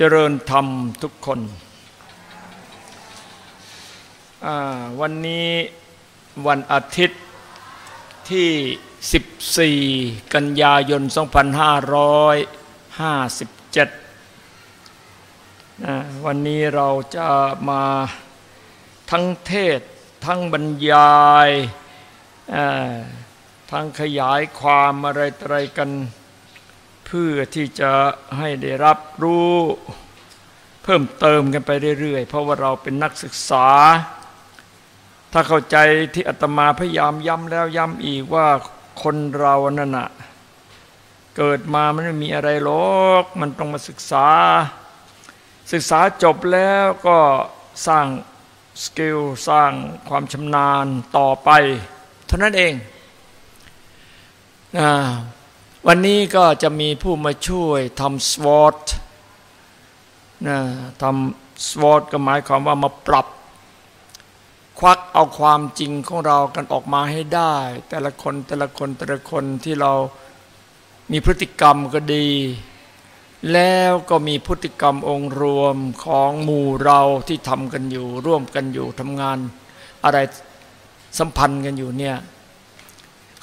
เจริญธรรมทุกคนวันนี้วันอาทิตย์ที่ 14 กันยายน 2557 วันนี้เราจะมาทั้งเทศทั้งบรรยายทั้งขยายความอะไรอะไรกัน เพื่อที่จะให้ได้รับรู้เพิ่มเติมกันไปเรื่อยๆ เพราะว่าเราเป็นนักศึกษา ถ้าเข้าใจที่อาตมาพยายามย้ำแล้วย้ำอีกว่าคนเรานั่นนะเกิดมามันไม่มีอะไรหรอกมันต้องมาศึกษา ศึกษาจบแล้วก็สร้างสกิลสร้างความชำนาญต่อไป เท่านั้นเอง วันนี้ก็จะมีผู้มาช่วยทำสวอตนะทำสวอตก็หมายความว่ามาปรับ ควักเอาความจริงของเรากันออกมาให้ได้ แต่ละคนแต่ละคนแต่ละคนที่เรามีพฤติกรรมก็ดี แล้วก็มีพฤติกรรมองค์รวมของหมู่เราที่ทำกันอยู่ ร่วมกันอยู่ทำงานอะไรสัมพันธ์กันอยู่เนี่ย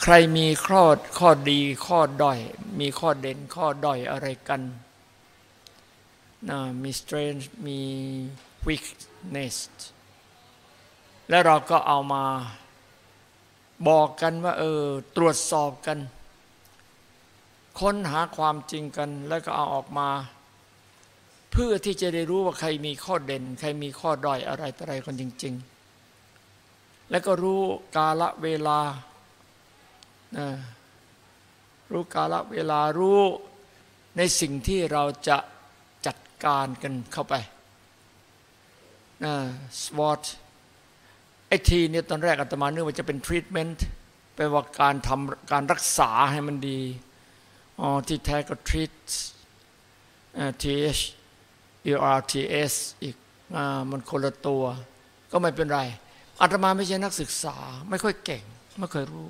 ใครมีข้อข้อดีข้อด้อย มีข้อเด่นข้อด้อยอะไรกันนะมี strength มี weakness แล้วเราก็เอามาบอกกันว่า เออ ตรวจสอบกัน ค้นหาความจริงกัน แล้วก็เอาออกมา เพื่อที่จะได้รู้ว่าใครมีข้อเด่น ใครมีข้อด้อยอะไรออะไรกันจริง ๆ แล้วก็รู้กาละเวลา รู้กาลเวลารู้ในสิ่งที่เราจะจัดการกันเข้าไปสวอตไอทีเนี่ยตอนแรกอาตมาเนื่อว่าจะเป็นทรีทเมนต์แปลว่าการทำการรักษาให้มันดีอ๋อที่แท้ก็ทรีต TH ERTS อีกอมันคนละตัว ก็ไม่เป็นไรอาตมาไม่ใช่นักศึกษา ไม่ค่อยเก่ง ไม่เคยรู้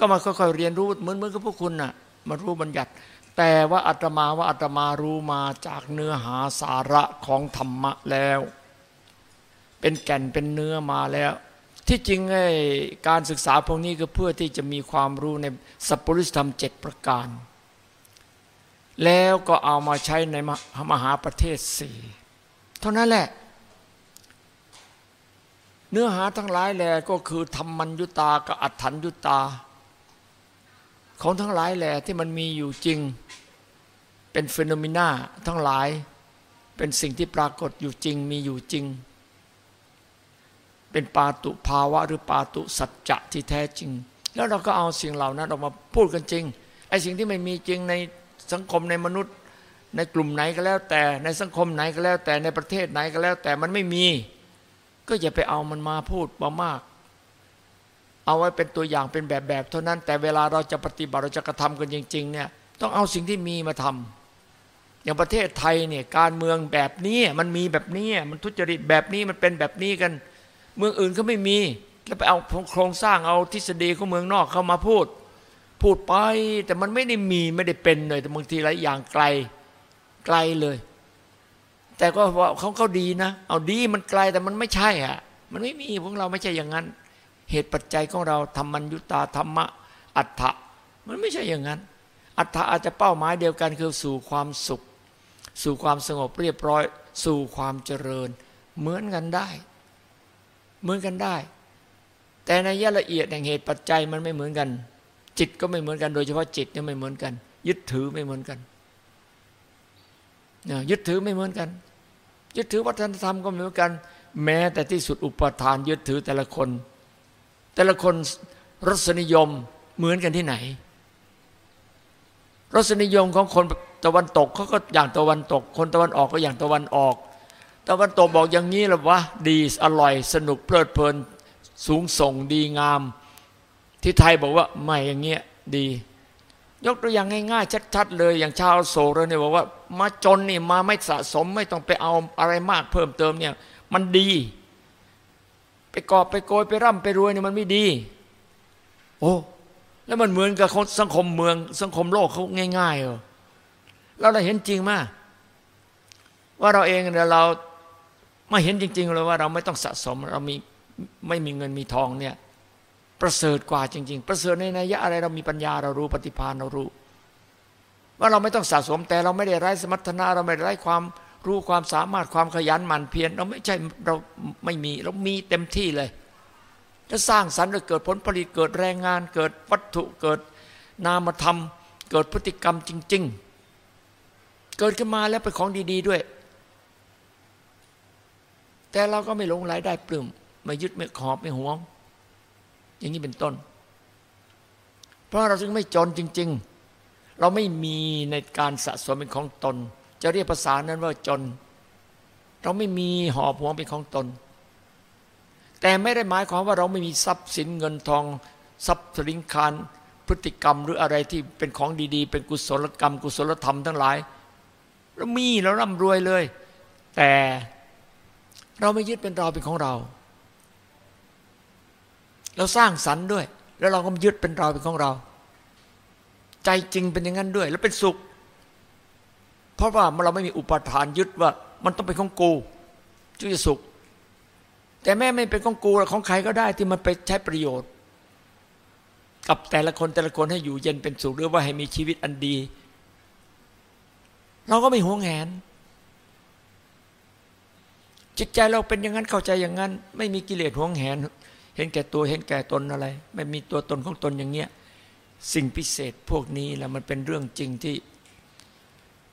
ก็มาค่อยๆเรียนรู้เหมือนเหมือนกับพวกคุณน่ะมารู้บัญญัติ แต่ว่าอาตมาว่าอาตมารู้มาจากเนื้อหาสาระของธรรมะแล้ว เป็นแก่นเป็นเนื้อมาแล้ว ที่จริงไอ้การศึกษาพวกนี้ก็เพื่อที่จะมีความรู้ในสัพพุริสธรรมเจ็ดประการ แล้วก็เอามาใช้ในมหาประเทศสี่เท่านั้นแหละเนื้อหาทั้งหลายแหละก็คือธรรมัญยุตากับอัฏฐัญยุตา ของทั้งหลายแหละที่มันมีอยู่จริง เป็นฟีโนมิน่าทั้งหลาย เป็นสิ่งที่ปรากฏอยู่จริงมีอยู่จริง เป็นปาตุภาวะหรือปาตุสัจจะที่แท้จริง แล้วเราก็เอาสิ่งเหล่านั้นออกมาพูดกันจริงไอ้สิ่งที่ไม่มีจริงในสังคมในมนุษย์ ในกลุ่มไหนก็แล้วแต่ในสังคมไหนก็แล้วแต่ในประเทศไหนก็แล้วแต่มันไม่มี ก็อย่าไปเอามันมาพูดมามาก เอาไว้เป็นตัวอย่างเป็นแบบแบบเท่านั้น แต่เวลาเราจะปฏิบัติเราจะกระทำกันจริง ๆ เนี่ย ต้องเอาสิ่งที่มีมาทำอย่างประเทศไทยเนี่ยการเมืองแบบนี้มันมีแบบนี้มันทุจริตแบบนี้มันเป็นแบบนี้กัน เมืองอื่นเขาไม่มี แล้วไปเอาโครงสร้างเอาทฤษฎีของเมืองนอกเข้ามาพูด พูดไป แต่มันไม่ได้มีไม่ได้เป็นเลยแต่บางทีหลายอย่างไกลไกลเลย แต่ก็ว่าเขาเขาดีนะ เอาดีมันไกลแต่มันไม่ใช่อะ มันไม่มีพวกเราไม่ใช่อย่างนั้น เหตุปัจจัยของเราธรรมัญยุตาธรรมะอัฏฐะมันไม่ใช่อย่างนั้น อัฏฐะอาจจะเป้าหมายเดียวกันคือสู่ความสุข สู่ความสงบเรียบร้อย สู่ความเจริญ เหมือนกันได้ เหมือนกันได้ แต่ในยะละเอียดแห่งเหตุปัจจัยมันไม่เหมือนกัน จิตก็ไม่เหมือนกันโดยเฉพาะจิตเนี่ยไม่เหมือนกัน ยึดถือไม่เหมือนกันยึดถือไม่เหมือนกัน ยึดถือวัฒนธรรมก็ไม่เหมือนกัน แม้แต่ที่สุดอุปทานยึดถือแต่ละคน แต่ละคนรสนิยมเหมือนกันที่ไหน รสนิยมของคนตะวันตกเขาก็อย่างตะวันตก คนตะวันออกก็อย่างตะวันออก ตะวันตกบอกอย่างนี้หรอวะดีอร่อย สนุกเพลิดเพลิน สูงส่งดีงาม ที่ไทยบอกว่าไม่อย่างเงี้ยดี ยกตัวอย่างง่ายๆชัดๆเลยอย่างชาวโศกเรเนี่ยบอกว่า มาจนนี่มาไม่สะสมไม่ต้องไปเอาอะไรมากเพิ่มเติมเนี่ย มันดี ไปกอบไปโกยไปร่ำไปรวยเนี่ยมันไม่ดี โอ้แล้วมันเหมือนกับสังคมเมือง สังคมโลกเขาง่ายๆเออเราได้เห็นจริงมาว่าเราเองเนี่ยเราไม่เห็นจริง ๆ เลยว่าเราไม่ต้องสะสม เรามีไม่มีเงินมีทองเนี่ยประเสริฐกว่าจริง ๆ ประเสริฐในนัยยะอะไรเรามีปัญญาเรารู้ปฏิภาณเรารู้ ว่าเราไม่ต้องสะสมแต่เราไม่ได้ไร้สมรรถนะเราไม่ได้ไร้ความ รู้ความสามารถความขยันหมั่นเพียรเราไม่ใช่เราไม่มีเรามีเต็มที่เลยจะสร้างสรรค์เกิดผลผลิตเกิดแรงงาน เกิดวัตถุเกิดนามธรรม เกิดพฤติกรรมจริง ๆ เกิดขึ้นมาแล้วเป็นของดี ๆ ด้วย แต่เราก็ไม่หลงไหลได้ปลื้มไม่ยึดไม่ขอบไม่หวง อย่างนี้เป็นต้น เพราะเราจึงไม่จนจริง ๆ เราไม่มีในการสะสมเป็นของตน จะเรียกภาษานั้นว่าจน เราไม่มีหอบหวงเป็นของตน แต่ไม่ได้หมายความว่าเราไม่มีทรัพย์สินเงินทอง ทรัพย์สินคารพฤติกรรมหรืออะไรที่เป็นของดีๆ เป็นกุศลกรรม กุศลธรรมทั้งหลายเรามีเราร่ำรวยเลย แต่เราไม่ยึดเป็นเราเป็นของเรา เราสร้างสรรค์ด้วย แล้วเราก็ยึดเป็นเราเป็นของเรา ใจจริงเป็นอย่างนั้นด้วย แล้วเป็นสุข เพราะว่าเราไม่มีอุปทานยึดว่า มันต้องเป็นของกูจึงจะสุข แต่แม่ไม่เป็นของกูของใครก็ได้ที่มันไปใช้ประโยชน์ กับแต่ละคนแต่ละคนให้อยู่เย็นเป็นสุขหรือว่าให้มีชีวิตอันดี เราก็ไม่ห่วงแหน จิตใจเราเป็นอย่างนั้นเข้าใจอย่างนั้น ไม่มีกิเลสห่วงแหน เห็นแก่ตัวเห็นแก่ตนอะไร ไม่มีตัวตนของตนอย่างเงี้ยสิ่งพิเศษพวกนี้แหละมันเป็นเรื่องจริงที่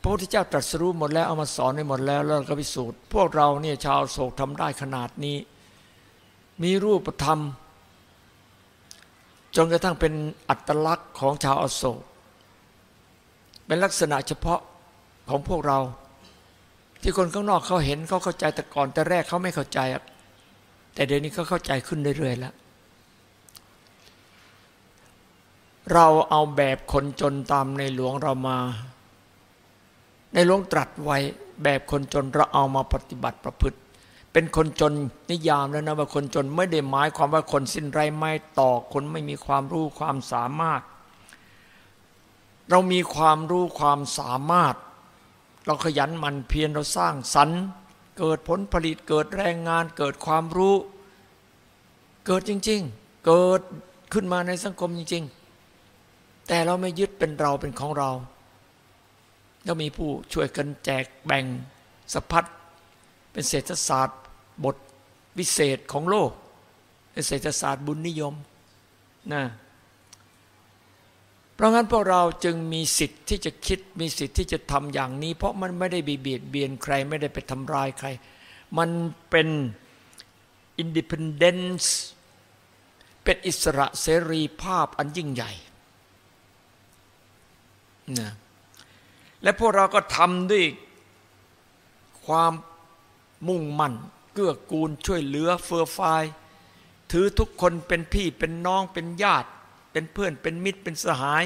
ระพุทธเจ้าตรัสรู้หมดแล้วเอามาสอนไว้หมดแล้วแล้วก็พิสูจน์ พวกเราเนี่ยชาวโศกทำได้ขนาดนี้ มีรูปธรรม จนกระทั่งเป็นอัตลักษณ์ของชาวอโศก เป็นลักษณะเฉพาะของพวกเรา ที่คนข้างนอกเขาเห็นเขาเข้าใจแต่ก่อนแต่แรกเขาไม่เข้าใจ แต่เดี๋ยวนี้เขาเข้าใจขึ้นเรื่อยๆแล้วเราเอาแบบคนจนตามในหลวงเรามา ในหลวงตรัสไว้แบบคนจนเราเอามาปฏิบัติประพฤติ เป็นคนจนนิยามแล้วนะว่าคนจนไม่ได้หมายความว่าคนสิ้นไรไม่ต่อคนไม่มีความรู้ความสามารถ เรามีความรู้ความสามารถ เราขยันหมั่นเพียรเราสร้างสรรค์ เกิดผลผลิตเกิดแรงงานเกิดความรู้ เกิดจริง ๆ เกิดขึ้นมาในสังคมจริง ๆ แต่เราไม่ยึดเป็นเราเป็นของเรา เรามีผู้ช่วยกันแจกแบ่งสะพัดเป็นเศรษฐศาสตร์บทวิเศษของโลกเป็นเศรษฐศาสตร์บุญนิยมนะเพราะงั้นพวกเราจึงมีสิทธิ์ที่จะคิดมีสิทธิ์ที่จะทำอย่างนี้ เพราะมันไม่ได้เบียดเบียนใครไม่ได้ไปทำร้ายใคร มันเป็นอินดิพ n เดนซ์เป็นอิสระเสรีภาพอันยิ่งใหญ่นะ และพวกเราก็ทำด้วยความมุ่งมั่น เกื้อกูลช่วยเหลือเฟื่อฟาย ถือทุกคนเป็นพี่เป็นน้องเป็นญาติ เป็นเพื่อนเป็นมิตรเป็นสหาย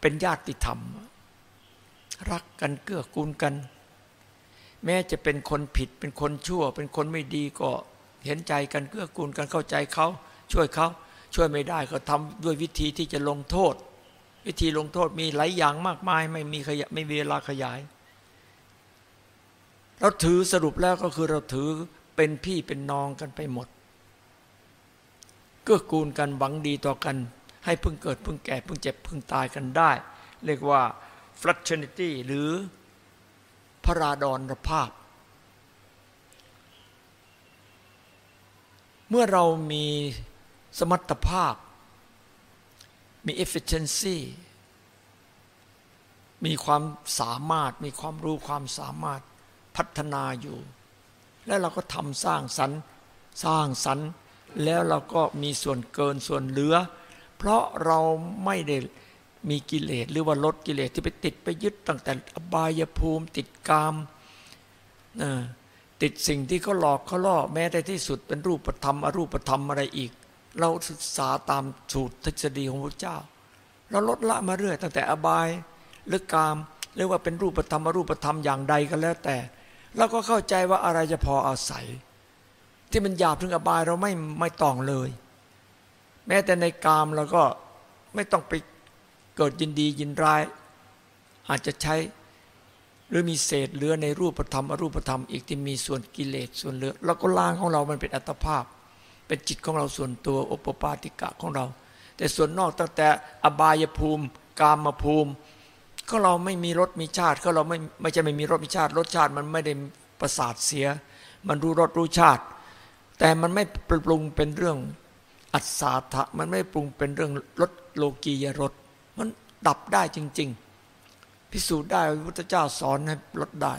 เป็นญาติธรรม รักกันเกื้อกูลกัน แม้จะเป็นคนผิดเป็นคนชั่ว เป็นคนไม่ดีก็เห็นใจกันเกื้อกูลกันเข้าใจเขาช่วยเขาช่วยไม่ได้ก็ทำด้วยวิธีที่จะลงโทษ วิธีลงโทษมีหลายอย่างมากมาย ไม่มีขยะไม่มีเวลาขยาย เราถือสรุปแล้วก็คือเราถือเป็นพี่เป็นน้องกันไปหมด เกื้อกูลกันหวังดีต่อกัน ให้พึ่งเกิดพึ่งแก่พึ่งเจ็บพึ่งตายกันได้ เรียกว่า fraternity หรือพระราดอนภาพ เมื่อเรามีสมรรถภาพ มี efficiency มีความสามารถ มีความรู้ความสามารถพัฒนาอยู่ แล้วเราก็ทำสร้างสรรสร้างสรรแล้วเราก็มีส่วนเกินส่วนเหลือ เพราะเราไม่ได้มีกิเลสหรือว่าลดกิเลสที่ไปติดไปยึดตั้งแต่อบายภูมิ ติดกามติดสิ่งที่เขาหลอกเขาล่อแม้แต่ที่สุดเป็นรูปธรรมอรูปธรรมอะไรอีก เราศึกษาตามสูตรทฤษฎีของพระเจ้า เราลดละมาเรื่อย ตั้งแต่อบายหรือกามหรือว่าเป็นรูปธรรมอรูปธรรมอย่างใดก็แล้วแต่ เราก็เข้าใจว่าอะไรจะพออาศัย ที่มันหยาบถึงอบายเราไม่ไม่ต้องเลย แม้แต่ในกามเราก็ไม่ต้องไปเกิดยินดียินร้าย อาจจะใช้หรือมีเศษเหลือในรูปธรรมอรูปธรรมอีกที่มีส่วนกิเลสส่วนเหลือเราก็ล้างของเรามันเป็นอัตภาพ เป็นจิตของเราส่วนตัวอุปปาติกะของเรา แต่ส่วนนอกตั้งแต่อบายภูมิ กามภูมิ ก็เราไม่มีรสมีชาติ ก็เราไม่ไม่ใช่ไม่มีรสมีชาติรสชาติมันไม่ได้ประสาทเสีย มันรู้รสรู้ชาติ แต่มันไม่ปรุงเป็นเรื่องอัศาธะมันไม่ปรุงเป็นเรื่องรสโลกียรสมันดับได้จริง ๆ พิสูจน์ได้พระพุทธเจ้าสอนให้ลดได้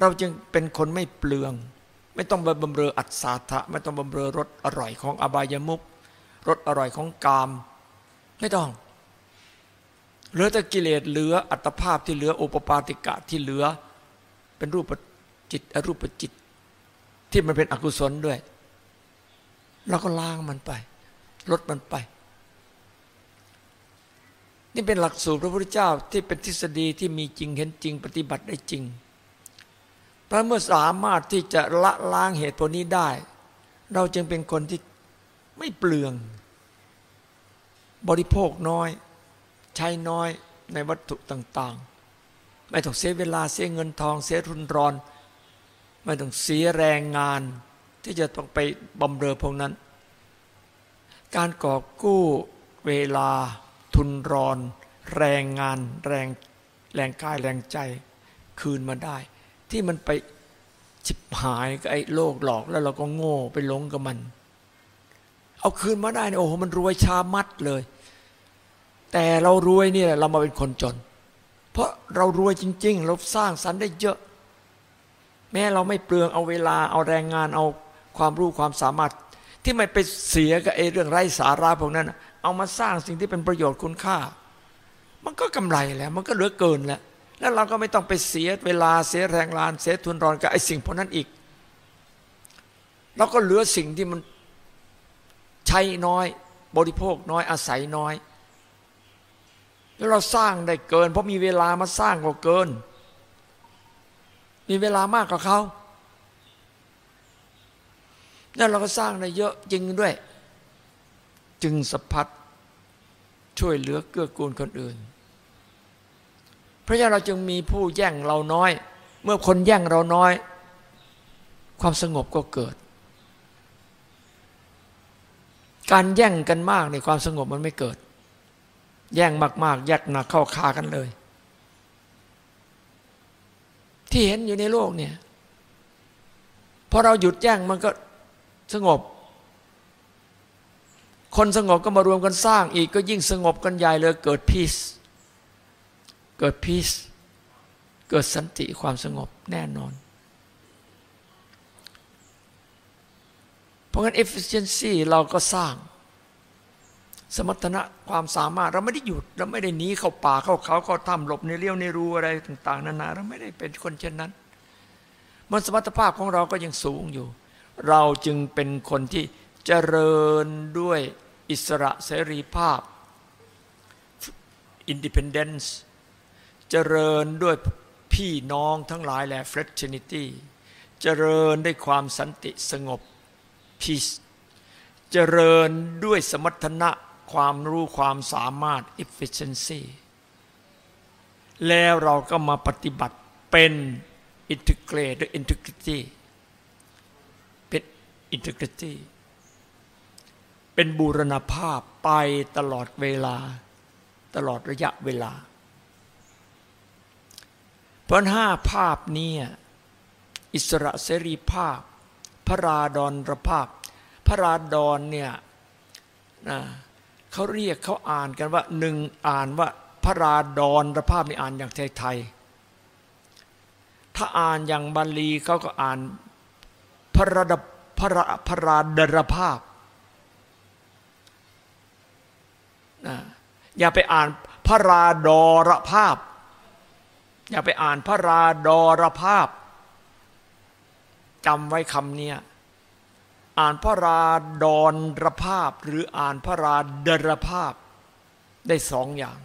เราจึงเป็นคนไม่เปลือง ไม่ต้องบำเรออัศาธะไม่ต้องบำเรอรสอร่อยของอบายมุกรสอร่อยของกาม ไม่ต้อง เหลือแต่กิเลสเหลืออัตภาพที่เหลือโอปปาติกะที่เหลือ เป็นรูปจิตอรูปจิต ที่มันเป็นอกุศลด้วยเราก็ล้างมันไป ลดมันไป นี่เป็นหลักสูตรพระพุทธเจ้าที่เป็นทฤษฎีที่มีจริงเห็นจริง ปฏิบัติได้จริง เพราะเมื่อสามารถที่จะละล้างเหตุผลนี้ได้ เราจึงเป็นคนที่ไม่เปลือง บริโภคน้อย ใช้น้อยในวัตถุต่างๆ ไม่ต้องเสียเวลาเสียเงินทองเสียทุนรอน ไม่ต้องเสียแรงงานที่จะต้องไปบำเรอพวกนั้น การกอบกู้เวลาทุนรอน แรงงานแรงแรงกายแรงใจคืนมาได้ ที่มันไปฉิบหายกับไอ้โลกหลอกแล้วเราก็โง่ไปหลงกับมัน เอาคืนมาได้เนี่ยโอ้โหมันรวยชามัดเลย แต่เรารวยนี่แหละเรามาเป็นคนจน เพราะเรารวยจริง ๆ เราสร้างสรรค์ได้เยอะ แม้เราไม่เปลืองเอาเวลาเอาแรงงานเอาความรู้ความสามารถ ที่ไม่ไปเสียกับไอ้เรื่องไร้สาระพวกนั้นเอามาสร้างสิ่งที่เป็นประโยชน์คุณค่า มันก็กำไรแล้ว มันก็เหลือเกินแล้ว แล้วเราก็ไม่ต้องไปเสียเวลาเสียแรงลานเสียทุนรอนกับไอ้สิ่งพวกนั้นอีก เราก็เหลือสิ่งที่มันใช้น้อย บริโภคน้อยอาศัยน้อย แล้วเราสร้างได้เกิน เพราะมีเวลามาสร้างก็เกิน มีเวลามากกว่าเขานั่นเราก็สร้างได้เยอะจริงด้วย จึงสะพัดช่วยเหลือเกื้อกูลคนอื่น พระฉะนั้นเราจึงมีผู้แย่งเราน้อย เมื่อคนแย่งเราน้อย ความสงบก็เกิด การแย่งกันมากในความสงบมันไม่เกิด แย่งมากๆแยกหนักเข้าคากันเลย ที่เห็นอยู่ในโลกเนี่ยพอเราหยุดแย่งมันก็สงบ คนสงบก็มารวมกันสร้างอีกก็ยิ่งสงบกันใหญ่เลยเกิดพีซ เกิดพีซเกิดสันติความสงบแน่นอน เพราะงั้น efficiency เราก็สร้าง สมรรถนะความสามารถเราไม่ได้หยุด เราไม่ได้หนีเข้าป่าเข้าเขาเข้าถ้ำหลบในเลี้ยวในรูอะไรต่าง ๆ นานา เราไม่ได้เป็นคนเช่นนั้น มันสมรรถภาพของเราก็ยังสูงอยู่ เราจึงเป็นคนที่เจริญด้วยอิสระเสรีภาพ independence เจริญด้วยพี่น้องทั้งหลายแหละ fraternity เจริญด้วยความสันติสงบ peace เจริญด้วยสมรรถนะความรู้ความสามารถ efficiency แล้วเราก็มาปฏิบัติเป็น integrate ด้วย integrity อินท e กริตี้เป็นบูรณภาพไปตลอดเวลา ตลอดระยะเวลา เพราะห้าภาพนี้อิสระเสรีภาพ พระราดอนรภาพ พระราดอนเนี่ยนะเขาเรียกเขาอ่านกันว่าหนึ่งอ่านว่าพระราดอนรภาพนี่อ่านอย่างไทยๆถ้าอ่านอย่างบาลีเขาก็อ่านพระระดับพระพระราดรภาพนะอย่าไปอ่านพระราดรภาพ อย่าไปอ่านพระราดรภาพจำไว้คำนี้ยอ่านพระราดรรภาพ หรืออ่านพระราดรภาพ ได้สองอย่าง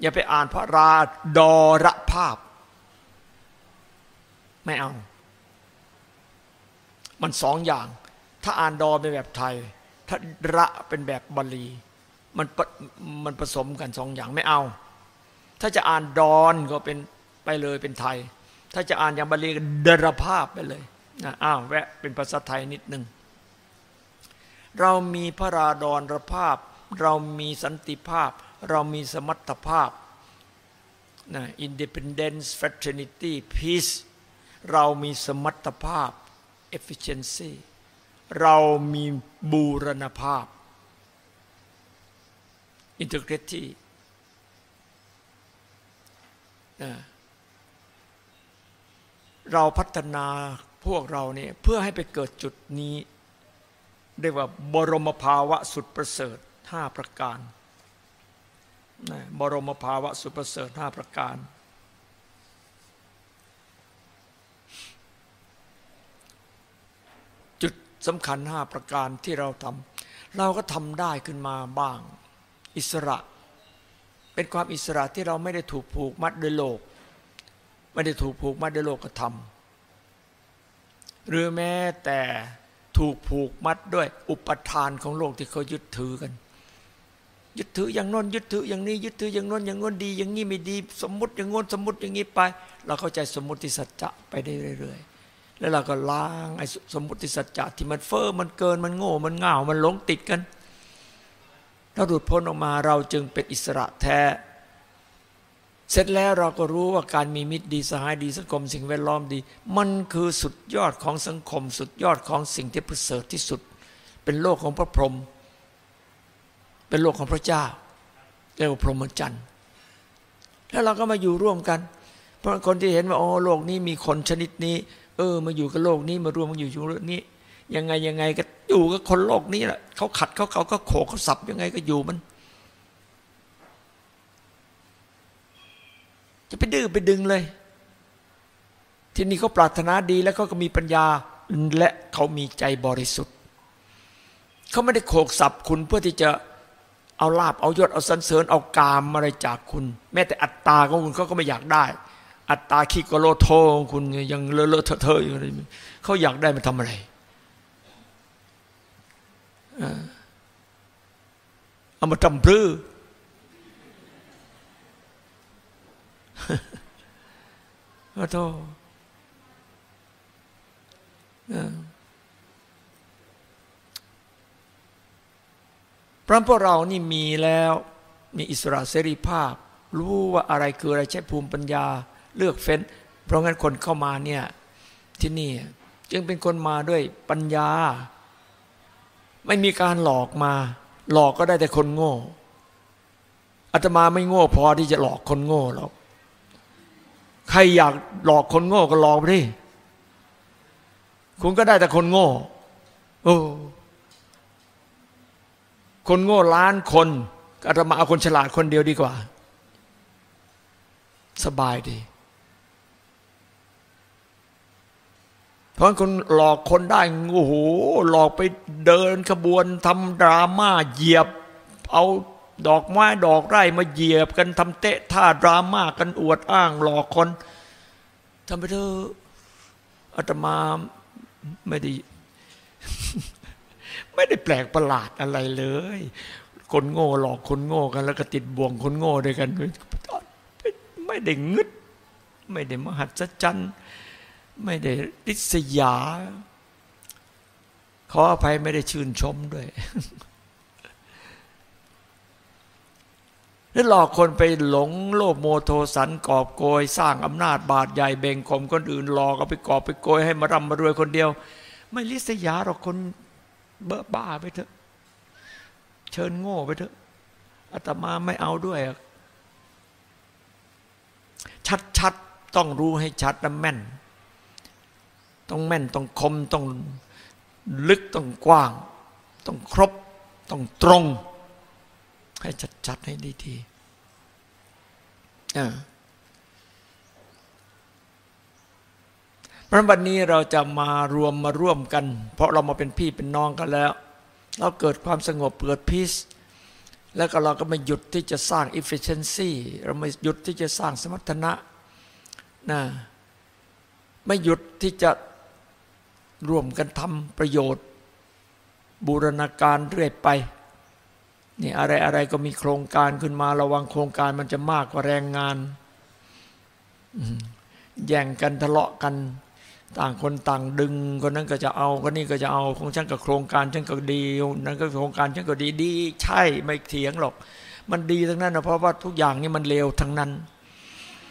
อย่าไปอ่านพระราดรภาพ ไม่เอา มันสองอย่าง ถ้าอ่านดอเป็นแบบไทย ถ้าระเป็นแบบบาลีมันมันผสมกันสองอย่างไม่เอา ถ้าจะอ่านดอนก็เป็น ไปเลยเป็นไทย ถ้าจะอ่านอย่างบาลีเดรภาพไปเลยนะอ้าวแวะเป็นภาษาไทยนิดหนึ่งเรามีพระราดรภาพ เรามีสันติภาพ เรามีสมรรถภาพนะ independence fraternity peace เรามีสมรรถภาพ efficiency เรามีบูรณภาพ integrity นะ เราพัฒนาพวกเราเนี่ยเพื่อให้ไปเกิดจุดนี้ เรียกว่าบรมภาวะสุดประเสริฐห้าประการนะบรมภาวะสุดประเสริฐห้าประการ จุดสำคัญห้าประการที่เราทำเราก็ทำได้ขึ้นมาบ้าง อิสระ เป็นความอิสระที่เราไม่ได้ถูกผูกมัดโดยโลก ไม่ได้ถูกผูกมัดด้วยโลกธรรม หรือแม้แต่ถูกผูกมัดด้วยอุปทานของโลกที่เขายึดถือกัน ยึดถืออย่างน้นยึดถืออย่างนี้ยึดถืออย่างน้นอย่างน้นดี อย่างนี้ไม่ดี สมมติอย่างน้นสมมติอย่างนี้ไป เราเข้าใจสมมติสัจจะไปได้เรื่อยๆแล้วเราก็ล้างไอ้สมมติสัจจะที่มันเฟอ้อมันเกินมันโง่มันง่าวมันหลงติดกันเราหลุดพ้นออกมาเราจึงเป็นอิสระแท้ เสร็จแล้วเราก็รู้ว่าการมีมิตรดีสหายดีสังคมสิ่งแวดล้อมดี มันคือสุดยอดของสังคม สุดยอดของสิ่งที่ประเสริฐที่สุด เป็นโลกของพระพรหมเป็นโลกของพระเจ้าเรียกว่าพรหมจรรย์แล้วเราก็มาอยู่ร่วมกัน เพราะคนที่เห็นว่าอ๋อโลกนี้มีคนชนิดนี้ เออ มาอยู่กับโลกนี้มาร่วมมาอยู่อยู่เรื่องนี้ ยังไงยังไงก็อยู่กับคนโลกนี้แหละเขาขัดเขาเขาก็โขกเขาสับยังไงก็อยู่มัน จะไปดื้อไปดึงเลย ที่นี่เขาปรารถนาดีแล้วเขาก็มีปัญญาและเขามีใจบริสุทธิ์เขาไม่ได้โขกสับคุณเพื่อที่จะเอาลาบเอายศเอาสันเสริญเอากามอะไรจากคุณ แม้แต่อัตตาของคุณเขาก็ไม่อยากได้ อัตตาคิโกโลโทของคุณยังเลอะเลอะเทอะเทอะอยู่เลยเขาอยากได้มาทำอะไรเอามาทำพลื้อ ขอโทษเพระพวกเรานี่มีแล้วมีอิสระเสรีภาพ รู้ว่าอะไรคืออะไรใช้ภูมิปัญญาเลือกเฟ้น เพราะงั้นคนเข้ามาเนี่ยที่นี่จึงเป็นคนมาด้วยปัญญา ไม่มีการหลอกมา หลอกก็ได้แต่คนโง่อาตมาไม่โง่พอที่จะหลอกคนโง่หรอก ใครอยากหลอกคนโง่ก็หลอกไปดิคุณก็ได้แต่คนโง่โอ้คนโง่ล้านคนอาตมาเอาคนฉลาดคนเดียวดีกว่า สบายดี เพราะคนหลอกคนได้โอ้โหหลอกไปเดินขบวนทำดราม่าเหยียบ เอา ดอกไม้ดอกไร่มาเหยียบกันทำเตะท่าดราม่ากันอวดอ้างหลอกคนทำไปเถอะอาตมาไม่ได้ไม่ได้แปลกประหลาดอะไรเลย คนโง่หลอกคนโง่กัน แล้วก็ติดบ่วงคนโง่ด้วยกันไม่ได้งึด ไม่ได้มหัศจรรย์ไม่ได้ริษยาขออภัยไม่ได้ชื่นชมด้วย แล้วหลอกคนไปหลงโลภโมโทสันกอบโกย สร้างอำนาจบาดใหญ่เบ่งข่มคนอื่นหลอกเอาไปกอบไปโกยให้มาร่ำมารวยคนเดียว ไม่ลิษยาหรอกคนเบ้อบ้าไปเถอะ เชิญโง่ไปเถอะอาตมาไม่เอาด้วย ชัดๆต้องรู้ให้ชัดและแม่น ต้องแม่นต้องคมต้องลึกต้องกว้าง ต้องครบต้องตรง ให้ชัดๆให้ดีๆเพราะวันนี้เราจะมารวมมาร่วมกัน เพราะเรามาเป็นพี่เป็นน้องกันแล้ว เราเกิดความสงบเกิดพีซแล้วก็เราก็ไม่หยุดที่จะสร้าง efficiency เราไม่หยุดที่จะสร้างสมรรถนะนะไม่หยุดที่จะร่วมกันทำประโยชน์ บูรณาการเรื่อยไป นี่อะไรอะไรก็มีโครงการขึ้นมาระวังโครงการมันจะมากกว่าแรงงานแย่งกันทะเลาะกัน ต่างคนต่างดึงคนนั้นก็จะเอาคนนี้ก็จะเอาของฉันกับโครงการฉันก็ดีนั้นก็โครงการฉันก็ดีดีใช่ไม่เถียงหรอก มันดีทั้งนั้นนะเพราะว่าทุกอย่างนี่มันเลวทั้งนั้น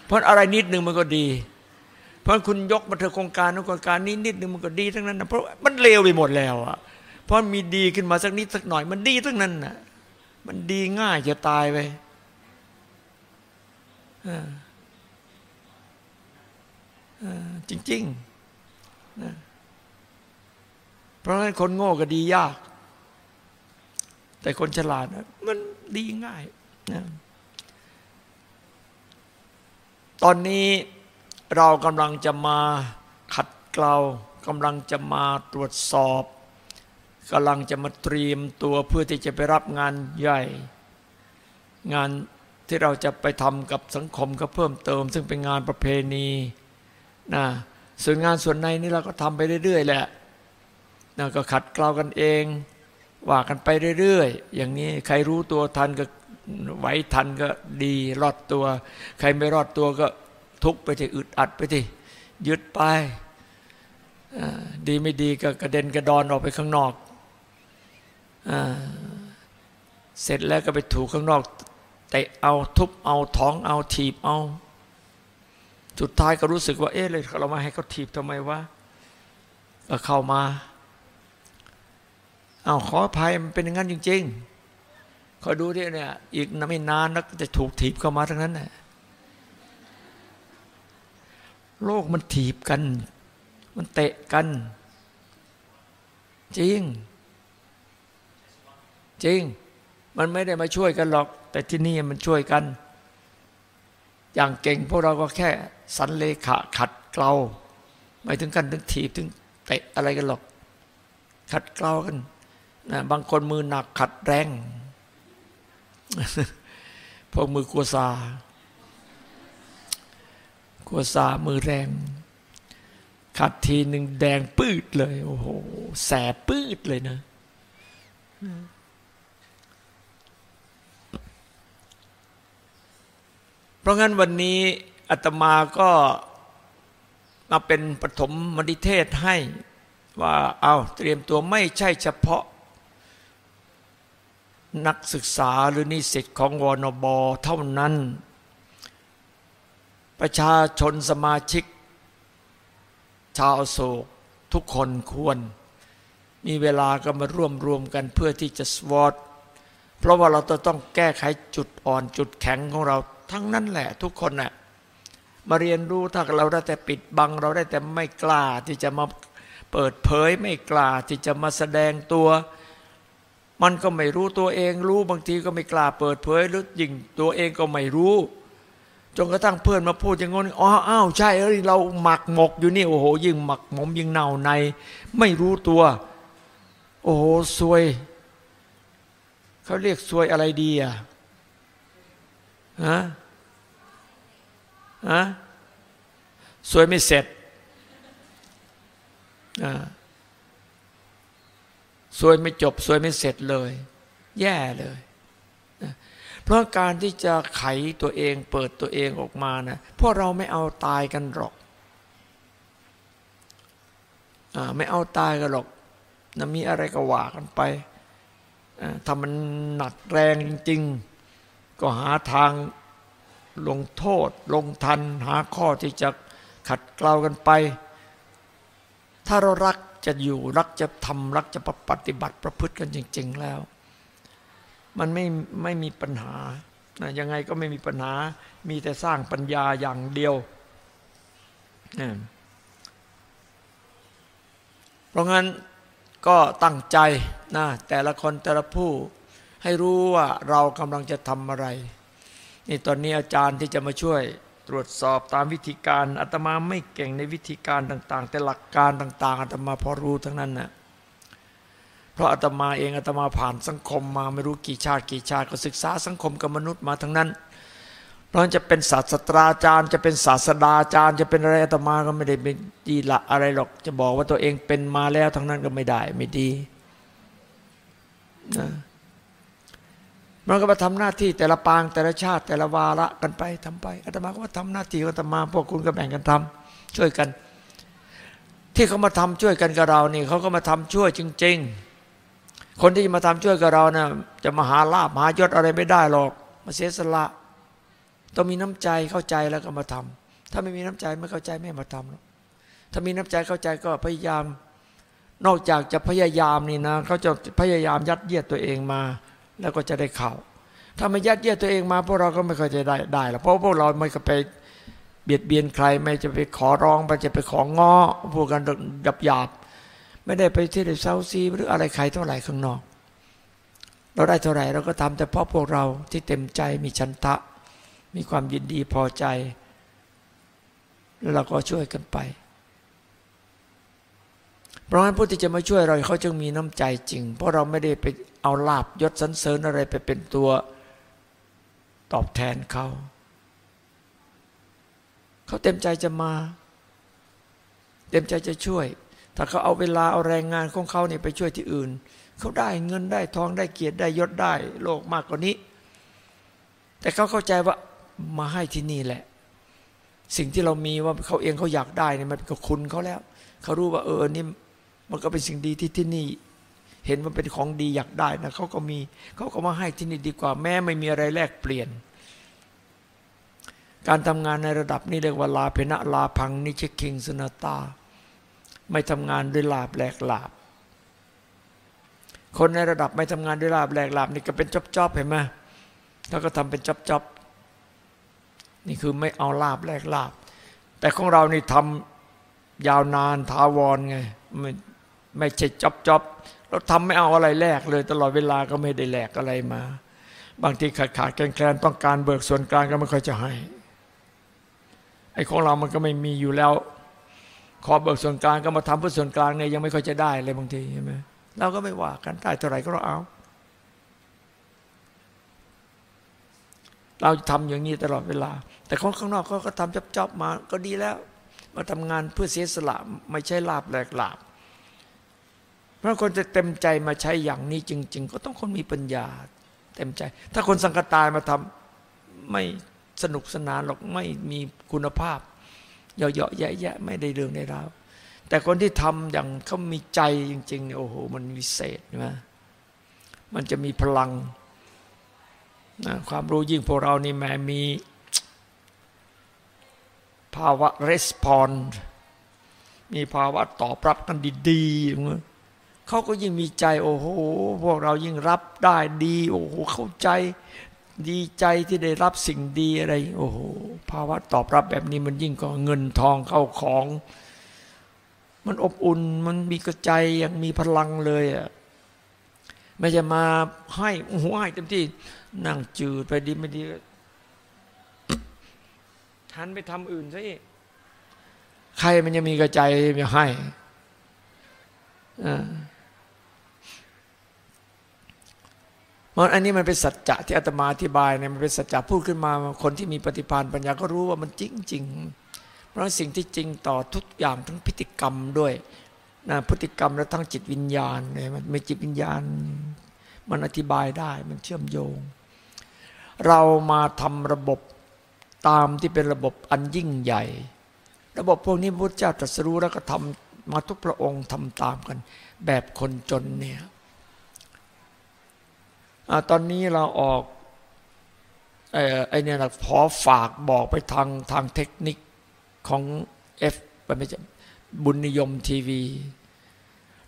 เพราะอะไรนิดนึงมันก็ดี เพราะคุณยกมาเถอะโครงการโครงการนี้นิดนึงมันก็ดีทั้งนั้นนะเพราะมันเลวไปหมดแล้วอะเพราะมีดีขึ้นมาสักนิดสักหน่อยมันดีทั้งนั้นน่ะ มันดีง่ายจะตายไปจริงๆนะเพราะฉะนั้นคนโง่ก็ดียาก แต่คนฉลาดมันดีง่ายนะตอนนี้เรากำลังจะมาขัดเกลากำลังจะมาตรวจสอบ กำลังจะมาเตรียมตัวเพื่อที่จะไปรับงานใหญ่ งานที่เราจะไปทำกับสังคมก็เพิ่มเติม ซึ่งเป็นงานประเพณีนะส่วนงานส่วนในนี่เราก็ทำไปเรื่อย ๆ แหละนะก็ขัดเกลากันเอง ว่ากันไปเรื่อยๆ อย่างนี้ใครรู้ตัวทันก็ไหวทันก็ดีรอดตัว ใครไม่รอดตัวก็ทุกไปที่อึดอัดไปที่ยึดไปดีไม่ดีก็กระเด็นกระดอนออกไปข้างนอก เสร็จแล้วก็ไปถูกข้างนอกเตะเอาทุบเอาท้องเอาถีบเอา สุดท้ายก็รู้สึกว่า เอ๊ะเลยเรามาให้เขาถีบทำไมวะก็เข้ามาเอาขออภัยมันเป็นอย่างนั้นจริงๆคอยดูที่เนี่ย อีกไม่นานนักจะถูกถีบเข้ามาทั้งนั้นแหละโลกมันถีบกัน มันเตะกัน จริง จริง มันไม่ได้มาช่วยกันหรอก แต่ที่นี่มันช่วยกัน อย่างเก่งพวกเราก็แค่สันเลขะขัดเกลาไม่ถึงกันถึงถีบถึงเตะอะไรกันหรอก ขัดเกลากันนะบางคนมือหนักขัดแรงพวกมือกัวซากัวซามือแรง ขัดทีหนึ่งแดงปืดเลย โอ้โห แสบปืดเลยนะ เพราะงั้นวันนี้อาตมาก็มาเป็นปฐมมณิเทศให้ว่าเอาเตรียมตัวไม่ใช่เฉพาะ นักศึกษาหรือนิสิตของวนบเท่านั้น ประชาชนสมาชิก ชาวโศกทุกคนควร มีเวลาก็มาร่วมรวมกันเพื่อที่จะสวอตเพราะว่าเราจะต้องแก้ไขจุดอ่อนจุดแข็งของเรา ทั้งนั้นแหละทุกคนน่ะมาเรียนรู้ถ้าเราได้แต่ปิดบัง เราได้แต่ไม่กล้าที่จะมาเปิดเผยไม่กล้าที่จะมาแสดงตัว มันก็ไม่รู้ตัวเองรู้บางทีก็ไม่กล้าเปิดเผยหรือยิ่งตัวเองก็ไม่รู้จนกระทั่งเพื่อนมาพูดอย่างงี้อ๋ออ้าวใช่เอ้ยเราหมักหมกอยู่นี่โอ้โห ยิ่งหมักหมมยิ่งเน่าใน ไม่รู้ตัว โอ้โหซวยเขาเรียกซวยอะไรดีอะ ฮะฮะสวยไม่เสร็จสวยไม่จบ สวยไม่เสร็จเลย แย่เลยเพราะการที่จะไขตัวเองเปิดตัวเองออกมานะพวกเราไม่เอาตายกันหรอกอไม่เอาตายกันหรอกนะมีอะไรก็ว่ากันไปถ้ามันหนักแรงจริงๆ ก็หาทางลงโทษ ลงทันหาข้อที่จะขัดเกลากันไป ถ้าเรารักจะอยู่รักจะทำรักจะปฏิบัติประพฤติกันจริง ๆแล้ว มันไม่ไม่มีปัญหานะยังไงก็ไม่มีปัญหา มีแต่สร้างปัญญาอย่างเดียวนะเพราะงั้นก็ตั้งใจนะแต่ละคนแต่ละผู้ ให้รู้ว่าเรากำลังจะทำอะไร นี่ตอนนี้อาจารย์ที่จะมาช่วยตรวจสอบตามวิธีการอาตมาไม่เก่งในวิธีการต่าง ๆ แต่หลักการต่างๆอาตมาพอรู้ทั้งนั้นนะเพราะอาตมาเองอาตมาผ่านสังคมมาไม่รู้กี่ชาติกี่ชาติก็ศึกษาสังคมกับมนุษย์มาทั้งนั้น เพราะจะเป็นศาสตราจารย์ จะเป็นศาสดาจารย์ จะเป็นอะไรอาตมาก็ไม่ได้เป็นดีละอะไรหรอก จะบอกว่าตัวเองเป็นมาแล้วทั้งนั้นก็ไม่ได้ไม่ดีนะ มันก็มาทำหน้าที่แต่ละปางแต่ละชาติ แต่ละวาระกันไปทำไปอาตมาก็มาทำหน้าที่อาตมา พวกคุณก็แบ่งกันทำช่วยกัน ที่เขามาทำช่วยกันกับเรานี่เขาก็มาทำช่วยจริง ๆ คนที่จะมาทำช่วยกับเรานะ่ะจะมาหาลาบหายศอะไรไม่ได้หรอก มาเสียสละ ต้องมีน้ำใจเข้าใจแล้วก็มาทำถ้าไม่มีน้ำใจไม่เข้าใจไม่มาทำหรอกถ้ามีน้ำใจเข้าใจก็พยายาม นอกจากจะพยายามนี่นะเขาจะพยายามยัดเยียดตัวเองมา แล้วก็จะได้เข่าถ้าไม่ยัดเยียดตัวเองมาพวกเราก็ไม่เคยจะได้ได้หรอกเพราะพวกเราไม่เคยไปเบียดเบียนใคร ไม่จะไปขอร้องไม่จะไปของ้อพูดกันหยาบหยาบไม่ได้ไปที่เซาซีหรืออะไรใครเท่าไหร่ข้างนอก เราได้เท่าไหร่เราก็ทำแต่เพราะพวกเราที่เต็มใจมีชันทะ มีความยินดีพอใจ แล้วเราก็ช่วยกันไปเพราะฉะนั้นผู้ที่จะมาช่วยเราเขาจึงมีน้ำใจจริง เพราะเราไม่ได้ไป เอาลาบยศสันเสริญอะไรไปเป็นตัวตอบแทนเขา เขาเต็มใจจะมา เต็มใจจะช่วย ถ้าเขาเอาเวลาเอาแรงงานของเขาเนี่ยไปช่วยที่อื่น เขาได้เงินได้ทองได้เกียรติได้ยศได้ โลกมากกว่านี้ แต่เขาเข้าใจว่ามาให้ที่นี่แหละ สิ่งที่เรามีว่าเขาเองเขาอยากได้เนี่ยมันเป็คุณเขาแล้ว เขารู้ว่าเออนี่มันก็เป็นสิ่งดีที่ที่นี่ เห็นว่าเป็นของดีอยากได้นะเขาก็มีเขาก็มาให้ที่นี่ดีกว่าแม้ไม่มีอะไรแลกเปลี่ยน การทำงานในระดับนี้เรียกว่าลาเพนะลาพังนิชคิงสนาตา ไม่ทำงานด้วยลาบแหลกลาบ คนในระดับไม่ทำงานด้วยลาบแหลกลาบนี่ก็เป็นจอบจอบเห็นไหมแล้วก็ทำเป็นจอบจอบนี่คือไม่เอาลาบแหลกลาบ แต่ของเรานี่ทำยาวนานทาวรไงไม่ไม่ใช่จอบจอบ เราทำไม่เอาอะไรแลกเลย ตลอดเวลาก็ไม่ได้แลกอะไรมา บางทีขาดขาดแคลนแคลนต้องการเบิกส่วนกลางก็ไม่ค่อยจะให้ไอ้ของเรามันก็ไม่มีอยู่แล้ว ขอเบิกส่วนกลางก็มาทำเพื่อส่วนกลางเนี่ยยังไม่ค่อยจะได้เลยบางทีใช่ไหมเราก็ไม่ว่ากันได้เท่าไหร่ก็เราเอา เราทำอย่างนี้ตลอดเวลา แต่คนข้างนอกเขาก็ทำจอบๆมา ก็ดีแล้ว มาทำงานเพื่อเสียสละไม่ใช่ลาบแหลกลาบ ราะคนจะเต็มใจมาใช้อย่างนี้จริง ๆ ก็ต้องคนมีปัญญา เต็มใจ ถ้าคนสังกตายมาทำไม่สนุกสนานหรอกไม่มีคุณภาพเยาะๆแยะๆไม่ได้เรื่องในราวแต่คนที่ทำอย่างเขามีใจจริงๆเนี่ยโอ้โห มันวิเศษนะมันจะมีพลังนะความรู้ยิ่งพวกเรานี่แม้มี ภาวะรีสปอนมีภาวะตอบรับกันดีๆ เขาก็ยิ่งมีใจโอ้โหพวกเรายิ่งรับได้ดี โอ้โหเข้าใจ ดีใจที่ได้รับสิ่งดีอะไร โอ้โหภาวะตอบรับแบบนี้มันยิ่งกว่าเงินทองเข้าของ มันอบอุ่นมันมีกระใจยังมีพลังเลยอะไม่จะมาให้หัวให้เต็มที่นั่งจืดไปดีไม่ดีทันไปทำอื่นซะอีกใครมันจะมีกระใจมาให้อ่า มันอันนี้มันเป็นสัจจะที่อาตมาอธิบายเนี่ยมันเป็นสัจจะพูดขึ้นมา คนที่มีปฏิภาณปัญญาก็รู้ว่ามันจริงจริงเพราะสิ่งที่จริงต่อทุกอย่างทั้งพฤติกรรมด้วยนะพฤติกรรมและทั้งจิตวิญญาณเนี่ยมันมีจิตวิญญาณ มันอธิบายได้มันเชื่อมโยง เรามาทำระบบตามที่เป็นระบบอันยิ่งใหญ่ ระบบพวกนี้พระเจ้าตรัสรู้แล้วก็ทำมาทุกพระองค์ทำตามกัน แบบคนจนเนี่ย อตอนนี้เราออกไอ้นี่นะขอฝากบอกไปทางทางเทคนิคของเอฟไม่ใช่บุญนิยมทีวี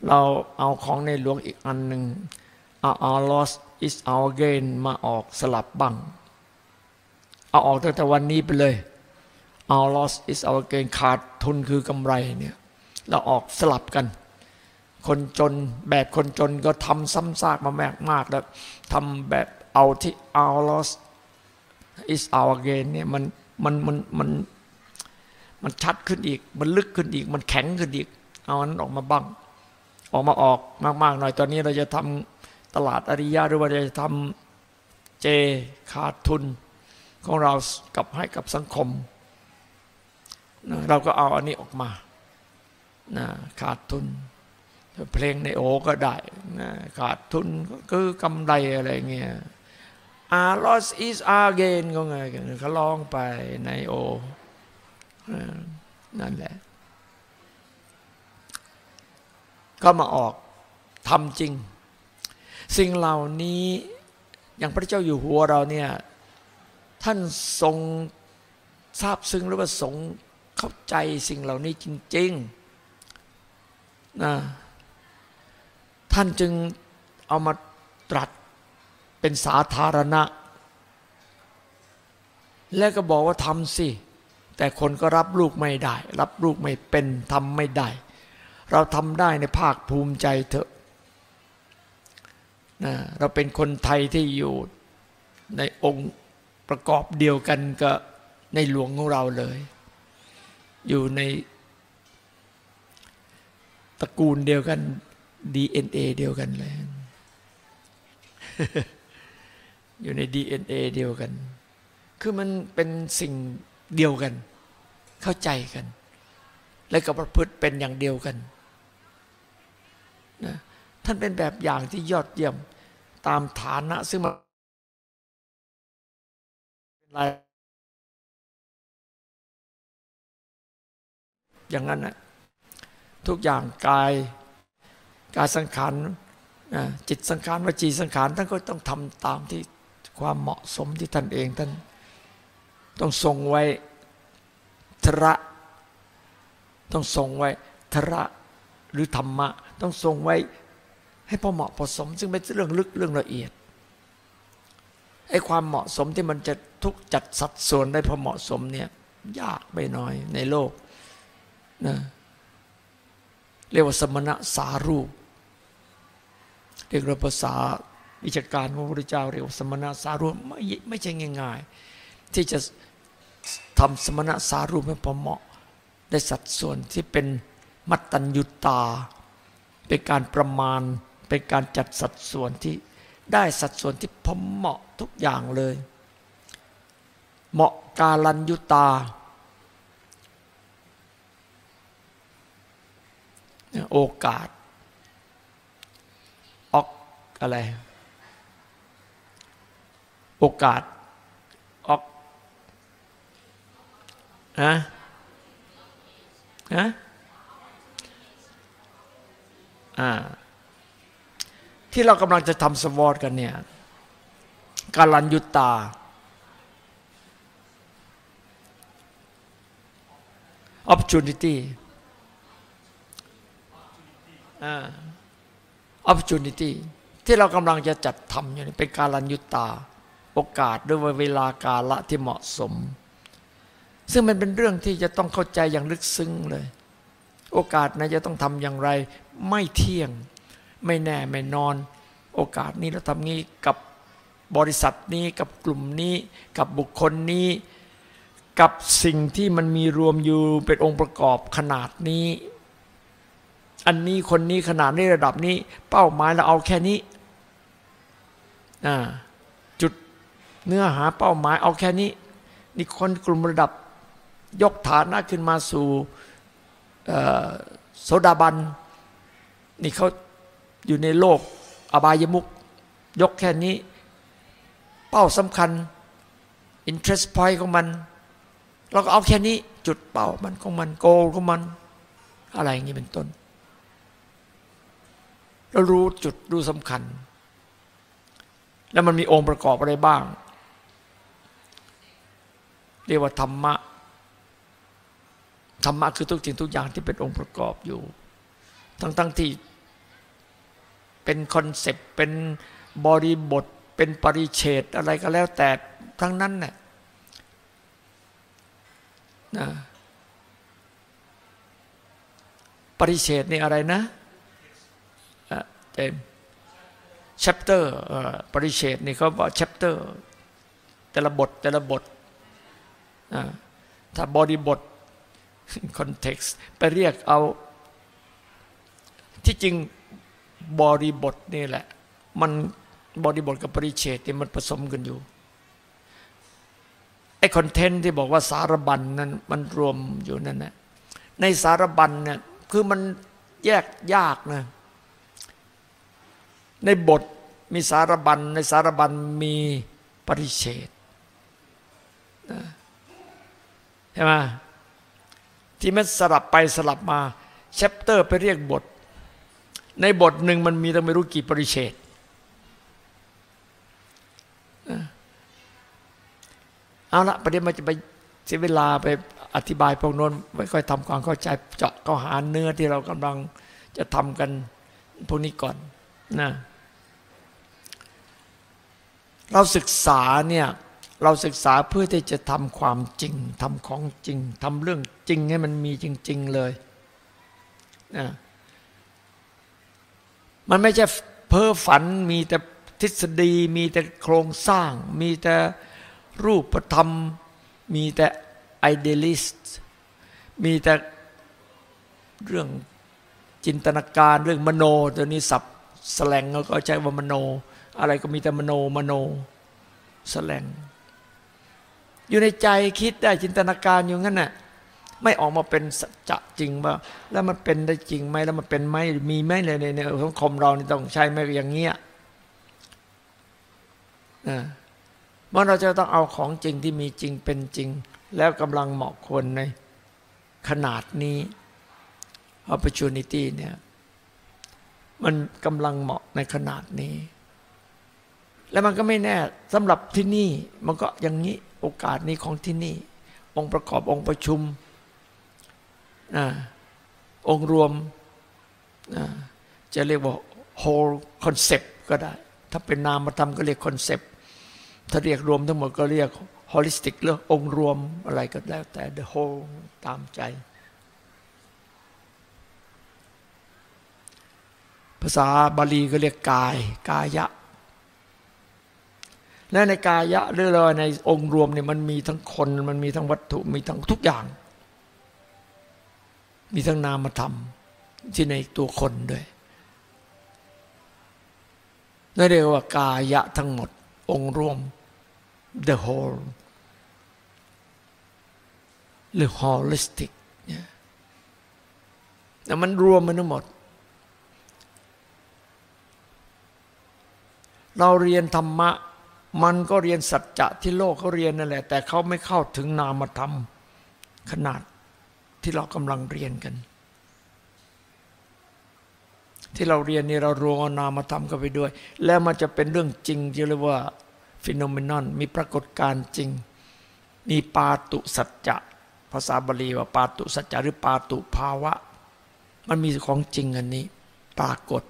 เราเอาของในหลวงอีกอันหนึ่งเอา our loss is our gain มาออกสลับบ้าง เอาออกตั้งแต่วันนี้ไปเลย our loss is our gain ขาดทุนคือกำไรเนี่ย เราออกสลับกัน คนจนแบบคนจนก็ทำซ้ำซากมาแมกมากแล้วทำแบบเอาที่ our loss is our gain เนี่ยมันมันมันมันมันชัดขึ้นอีก มันลึกขึ้นอีก มันแข็งขึ้นอีก เอาอันนั้นออกมาบ้าง ออกมาออกมากๆหน่อยตอนนี้เราจะทำตลาดอริยะหรือว่าจะทำเจขาดทุนของเรากับให้กับสังคมเราก็เอาอันนี้ออกมานะขาดทุน เพลงในโอก็ได้นะขาดทุนก็คือกำไรอะไรเงี้ย a r lost is a r gain ก็ไงกันเขาร้องไปในโอ นั่นแหละ ก็มาออกทำจริง สิ่งเหล่านี้อย่างพระเจ้าอยู่หัวเราเนี่ย ท่านทรงทราบซึ้งหรือว่าทรงเข้าใจสิ่งเหล่านี้จริง ๆนะ ท่านจึงเอามาตรัสเป็นสาธารณะ และก็บอกว่าทำสิ แต่คนก็รับลูกไม่ได้ รับลูกไม่เป็นทำไม่ได้ เราทำได้ในภาคภูมิใจเถอะนะเราเป็นคนไทยที่อยู่ในองค์ประกอบเดียวกันกับในหลวงของเราเลย อยู่ในตระกูลเดียวกัน DNA เดียวกันเลย อยู่ใน DNA เดียวกัน คือมันเป็นสิ่งเดียวกัน เข้าใจกัน และก็ประพฤติเป็นอย่างเดียวกันนะท่านเป็นแบบอย่างที่ยอดเยี่ยมตามฐานะ ซึ่งมันเป็นไรอย่างนั้นนะทุกอย่างกาย กายสังขารจิตสังขารวจีสังขารท่านก็ต้องทำตามที่ความเหมาะสมที่ท่านเองท่านต้องทรงไว้ทระ ต้องทรงไว้ทระหรือธรรมะ ต้องทรงไว้ให้พอเหมาะพอสม ซึ่งเป็นเรื่องลึกเรื่องละเอียดไอ้ความเหมาะสมที่มันจะทุกจัดสัดส่วนได้พอเหมาะสมเนี่ยยากไปหน่อยในโลกนะ เรียกว่าสมณะสารูปเรียกภาษาวิชาการของพระพุทธเจ้าเรียกว่าสมณะสารูปไม่ไม่ใช่ง่าย ๆ ที่จะทำสมณะสารูปให้พอเหมาะได้สัดส่วนที่เป็นมัตตัญญุตา เป็นการประมาณ เป็นการจัดสัดส่วนที่ได้สัดส่วนที่พอเหมาะทุกอย่างเลย เหมาะกาลัญยุตา โอกาสออกอะไร โอกาสออกฮะฮะอ่าที่เรากำลังจะทำสวอตกันเนี่ยกาลันยุตา opportunity opportunity ที่เรากำลังจะจัดทำอยู่นี่เป็นการันยุตตา โอกาสด้วยเวลากาละที่เหมาะสม ซึ่งมันเป็นเรื่องที่จะต้องเข้าใจอย่างลึกซึ้งเลย โอกาสนะจะต้องทำอย่างไร ไม่เที่ยง ไม่แน่ไม่นอน โอกาสนี้เราทำงี้กับบริษัทนี้กับกลุ่มนี้กับบุคคลนี้กับสิ่งที่มันมีรวมอยู่เป็นองค์ประกอบขนาดนี้ อันนี้คนนี้ขนาดนี้ระดับนี้ เป้าหมายเราเอาแค่นี้จุดเนื้อหาเป้าหมายเอาแค่นี้ นี่คนกลุ่มระดับยกฐานะขึ้นมาสู่โสดาบัน นี่เขาอยู่ในโลกอบายมุก ยกแค่นี้ เป้าสำคัญ interest point ของมัน เราก็เอาแค่นี้ จุดเป้ามันของมันโกของมัน อะไรอย่างนี้เป็นต้น แล้วรู้จุดรู้สำคัญ แล้วมันมีองค์ประกอบอะไรบ้าง เรียกว่าธรรมะ ธรรมะคือทุกสิ่งทุกอย่างที่เป็นองค์ประกอบอยู่ ทั้งๆทที่เป็นคอนเซปต์เป็นบริบท เป็นปริเฉดอะไรก็แล้วแต่ทั้งนั้นเนี่ยนะปริเฉดนี่อะไรนะ เต็ม chapter ปริเชตนี่เขาบอก chapter แต่ละบทแต่ละบทถ้าบริบท context ไปเรียกเอา ที่จริงบริบทนี่แหละ มันบริบทกับปริเชตนี่มันผสมกันอยู่ไอ้คอนเทนต์ที่บอกว่าสารบัญนั้นมันรวมอยู่นั่นนะในสารบัญเนี่ยคือมันแยกยากนะ ในบทมีสารบัญในสารบัญมีปริเฉดใช่ไหมที่มันสลับไปสลับมาแชปเตอร์ไปเรียกบท ในบทหนึ่งมันมีตั้งไม่รู้กี่ปริเฉดเอาละประเดี๋ยวมันจะไปเสียเวลาไปอธิบายพวกน้นไม่ค่อยทำความเข้าใจเจาะก็หาเนื้อที่เรากำลังจะทำกันพวกนี้ก่อน นะเราศึกษาเนี่ยเราศึกษาเพื่อที่จะทำความจริงทำของจริงทำเรื่องจริงให้มันมีจริง ๆเลยนะมันไม่ใช่เพ้อฝันมีแต่ทฤษฎี มีแต่โครงสร้าง มีแต่รูปธรรม มีแต่ idealist มีแต่เรื่องจินตนาการเรื่องมโนตัวนี้ศัพท์สแลงก็ใช้ว่ามโน อะไรก็มีแต่มโนมโนสแลง อยู่ในใจคิดได้จินตนาการอยู่งั้นน่ะไม่ออกมาเป็นสัจจะจริงว่า แล้วมันเป็นได้จริงไหมแล้วมันเป็นไหมมีไหมในในสังคมเรานี่ต้องใช้ไหมอย่างเงี้ยนะเมื่อเราจะต้องเอาของจริงที่มีจริงเป็นจริง แล้วกำลังเหมาะควรในขนาดนี้ opportunity เนี่ย มันกำลังเหมาะในขนาดนี้ แล้วมันก็ไม่แน่สำหรับที่นี่มันก็อย่างนี้โอกาสนี้ของที่นี่ องค์ประกอบองค์ประชุมอองค์รวมจะเรียกว่า whole concept ก็ได้ ถ้าเป็นนามธรรมก็เรียก concept ถ้าเรียกรวมทั้งหมดก็เรียก holistic เรื่ององค์รวมอะไรก็แล้วแต่ the whole ตามใจ ภาษาบาลีก็เรียกกาย กายะ และในกายะหรือในองค์รวมเนี่ยมันมีทั้งคนมันมีทั้งวัตถุมีทั้งทุกอย่าง มีทั้งนามธรรมที่ในตัวคนด้วยนั่นเรียกว่ากายะทั้งหมด องค์รวม the whole หรือ holistic เนี่ยแต่มันรวมมันทั้งหมด เราเรียนธรรมะ มันก็เรียนสัจจะที่โลกเขาเรียนนั่นแหละ แต่เขาไม่เข้าถึงนามธรรมขนาดที่เรากำลังเรียนกัน ที่เราเรียนนี่เรารวมนามธรรมเข้าไปด้วย แล้วมันจะเป็นเรื่องจริงที่เรียกว่าฟิโนเมนอนมีปรากฏการณ์จริง มีปาตุสัจจะภาษาบาลีว่าปาตุสัจจะหรือปาตุภาวะ มันมีของจริงอันนี้ ปรากฏ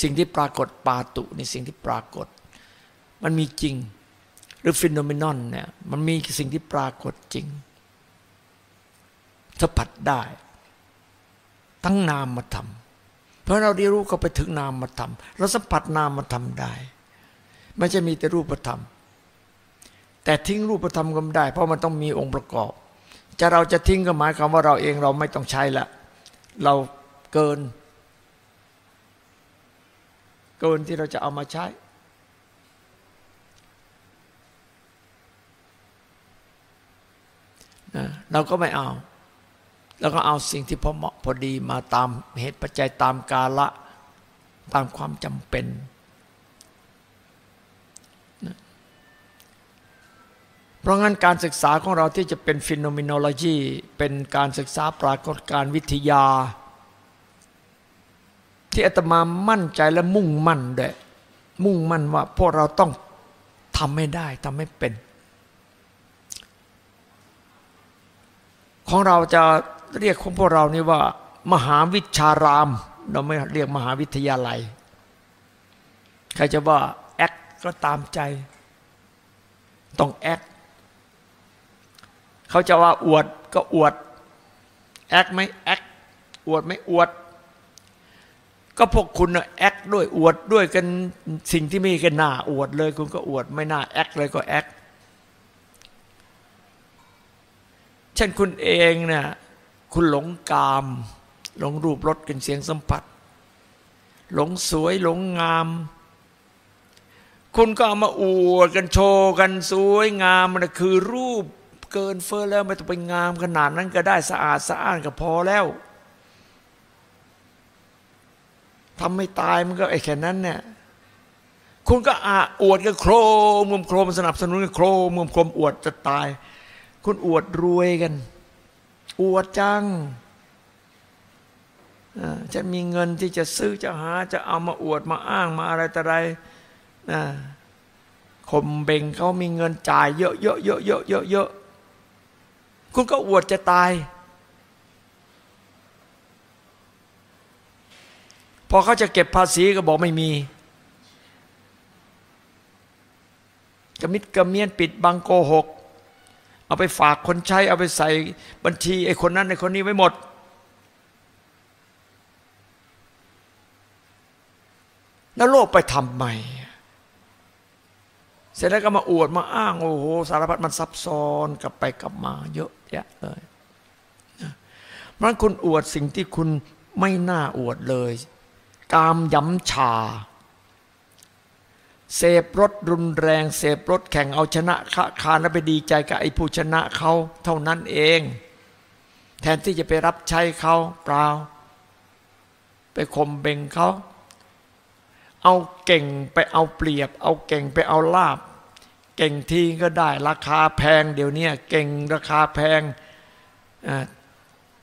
สิ่งที่ปรากฏปาตุในสิ่งที่ปรากฏ มันมีจริง หรือฟิโนเมนอนเนี่ยมันมีสิ่งที่ปรากฏจริงสัมผัสได้ ทั้งนามมาทำเพราะเราได้รู้ก็ไปถึงนามมาทำเราสัมผัสนามมาทำได้ ไม่ใช่มีแต่รูปธรรม แต่ทิ้งรูปธรรมก็ไม่ได้ เพราะมันต้องมีองค์ประกอบ จะเราจะทิ้งก็หมายความว่าเราเองเราไม่ต้องใช้ละเราเกิน เกินที่เราจะเอามาใช้ เราก็ไม่เอา แล้วก็เอาสิ่งที่พอเหมาะพอดีมาตามเหตุปัจจัยตามกาละตามความจำเป็นเพราะงั้นการศึกษาของเราที่จะเป็นฟิโนมิโนโลจีเป็นการศึกษาปรากฏการวิทยา ที่อาตมามั่นใจและมุ่งมั่นด้วยมุ่งมั่นว่าพวกเราต้องทำไม่ได้ทำไม่เป็น ของเราจะเรียกของพวกเรานี่ว่า มหาวิชาราม เราไม่เรียกมหาวิทยาลัย ใครจะว่าแอคก็ตามใจ ต้องแอคเขาจะว่าอวดก็อวด แอคไหมแอคอวดไม่อวด ก็พวกคุณ act ด้วยอวดด้วยกันสิ่งที่มันไม่น่าอวดเลย คุณก็อวดไม่น่า act เลยก็ act เช่นคุณเองเนี่ยคุณหลงกาม หลงรูปรสกลิ่นเสียงสัมผัส หลงสวยหลงงาม คุณก็เอามาอวดกันโชว์กันสวยงามมันคือรูปเกินเฟ้อแล้วไม่ต้องไปงามขนาดนั้นก็ได้สะอาดสะอ้านก็พอแล้ว ทำไม่ตายมันก็ไอ้แค่นั้นเนี่ยคุณก็อาอวดกันโครมมุมโครมสนับสนุนกันโครมมุมโครมอวดจะตาย คุณอวดรวยกัน อวดจังจะมีเงินที่จะซื้อจะหา จะเอามาอวดมาอ้างมาอะไรต่อะไรนะข่มเบ่งเขามีเงินจ่ายเยอะเยอะเยอะเยอะเยอะเยอะคุณก็อวดจะตาย พอเขาจะเก็บภาษีก็บอกไม่มีกระมิดกระเมียนปิดบังโกหก เอาไปฝากคนใช้ เอาไปใส่บัญชีไอ้คนนั้นไอ้คนนี้ไว้หมด แล้วโลกไปทำใหม่ เสร็จแล้วก็มาอวดมาอ้าง โอ้โห สารพัดมันซับซ้อนกลับไปกลับมา เยอะแยะเลยเพราะคุณอวดสิ่งที่คุณไม่น่าอวดเลย กามย้ำชา เสพรถรุนแรง เสพรถแข่งเอาชนะคคานแล้วไปดีใจกับไอ้ผู้ชนะเขาเท่านั้นเอง แทนที่จะไปรับใช้เขาเปล่า ไปข่มเบงเขา เอาเก่งไปเอาเปรียบ เอาเก่งไปเอาลาบ เก่งทีก็ได้ราคาแพงเดี๋ยวนี้เก่งราคาแพง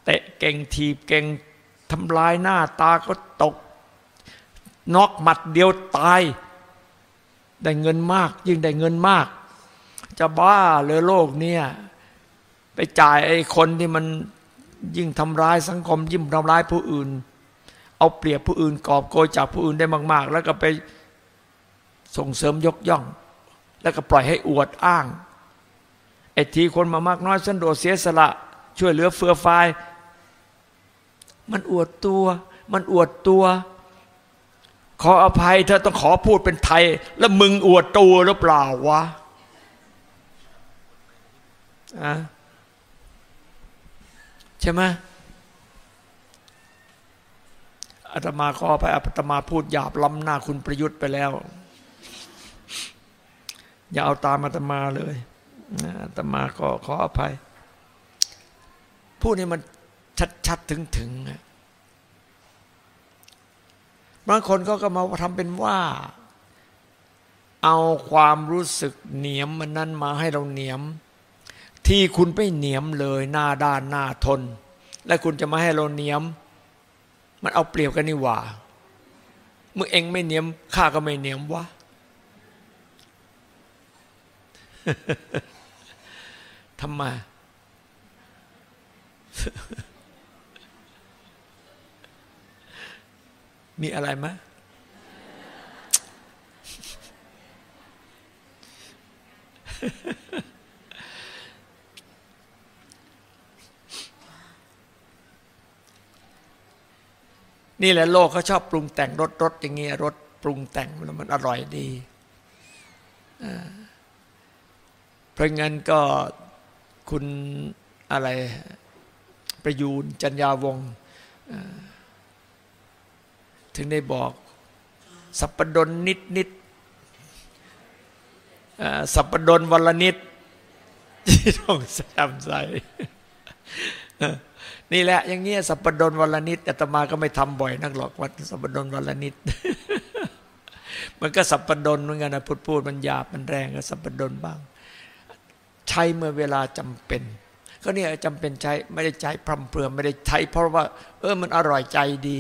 เตะเก่งทีบเก่งทำลายหน้าตาก็ตก นอกหมัดเดียวตาย ได้เงินมาก ยิ่งได้เงินมาก จะบ้าเลยโลกเนี่ยไปจ่ายไอ้คนที่มันยิ่งทำร้ายสังคม ยิ่งทำร้ายผู้อื่น เอาเปรียบผู้อื่นกอบโกยจากผู้อื่นได้มาก ๆ แล้วก็ไปส่งเสริมยกย่อง แล้วก็ปล่อยให้อวดอ้างไอ้ทีคนมามากน้อยสันโดษเสียสละ ช่วยเหลือเฟือฟาย มันอวดตัว มันอวดตัว ขออภัยเธอต้องขอพูดเป็นไทย แล้วมึงอวดตัวหรือเปล่าวะอะใช่ไหมอาตมาขอไปอาตมาพูดหยาบล้ำหน้าคุณประยุทธ์ไปแล้ว อย่าเอาตามอาตมาเลยอาตมาก็ขออภัย พูดนี้มันชัดๆถึงๆ บางคนก็ก็มาทำเป็นว่า เอาความรู้สึกเหนียมมันนั้นมาให้เราเหนียม ที่คุณไม่เหนียมเลยหน้าด้านหน้าทน และคุณจะมาให้เราเหนียม มันเอาเปรียบกันนี่หว่าเมื่อเองไม่เหนียมข้าก็ไม่เหนียมวะทำไม มีอะไรไหมนี่แหละโลกเขาชอบปรุงแต่งรสรสอย่างเงี้ยรสปรุงแต่งมันอร่อยดีเพราะงั้นก็คุณอะไรประยูนจัญญาวงศ์ ถึงได้บอก สัปดนนิดนิดสัปดนวันละนิดที่ต้องจำใส่นี่แหละ อย่างเงี้ยสัปดนวันละนิดอาตมาก็ไม่ทำบ่อยนักหรอกวัดสัปดนวันละนิดมันก็สัปดนเหมือนกันนะพูดพูดมันหยาบมันแรงก็สัปดนบ้าง ใช้เมื่อเวลาจำเป็น ก็เนี่ยจำเป็นใช้ไม่ได้ใช้พร่ำเพรื่อไม่ได้ใช้เพราะว่า เออมันอร่อยใจดี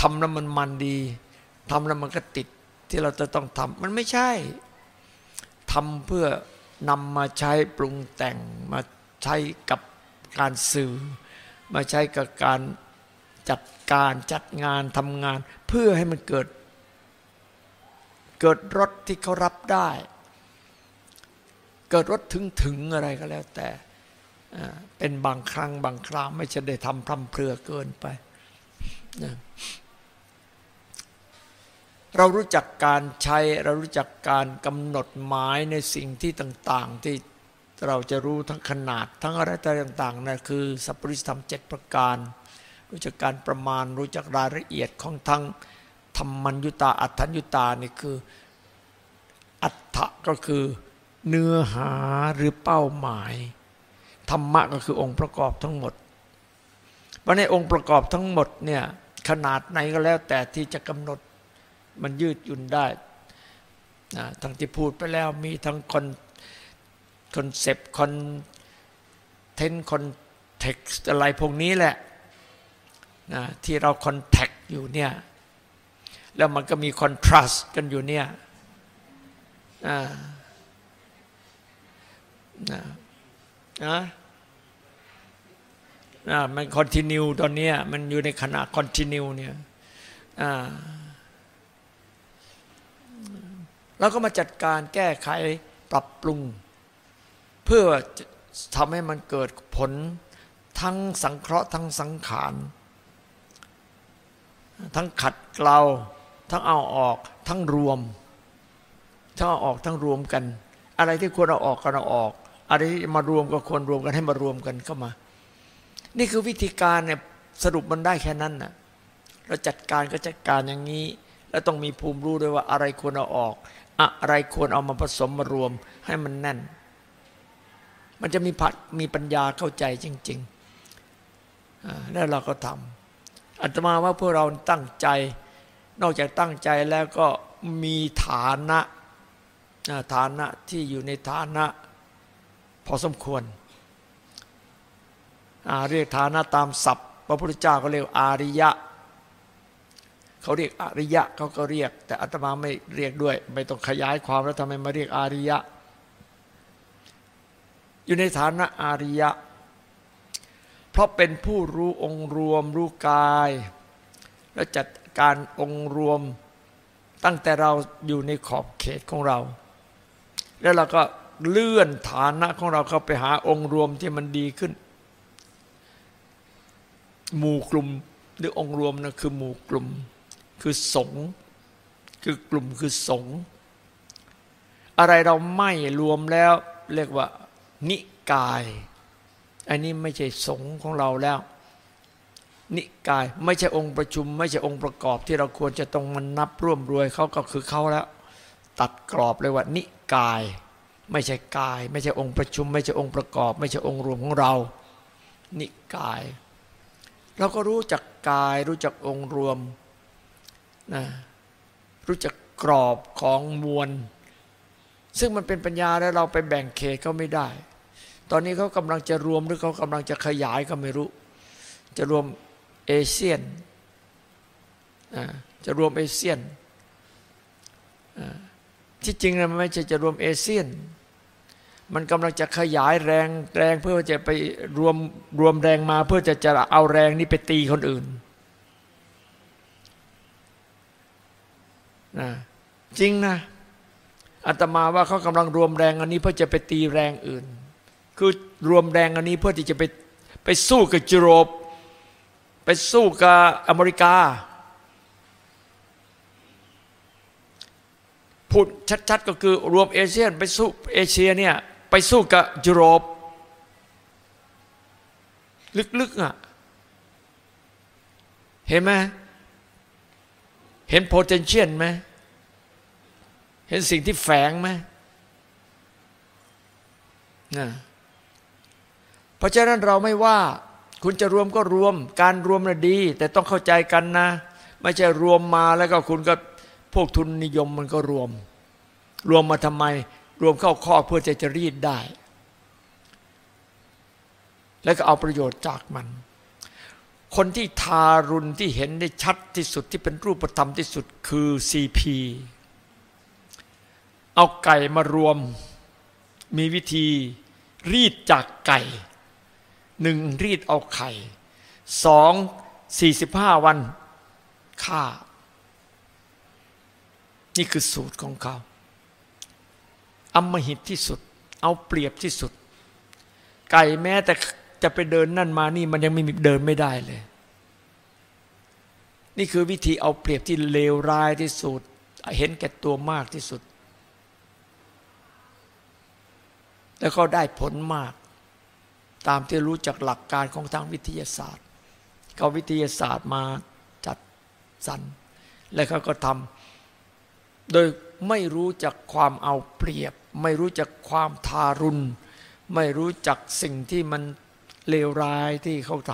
ทำแล้วมันมันดีทำแล้วมันก็ติดที่เราจะต้องทำมันไม่ใช่ทำเพื่อนำมาใช้ปรุงแต่งมาใช้กับการสื่อ มาใช้กับการจัดการจัดงานทำงาน เพื่อให้มันเกิด เกิดรถที่เขารับได้ เกิดรถถึงถึงอะไรก็แล้วแต่เป็นบางครั้งบางคราวไม่ใช่ได้ทำพร่ำเพรื่อเกินไป เรารู้จักการใช้เรารู้จักการกำหนดหมายในสิ่งที่ต่างๆ ที่เราจะรู้ทั้งขนาดทั้งอะไรต่างๆนะคือสัพพริธรรมเจ็ดประการ รู้จักการประมาณรู้จักรายละเอียดของทั้งธัมมัญญุตาอัตถัญญุตานี่คืออัตถะก็คือเนื้อหาหรือเป้าหมาย ธรรมะก็คือองค์ประกอบทั้งหมดเพราะในองค์ประกอบทั้งหมดเนี่ยขนาดไหนก็แล้วแต่ที่จะกำหนด มันยืดหยุ่นได้นะทั้งที่พูดไปแล้วมีทั้ง con concept content context อะไรพวกนี้แหละนะที่เราคอนแทคอยู่เนี่ยแล้วมันก็มีคอนทราสต์กันอยู่เนี่ยนะนะนะนะมันคอนติเนียตอนนี้มันอยู่ในขณะคอนติเนียเนี่ย แล้วก็มาจัดการแก้ไขปรับปรุง เพื่อทำให้มันเกิดผลทั้งสังเคราะห์ทั้งสังขาร ทั้งขัดเกลาทั้งเอาออกทั้งรวมทั้งเอาออกทั้งรวมกัน อะไรที่ควรเอาออกก็เอาออก อะไรที่มารวมก็ควรรวมกันให้มารวมกันเข้ามา นี่คือวิธีการเนี่ยสรุปมันได้แค่นั้นนะเราจัดการก็จัดการอย่างนี้ แล้วต้องมีภูมิรู้ด้วยว่าอะไรควรเอาออก อะไรควรเอามาผสมมารวมให้มันแน่น มันจะมีพัดมีปัญญาเข้าใจจริงๆแล้วเราก็ทำอาตมาว่าพวกเราตั้งใจ นอกจากตั้งใจแล้วก็มีฐานะฐานะที่อยู่ในฐานะพอสมควร เรียกฐานะตามศัพท์ พระพุทธเจ้าก็เรียกอาริยะ เขาเรียกอริยะเขาก็เรียก แต่อาตมาไม่เรียกด้วย ไม่ต้องขยายความแล้วทำไมมาเรียกอาริยะ อยู่ในฐานะอาริยะ เพราะเป็นผู้รู้องค์รวมรู้กาย และจัดการองค์รวม ตั้งแต่เราอยู่ในขอบเขตของเรา แล้วเราก็เลื่อนฐานะของเราเข้าไปหาองค์รวมที่มันดีขึ้น หมู่กลุ่มหรือองค์รวมนะคือหมู่กลุ่ม คือสงคือกลุ่มคือสงอะไรเราไม่รวมแล้วเรียกว่า นิกาย อันนี้ไม่ใช่สงของเราแล้ว นิกายไม่ใช่องค์ประชุม ไม่ใช่องค์ประกอบที่เราควรจะต้องมันนับร่วมรวยเขาก็คือเขาแล้ว ตัดกรอบเลยว่า นิกาย ไม่ใช่กาย ไม่ใช่องค์ประชุม ไม่ใช่องค์ประกอบ ไม่ใช่องค์รวมของเรา นิกาย เราก็รู้จักกายรู้จักองค์รวม นะรู้จักกรอบของมวล ซึ่งมันเป็นปัญญาแล้วเราไปแบ่งเขตเขาไม่ได้ ตอนนี้เขากำลังจะรวมหรือเขากำลังจะขยายก็ไม่รู้ จะรวมเอเชียนจะรวมเอเชียนที่จริงนะมันไม่ใช่จะรวมเอเชียน มันกำลังจะขยายแรงแรงเพื่อจะไปรวมรวมแรงมาเพื่อจะจะเอาแรงนี้ไปตีคนอื่น นะจริงนะอาตมาว่าเขากำลังรวมแรงอันนี้เพื่อจะไปตีแรงอื่น คือรวมแรงอันนี้เพื่อที่จะไปไปสู้กับจุโรป ไปสู้กับอเมริกา พูดชัดๆก็คือรวมเอเชียนไปสู้เอเชียเนี่ยไปสู้กับยุโรป ลึกๆอะเห็นไหม เห็น potential ไหมเห็นสิ่งที่แฝงไหมนะเพราะฉะนั้นเราไม่ว่า คุณจะรวมก็รวม การรวมน่ะดี แต่ต้องเข้าใจกันนะ ไม่ใช่รวมมาแล้วก็คุณก็พวกทุนนิยมมันก็รวม รวมมาทำไม รวมเข้าข้อเพื่อจะจะรีดได้ แล้วก็เอาประโยชน์จากมัน คนที่ทารุณที่เห็นได้ชัดที่สุดที่เป็นรูปธรรมที่สุดคือซีพีเอาไก่มารวม มีวิธีรีดจากไก่หนึ่งรีดเอาไข่สองสี่สิบห้าวันฆ่า นี่คือสูตรของเขาอมหิตที่สุด เอาเปรียบที่สุด ไก่แม้แต่ จะไปเดินนั่นมานี่มันยังไม่มีเดินไม่ได้เลย นี่คือวิธีเอาเปรียบที่เลวร้ายที่สุด เห็นแก่ตัวมากที่สุด แล้วก็ได้ผลมาก ตามที่รู้จักหลักการของทางวิทยาศาสตร์เขาวิทยาศาสตร์มาจัดสรรและเขาก็ทำโดยไม่รู้จักความเอาเปรียบ ไม่รู้จักความทารุณ ไม่รู้จักสิ่งที่มัน เลวร้ายที่เขาท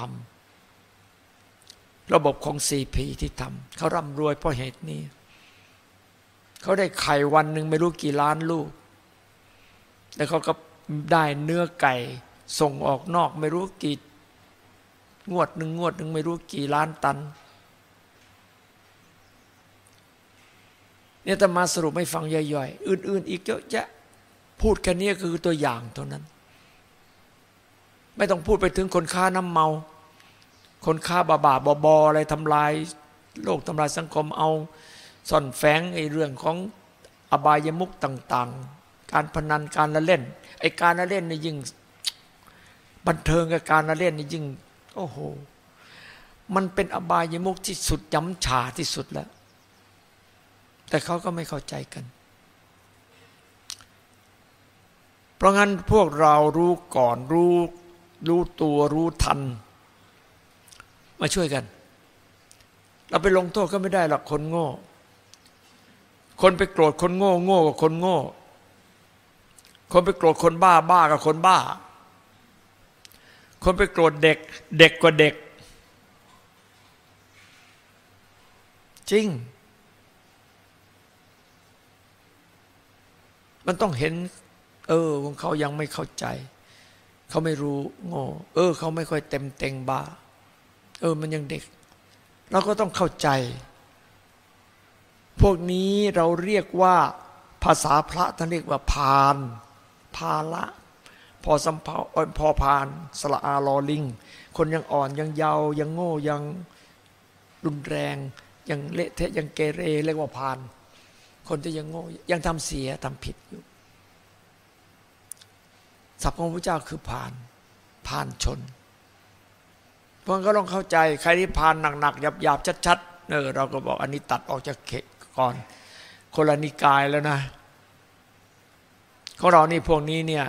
ำระบบของซีพีที่ทำเขาร่ำรวยเพราะเหตุนี้ เขาได้ไข่วันหนึ่งไม่รู้กี่ล้านลูก แล้วเขาก็ได้เนื้อไก่ส่งออกนอกไม่รู้กี่งวดหนึ่งงวดหนึ่งไม่รู้กี่ล้านตัน เนี่ยแต่มาสรุปไม่ฟังย่อยๆ อื่น ๆ อีกเยอะแยะพูดแค่นี้คือตัวอย่างเท่านั้น ไม่ต้องพูดไปถึงคนค้าน้ำเมา คนค้าบาบาบอบออะไรทำลาย โลกทำลายสังคมเอาซ่อนแฝงไอ้เรื่องของอบายมุกต่าง ๆ การพนันการละเล่นไอ้การละเล่นนี่ยิ่งบันเทิงกับการละเล่นนี่ยิ่งโอ้โหมันเป็นอบายมุกที่สุดย้ำฉาที่สุดแล้ว แต่เขาก็ไม่เข้าใจกัน เพราะงั้นพวกเรารู้ก่อนรู้ รู้ตัวรู้ทัน มาช่วยกัน เราไปลงโทษก็ไม่ได้หรอกคนโง่ คนไปโกรธคนโง่โง่กับคนโง่ คนไปโกรธคนบ้าบ้ากับคนบ้า คนไปโกรธเด็ก เด็กกว่าเด็ก จริง มันต้องเห็น เออของเขายังไม่เข้าใจ เขาไม่รู้โง่เออ เขาไม่ค่อยเต็มเต็งบ้า เออ มันยังเด็ก เราก็ต้องเข้าใจ พวกนี้เราเรียกว่าภาษาพระท่านเรียกว่าพานพาละ พอสัมภาพอพานสละอาลอลิง คนยังอ่อนยังเยาว์ยังโง่ยังรุนแรงยังเละเทะยังเกเรเรียกว่าพาน คนที่ยังโง่ยังทำเสียทำผิดอยู่ ศัพท์ของพระเจ้าคือผ่าน ผ่านชนพวกก็ต้องเข้าใจใครที่ผ่านหนักๆหยาบๆชัดๆเออเราก็บอกอันนี้ตัดออกจากเขตก่อนคนละนิกายแล้วนะของเรานี่พวกนี้เนี่ย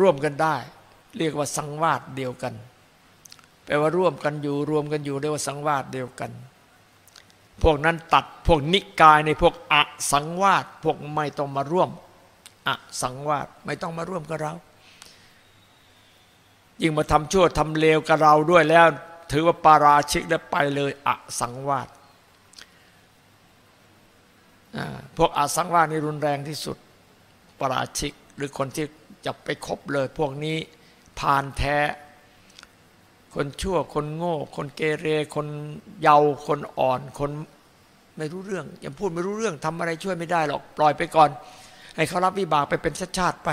ร่วมกันได้ เรียกว่าสังวาสเดียวกันแปลว่าร่วมกันอยู่รวมกันอยู่เรียกว่าสังวาสเดียวกัน พวกนั้นตัดพวกนิกายในพวกอสังวาสพวกไม่ต้องมาร่วม อสังวาสไม่ต้องมาร่วมกับเรา ยิ่งมาทำชั่วทำเลวกับเราด้วยแล้ว ถือว่าปาราชิกแล้วไปเลยอสังวาสพวกอสังวาสนี่รุนแรงที่สุดปาราชิก หรือคนที่จะไปคบเลย พวกนี้ผ่านแท้ คนชั่วคนโง่ คนเกเร คนเยาคนอ่อน คนไม่รู้เรื่องยังพูดไม่รู้เรื่องทำอะไรช่วยไม่ได้หรอก ปล่อยไปก่อน ให้เขารับวิบากไปเป็นชาติชาติไป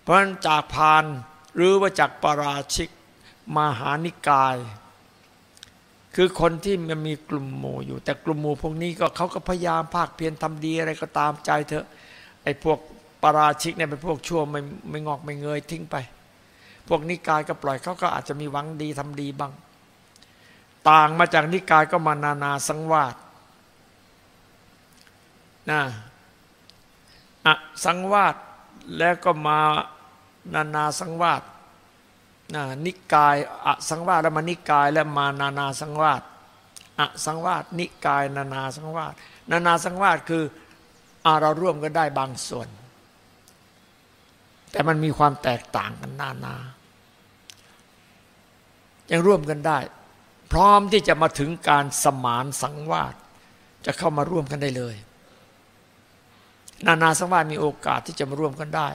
เพราะฉะนั้นจากพานหรือว่าจากปราชิกมหานิกาย คือคนที่มันมีกลุ่มหมู่อยู่ แต่กลุ่มหมู่พวกนี้ก็เขาก็พยายามภาคเพียรทำดีอะไรก็ตามใจเถอะไอ้พวกปราชิกเนี่ยเป็นพวกชั่วไม่ไม่งอกไม่เงยทิ้งไป พวกนิกายก็ปล่อยเขาก็อาจจะมีหวังดีทำดีบ้าง ต่างมาจากนิกายก็มานานาสังวาส นะอะสังวาสแล้วก็มานานาสังวาสนะนิกายอะสังวาสแล้วมานิกายแล้วมานานาสังวาสอะสังวาสนิกายนานาสังวาสนานาสังวาสคืออาเราร่วมกันได้บางส่วน แต่มันมีความแตกต่างกันนานายังร่วมกันได้ พร้อมที่จะมาถึงการสมานสังวาสจะเข้ามาร่วมกันได้เลย นานาสังวาสมีโอกาสที่จะมาร่วมกันได้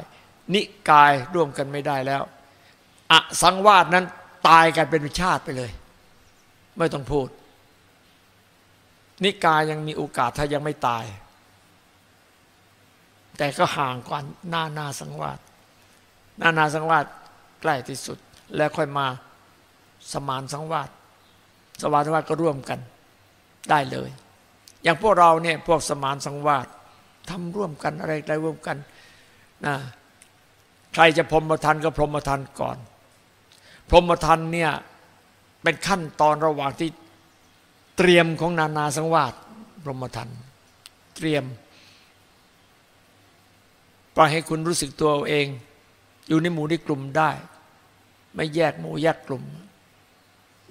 นิกายร่วมกันไม่ได้แล้วอสังวาสนั้นตายกันเป็นชาติไปเลย ไม่ต้องพูด นิกายยังมีโอกาสถ้ายังไม่ตาย แต่ก็ห่างกว่านานาสังวาสนานาสังวาสใกล้ที่สุด แล้วค่อยมาสมานสังวาสสมาสังวาสก็ร่วมกันได้เลย อย่างพวกเราเนี่ยพวกสมานสังวาส ทำร่วมกันอะไรอะไรร่วมกันนะใครจะพรหมทันก็พรหมทันก่อน พรหมทันเนี่ยเป็นขั้นตอนระหว่างที่เตรียมของนานาสังวาสพรหมทันเตรียมปล่อยให้คุณรู้สึกตัวเอง อยู่ในหมู่ในกลุ่มได้ ไม่แยกหมู่แยกกลุ่ม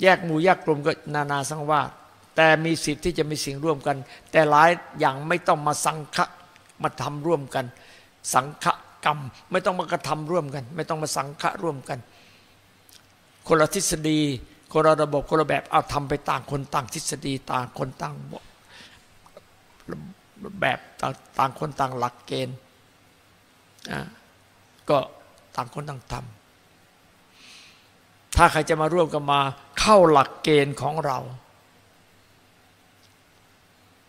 แยกหมู่แยกกลุ่มก็นานาสังวาสแต่มีสิทธิ์ที่จะมีสิ่งร่วมกัน แต่หลายอย่างไม่ต้องมาสังฆ มาทำร่วมกัน สังฆกรรม ไม่ต้องมากระทำร่วมกัน ไม่ต้องมาสังฆร่วมกัน คนละทฤษฎีคนละระบบคนละแบบเอาทำไปต่างคนต่างทฤษฎีต่างคนต่างแบบต่างคนต่างหลักเกณฑ์ก็ต่างคนต่างทำถ้าใครจะมาร่วมกันมาเข้าหลักเกณฑ์ของเรา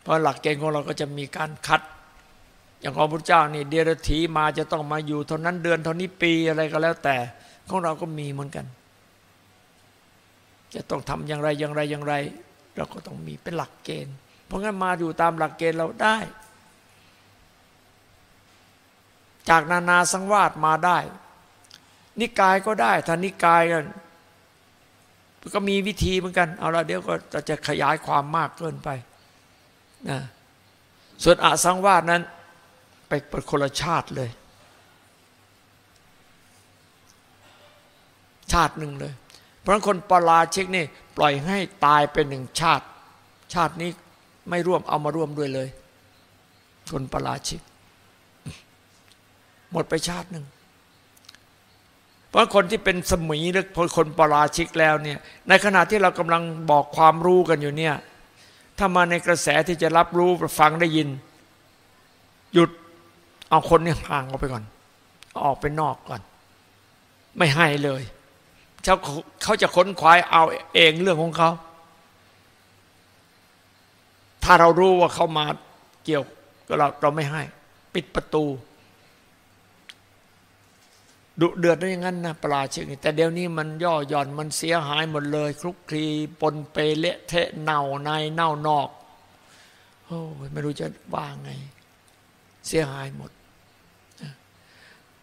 เพราะหลักเกณฑ์ของเราก็จะมีการคัด อย่างของพระเจ้านี่เดียรถีมาจะต้องมาอยู่เท่านั้นเดือนเท่านี้ปีอะไรก็แล้วแต่ ของเราก็มีเหมือนกัน จะต้องทำอย่างไรอย่างไรอย่างไร เราก็ต้องมีเป็นหลักเกณฑ์ เพราะงั้นมาอยู่ตามหลักเกณฑ์เราได้ จากนานาสังวาสมาได้ นิกายก็ได้ถ้านิกายกันก็มีวิธีเหมือนกัน เอาละเดี๋ยวก็จะขยายความมากเกินไปนะส่วนอสังวาสนั้น ไปเป็นคนละชาติเลย ชาติหนึ่งเลย เพราะคนปราชิกนี่ปล่อยให้ตายเป็นหนึ่งชาติ ชาตินี้ไม่ร่วมเอามาร่วมด้วยเลย คนปราชิก หมดไปชาติหนึ่งเพราะคนที่เป็นสมีหรือคนปราชิกแล้วเนี่ย ในขณะที่เรากำลังบอกความรู้กันอยู่เนี่ยถ้ามาในกระแสที่จะรับรู้ฟังได้ยิน หยุด เอาคนนี้ห่างออกไปก่อน ออกไปนอกก่อน ไม่ให้เลยเขาเขาจะค้นควายเอาเองเรื่องของเขา ถ้าเรารู้ว่าเขามาเกี่ยวก็เราเราไม่ให้ ปิดประตู ดุเดือดได้ยังงั้นนะปราชิกแต่เดี๋ยวนี้มันย่อหย่อนมันเสียหายหมดเลย คลุกคลีปนเปเละเทะเน่าในเน่านอกโอ้ไม่รู้จะว่าไง เสียหายหมด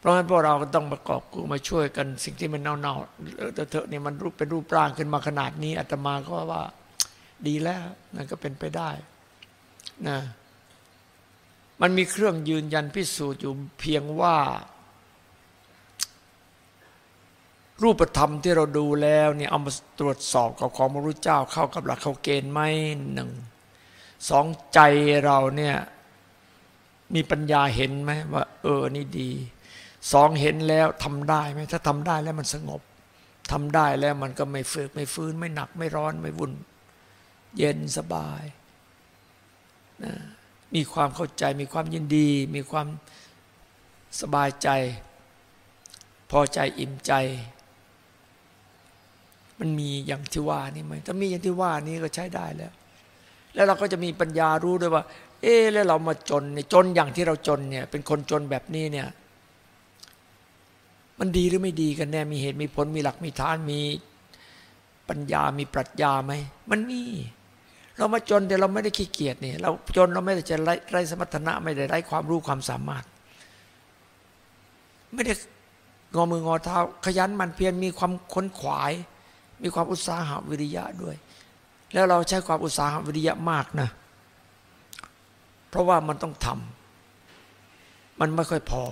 เพราะฉะนั้นพวกเราก็ต้องประกอบกูมาช่วยกันสิ่งที่มันเน่าๆเถอะเนี่ยมันรูปเป็นรูปร่างขึ้นมาขนาดนี้อาตมาก็ว่าดีแล้วนั่นก็เป็นไปได้นะมันมีเครื่องยืนยันพิสูจน์อยู่เพียงว่า รูปธรรมที่เราดูแล้วเนี่ยเอามาตรวจสอบกับของพระพุทธเจ้าเข้ากับหลักเขาเกณฑ์ไหมหนึ่งสองใจเราเนี่ยมีปัญญาเห็นไหมว่า เออนี่ดี สองเห็นแล้วทำได้ไหมถ้าทำได้แล้วมันสงบทำได้แล้วมันก็ไม่ฝืดไม่ฟื้นไม่หนักไม่ร้อนไม่วุ่น เย็นสบายนะมีความเข้าใจมีความยินดี มีความสบายใจ พอใจอิ่มใจ มันมีอย่างที่ว่านี่ไหมถ้ามีอย่างที่ว่านี้ก็ใช้ได้แล้ว แล้วเราก็จะมีปัญญารู้ด้วยว่า เอ๊แล้วเรามาจนเนี่ยจนอย่างที่เราจนเนี่ย เป็นคนจนแบบนี้เนี่ย มันดีหรือไม่ดีกันแน่ มีเหตุมีผลมีหลักมีฐานมีปัญญามีปรัชญาไหม มันมี เรามาจนแต่เราไม่ได้ขี้เกียจเนี่ยเราจนเราไม่ได้จะไรไร้สมรรถนะไม่ได้ไร้ความรู้ความสามารถ ไม่ได้งอมืองอเท้า ขยันมันเพียรมีความค้นขวาย มีความอุตสาหะวิริยะด้วย แล้วเราใช้ความอุตสาหะวิริยะมากนะ เพราะว่ามันต้องทมันไม่ค่อยพอ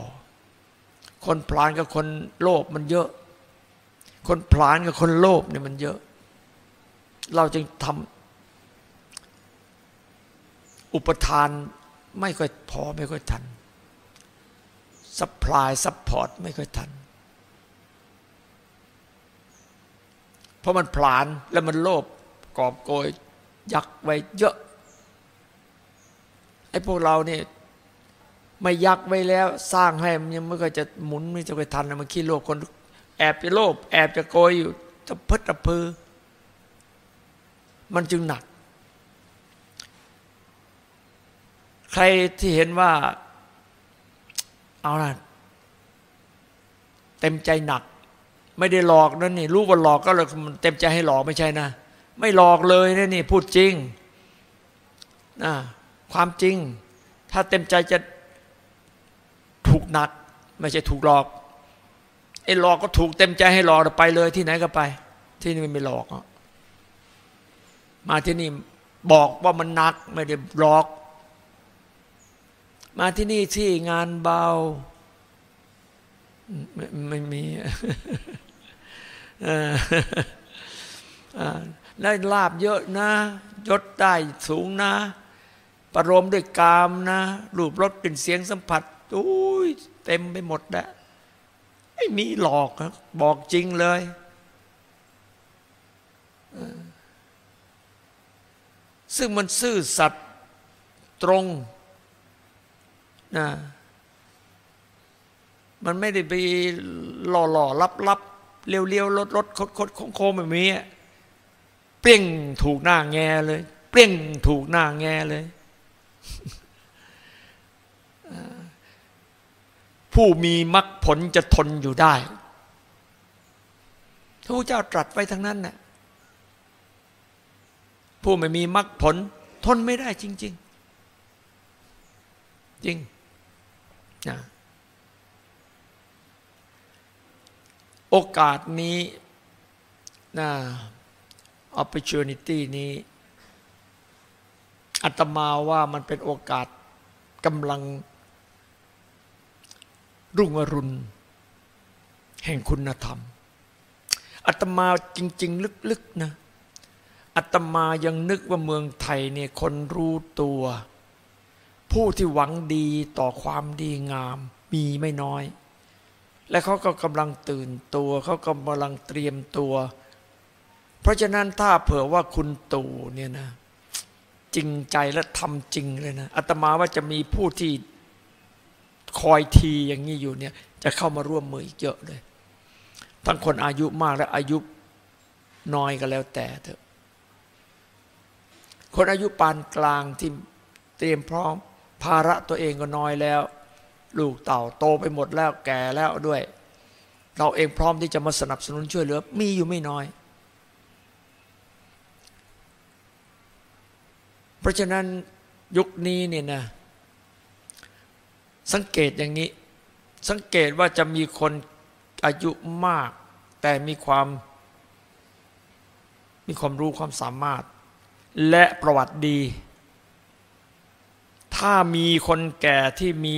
คนผลาญกับคนโลภมันเยอะ คนผลาญกับคนโลภเนี่ยมันเยอะ เราจึงทำอุปทานไม่ค่อยพอไม่ค่อยทัน supply support ไม่ค่อยทัน เพราะมันผลาญแล้วมันโลภกอบโกยยักไว้เยอะไอ้พวกเราเนี่ย ไม่ยักไว้แล้ว สร้างให้มันยังไม่เคยจะหมุนไม่จะไปทันมันขี้โลภคน แอบจะโลภแอบจะโกยอยู่จะพัดตะพือ มันจึงหนัก ใครที่เห็นว่า เอาล่ะเต็มใจหนัก ไม่ได้หลอกนั่นนี่รู้ว่าหลอกก็เลยเต็มใจให้หลอกไม่ใช่นะ ไม่หลอกเลยนะนี่ พูดจริงนะความจริง ถ้าเต็มใจจะ ถูกหนัก ไม่ใช่ถูกหลอกไอ้หลอกก็ถูกเต็มใจให้หลอกไปเลยที่ไหนก็ไป ที่นี่ไม่หลอกมาที่นี่บอกว่ามันหนักไม่ได้หลอก มาที่นี่ที่งานเบาไม่ไม่มีได้ลาบเยอะนะ ยศได้สูงนะ ประโลมด้วยกามนะ รูปรสกลิ่นเสียงสัมผัส อุ้ยเต็มไปหมดแล้วไม่มีหลอกบอกจริงเลยซึ่งมันซื่อสัตย์ตรงนะมันไม่ได้ไปหล่อหล่อลับลับเลี้ยวเลี้ยวรถรถคดคดโค้งโค้งแบบนี้เปรี้ยงถูกหน้าแงเลย เปรี้ยงถูกหน้าแงเลย ผู้มีมรรคผลจะทนอยู่ได้พระเจ้าตรัสไว้ทั้งนั้นน่ะผู้ไม่มีมรรคผลทนไม่ได้จริง ๆ จริงนะโอกาสนี้นะ opportunity นี้อาตมาว่ามันเป็นโอกาสกำลัง รุ่งอรุณ แห่งคุณธรรมอาตมาจริง ๆ ลึกๆนะอาตมายังนึกว่าเมืองไทยเนี่ยคนรู้ตัว ผู้ที่หวังดีต่อความดีงามมีไม่น้อย และเขาก็กำลังตื่นตัวเขากำลังเตรียมตัว เพราะฉะนั้นถ้าเผื่อว่าคุณตู่เนี่ยนะจริงใจและทำจริงเลยนะอาตมาว่าจะมีผู้ที่ คอยทีอย่างนี้อยู่เนี่ย จะเข้ามาร่วมมืออีกเยอะเลย ทั้งคนอายุมากและอายุน้อยก็แล้วแต่เถอะ คนอายุปานกลางที่เตรียมพร้อม ภาระตัวเองก็น้อยแล้ว ลูกเต่าโตไปหมดแล้วแก่แล้วด้วย เราเองพร้อมที่จะมาสนับสนุนช่วยเหลือ มีอยู่ไม่น้อย เพราะฉะนั้นยุคนี้เนี่ยนะ สังเกตอย่างนี้ สังเกตว่าจะมีคนอายุมาก แต่มีความ มีความรู้ความสามารถ และประวัติดี ถ้ามีคนแก่ที่มี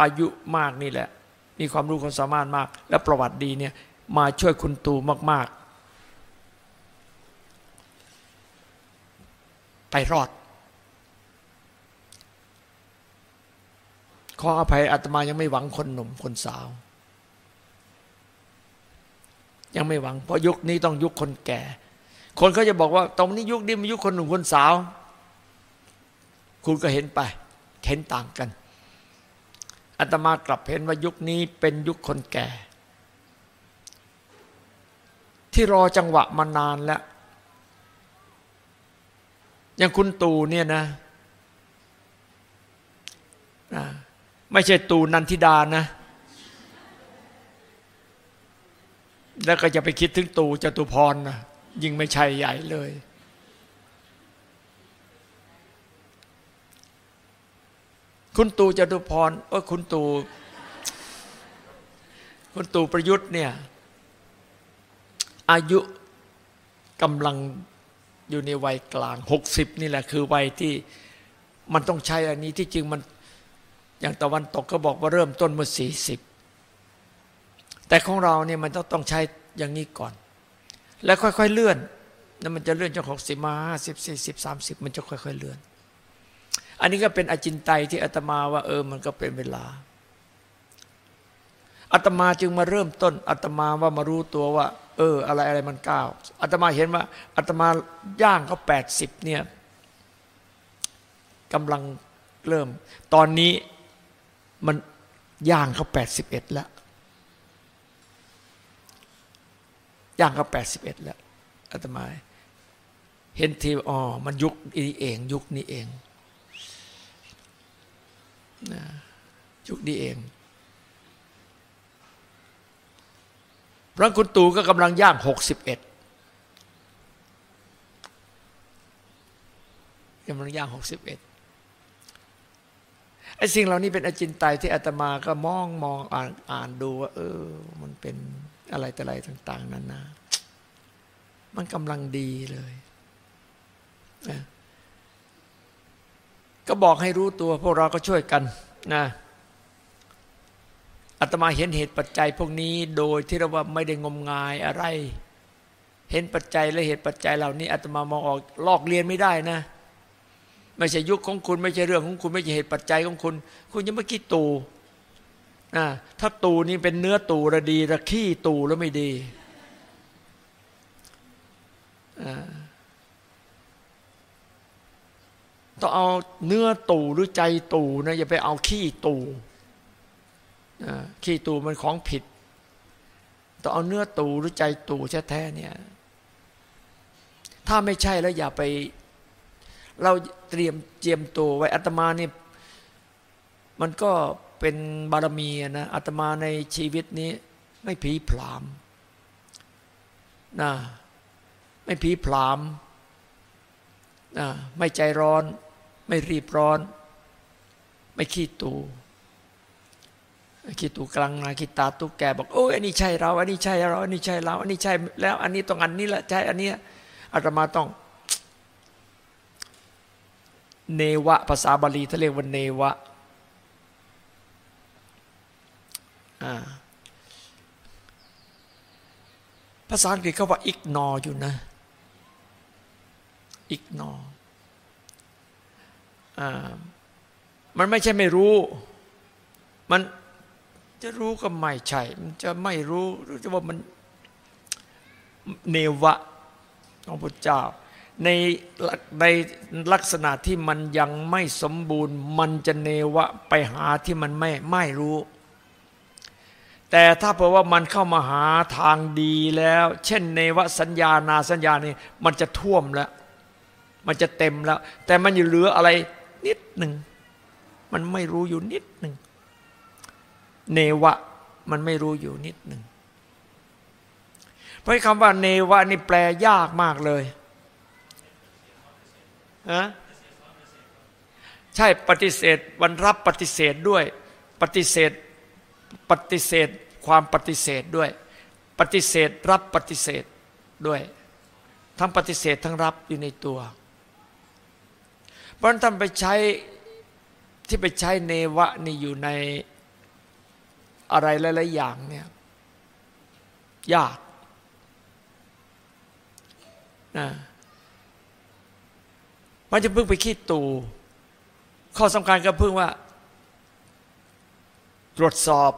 อายุมากนี่แหละ มีความรู้ความสามารถมาก และประวัติดีเนี่ยมาช่วยคุณตูมาก ๆ ไปรอด ขออภัยอาตมายังไม่หวังคนหนุ่มคนสาว ยังไม่หวัง เพราะยุคนี้ต้องยุคคนแก่ คนเขาจะบอกว่า ตรงนี้ยุคนี้มันยุคคนหนุ่มคนสาว คุณก็เห็นไปเห็นต่างกันอาตมากลับเห็นว่ายุคนี้เป็นยุคคนแก่ ที่รอจังหวะมานานแล้วอย่างคุณตู่เนี่ยนะนะ ไม่ใช่ตูนันทิดานะ แล้วก็จะไปคิดถึงตูจตุพรนะยิ่งไม่ใช่ใหญ่เลย คุณตูจตุพรว่าคุณตู คุณตูประยุทธ์เนี่ย อายุกำลังอยู่ในวัยกลางหกสิบนี่แหละคือวัยที่มันต้องใช้อันนี้ที่จริงมัน อย่างตะวันตกก็บอกว่าเริ่มต้นเมื่อสี่สิบแต่ของเราเนี่ยมันต้องต้องใช้อย่างนี้ก่อน แล้วค่อยๆเลื่อนแล้วมันจะเลื่อนจากหกสิบมาห้าสิบสี่สิบสามสิบมันจะค่อยๆเลื่อน อันนี้ก็เป็นอจินไตยที่อาตมาว่าเออมันก็เป็นเวลาอาตมาจึงมาเริ่มต้นอาตมาว่ามารู้ตัวว่า เออ อะไรอะไรมันก้าวอาตมาเห็นว่าอาตมาย่างเขาแปดสิบเนี่ยกำลังเริ่ม ตอนนี้ มันย่างเขาแปดสิบเอ็ดแล้ว ย่างเขาแปดสิบเอ็ดแล้วอาตมาเห็นทีอ๋อมันยุคนี้เอง ยุคนี้เองนะยุคนี้เองพระคุณตู่ก็กำลังย่างหกสิบเอ็ดกำลังย่างหกสิบเอ็ด ไอ้สิ่งเหล่านี้เป็นอจินไตยที่อาตมาก็มองมองอ่านอ่านดูว่า เออ มันเป็นอะไรแต่อะไรต่าง ๆนานามันกำลังดีเลยนะก็บอกให้รู้ตัว พวกเราก็ช่วยกันนะอาตมาเห็นเหตุปัจจัยพวกนี้โดยที่เราว่าไม่ได้งมงายอะไร เห็นปัจจัยและเหตุปัจจัยเหล่านี้อาตมามองออกลอกเรียนไม่ได้นะ ไม่ใช่ยุคของคุณ ไม่ใช่เรื่องของคุณ ไม่ใช่เหตุปัจจัยของคุณ คุณยังไม่คิดตูนะถ้าตูนี่เป็นเนื้อตูระดีระขี้ตูแล้วไม่ดีต้องเอาเนื้อตู่หรือใจตู่นะอย่าไปเอาขี้ตู่ขี้ตู่มันของผิด ต้องเอาเนื้อตู่หรือใจตู่แท้ๆเนี่ย ถ้าไม่ใช่แล้วอย่าไป เราเตรียมเจียมตัวไว้อัตมานี่มันก็เป็นบารมีนะอาตมาในชีวิตนี้ไม่ผีพรามนะไม่ผีพรามนะไม่ใจร้อน ไม่รีบร้อน ไม่ขี้ตูขี้ตูกลางนาขี้ตาตุกแกบอกโอ้ยอันนี้ใช่เรา อันนี้ใช่เรา อันนี้ใช่เรา อันนี้ใช่แล้ว อันนี้ต้องอันนี้แหละใช่อันนี้อาตมาต้อง เนวะ ภาษาบาลีท่าเรียกว่าเนวะภาษาอังกฤษเขาว่า ignore อยู่นะ ignore มันไม่ใช่ไม่รู้ มันจะรู้ก็ไม่ใช่ มันจะไม่รู้รือจะว่ามันเนวะของพระเจ้า ในในลักษณะที่มันยังไม่สมบูรณ์ มันจะเนวะไปหาที่มันไม่ไม่รู้ แต่ถ้าเผื่อว่ามันเข้ามาหาทางดีแล้ว เช่นในวะสัญญานาสัญญานี่มันจะท่วมแล้ว มันจะเต็มแล้ว แต่มันอยู่เหลืออะไรนิดหนึ่ง มันไม่รู้อยู่นิดหนึ่ง เนวะมันไม่รู้อยู่นิดหนึ่ง เพราะคำว่าเนวะนี่แปลยากมากเลย ฮะใช่ปฏิเสธวันรับปฏิเสธด้วย ปฏิเสธปฏิเสธความปฏิเสธด้วย ปฏิเสธรับปฏิเสธด้วย ทั้งปฏิเสธทั้งรับอยู่ในตัว เพราะนั้นท่านไปใช้ที่ไปใช้เนวะนี่อยู่ในอะไรหลายๆอย่างเนี่ยยากนะ มันจะเพิ่งไปคิดตู ข้อสำคัญก็เพิ่งว่า ตรวจสอบ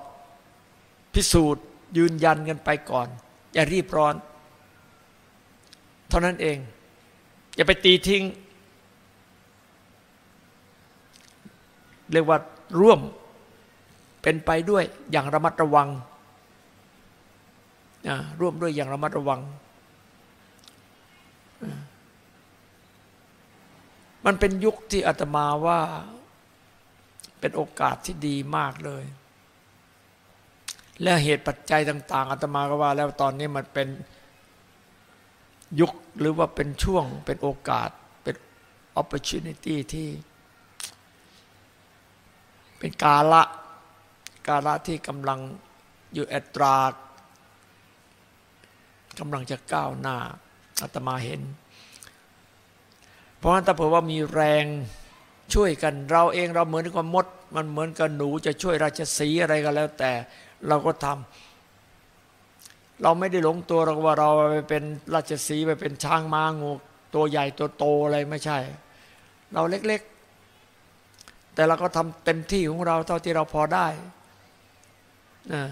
พิสูจน์ ยืนยันกันไปก่อน อย่ารีบร้อน เท่านั้นเอง อย่าไปตีทิ้ง เรียกว่าร่วมเป็นไปด้วยอย่างระมัดระวังร่วมด้วยอย่างระมัดระวัง มันเป็นยุคที่อาตมาว่าเป็นโอกาสที่ดีมากเลย และเหตุปัจจัยต่าง ๆอาตมาก็ว่า แล้วตอนนี้มันเป็นยุคหรือว่าเป็นช่วงเป็นโอกาสเป็น opportunity ที่ เป็นกาละกาละที่กำลังอยู่แอตรากำลังจะก้าวหน้าอาตมาเห็น เพราะฉะนั้นถ้าเผื่อว่ามีแรงช่วยกันเราเองเราเหมือนกับมด มันเหมือนกับหนูจะช่วยราชสีอะไรก็แล้ว แต่เราก็ทำเราไม่ได้หลงตัวเราว่าเราไปเป็นราชสีไปเป็นช้างม้างูตัวใหญ่ตัวโตอะไรไม่ใช่ เราเล็กๆ แต่เราก็ทำเต็มที่ของเราเท่าที่เราพอได้นะ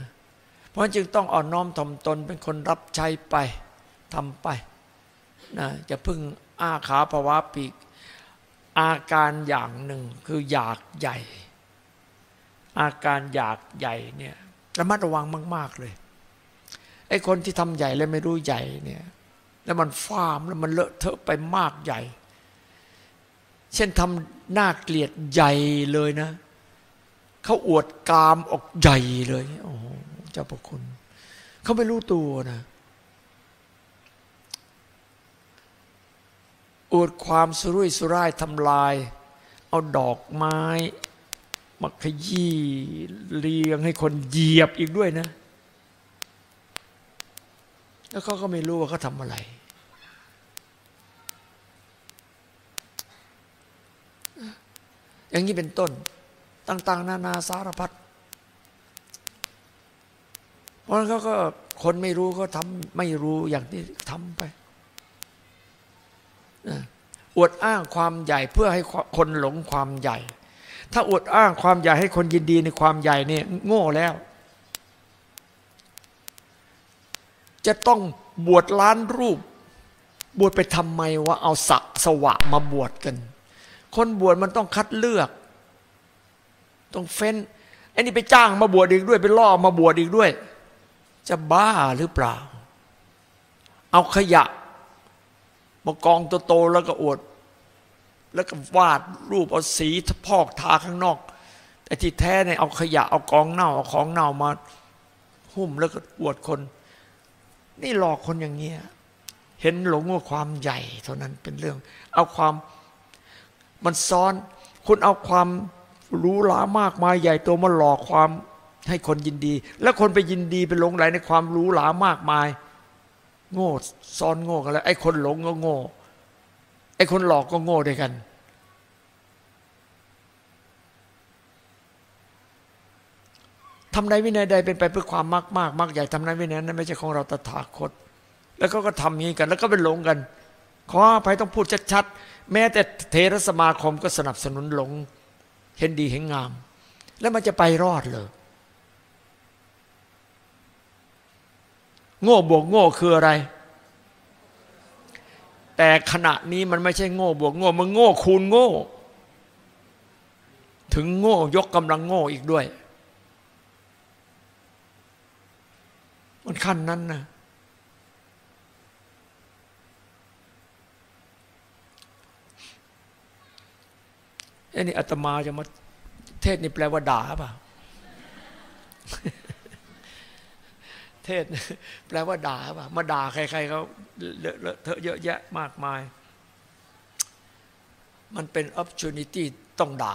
เพราะจึงต้องอ่อนน้อมถ่อมตนเป็นคนรับใช้ไปทำไปนะจะพึ่ง อาขาภาวะปีก อาการอย่างหนึ่งคืออยากใหญ่ อาการอยากใหญ่เนี่ยระมัดระวังมาก ๆเลยไอ้คนที่ทำใหญ่แล้วไม่รู้ใหญ่เนี่ย แล้วมันฟาร์มแล้วมันเลอะเทอะไปมากใหญ่ เช่นทำหน้าเกลียดใหญ่เลยนะเขาอวดกามออกใหญ่เลยโอ้เจ้าพระคุณเขาไม่รู้ตัวนะ อวดความสุรุ่ยสุร่ายทำลาย เอาดอกไม้มาขยี้เลียงให้คนเหยียบอีกด้วยนะ แล้วเขาก็ไม่รู้ว่าเขาทำอะไร อย่างนี้เป็นต้น ต่าง ๆ นานาสารพัดเพราะนั้นเขาก็คนไม่รู้เขาทำไม่รู้อย่างที่ทำไป อวดอ้างความใหญ่เพื่อให้คนหลงความใหญ่ ถ้าอวดอ้างความใหญ่ให้คนยินดีในความใหญ่เนี่ยโง่แล้ว จะต้องบวชล้านรูป บวชไปทำไมว่าเอาสักสวะมาบวชกัน คนบวชมันต้องคัดเลือก ต้องเฟ้นไอ้นี่ไปจ้างมาบวชอีกด้วย ไปล่อมาบวชอีกด้วย จะบ้าหรือเปล่า เอาขยะ มากองโตๆแล้วก็อวด แล้วก็วาดรูปเอาสีพอกทาข้างนอก แต่ที่แท้เนี่ยเอาขยะเอากองเน่าเอาของเน่ามาหุ้มแล้วก็อวดคน นี่หลอกคนอย่างเงี้ยเห็นหลงว่าความใหญ่เท่านั้นเป็นเรื่อง เอาความมันซ้อน คุณเอาความรู้หลามากมายใหญ่โตมาหลอกความให้คนยินดี แล้วคนไปยินดีไปหลงไหลในความรู้หลามากมาย โง่ซ้อนโง่กันแล้ว ไอ้คนหลงก็โง่ ไอ้คนหลอกก็โง่ด้วยกัน ทำใดวินัยใดเป็นไปเพื่อความมากมากมากใหญ่ทำใดวินัยนั้นไม่ใช่ของเราตถาคต แล้วก็ก็ทำงี้กัน แล้วก็เป็นหลงกัน ขออภัยต้องพูดชัดๆ แม้แต่เทรสมาคมก็สนับสนุนหลง เห็นดีเห็นงาม แล้วมันจะไปรอดเลย โง่บวกโง่คืออะไร แต่ขณะนี้มันไม่ใช่โง่บวกโง่ มันโง่คูณโง่ ถึงโง่ยกกำลังโง่อีกด้วย มันขั้นนั้นนะไอ้นี่อาตมาจะมาเทศนี่แปลว่าด่าป่ะ เทศ แปลว่าด่าป่ะมาด่าใคร ๆเขาเลอะเทอะเยอะแยะมากมาย มันเป็น opportunity ต้องด่า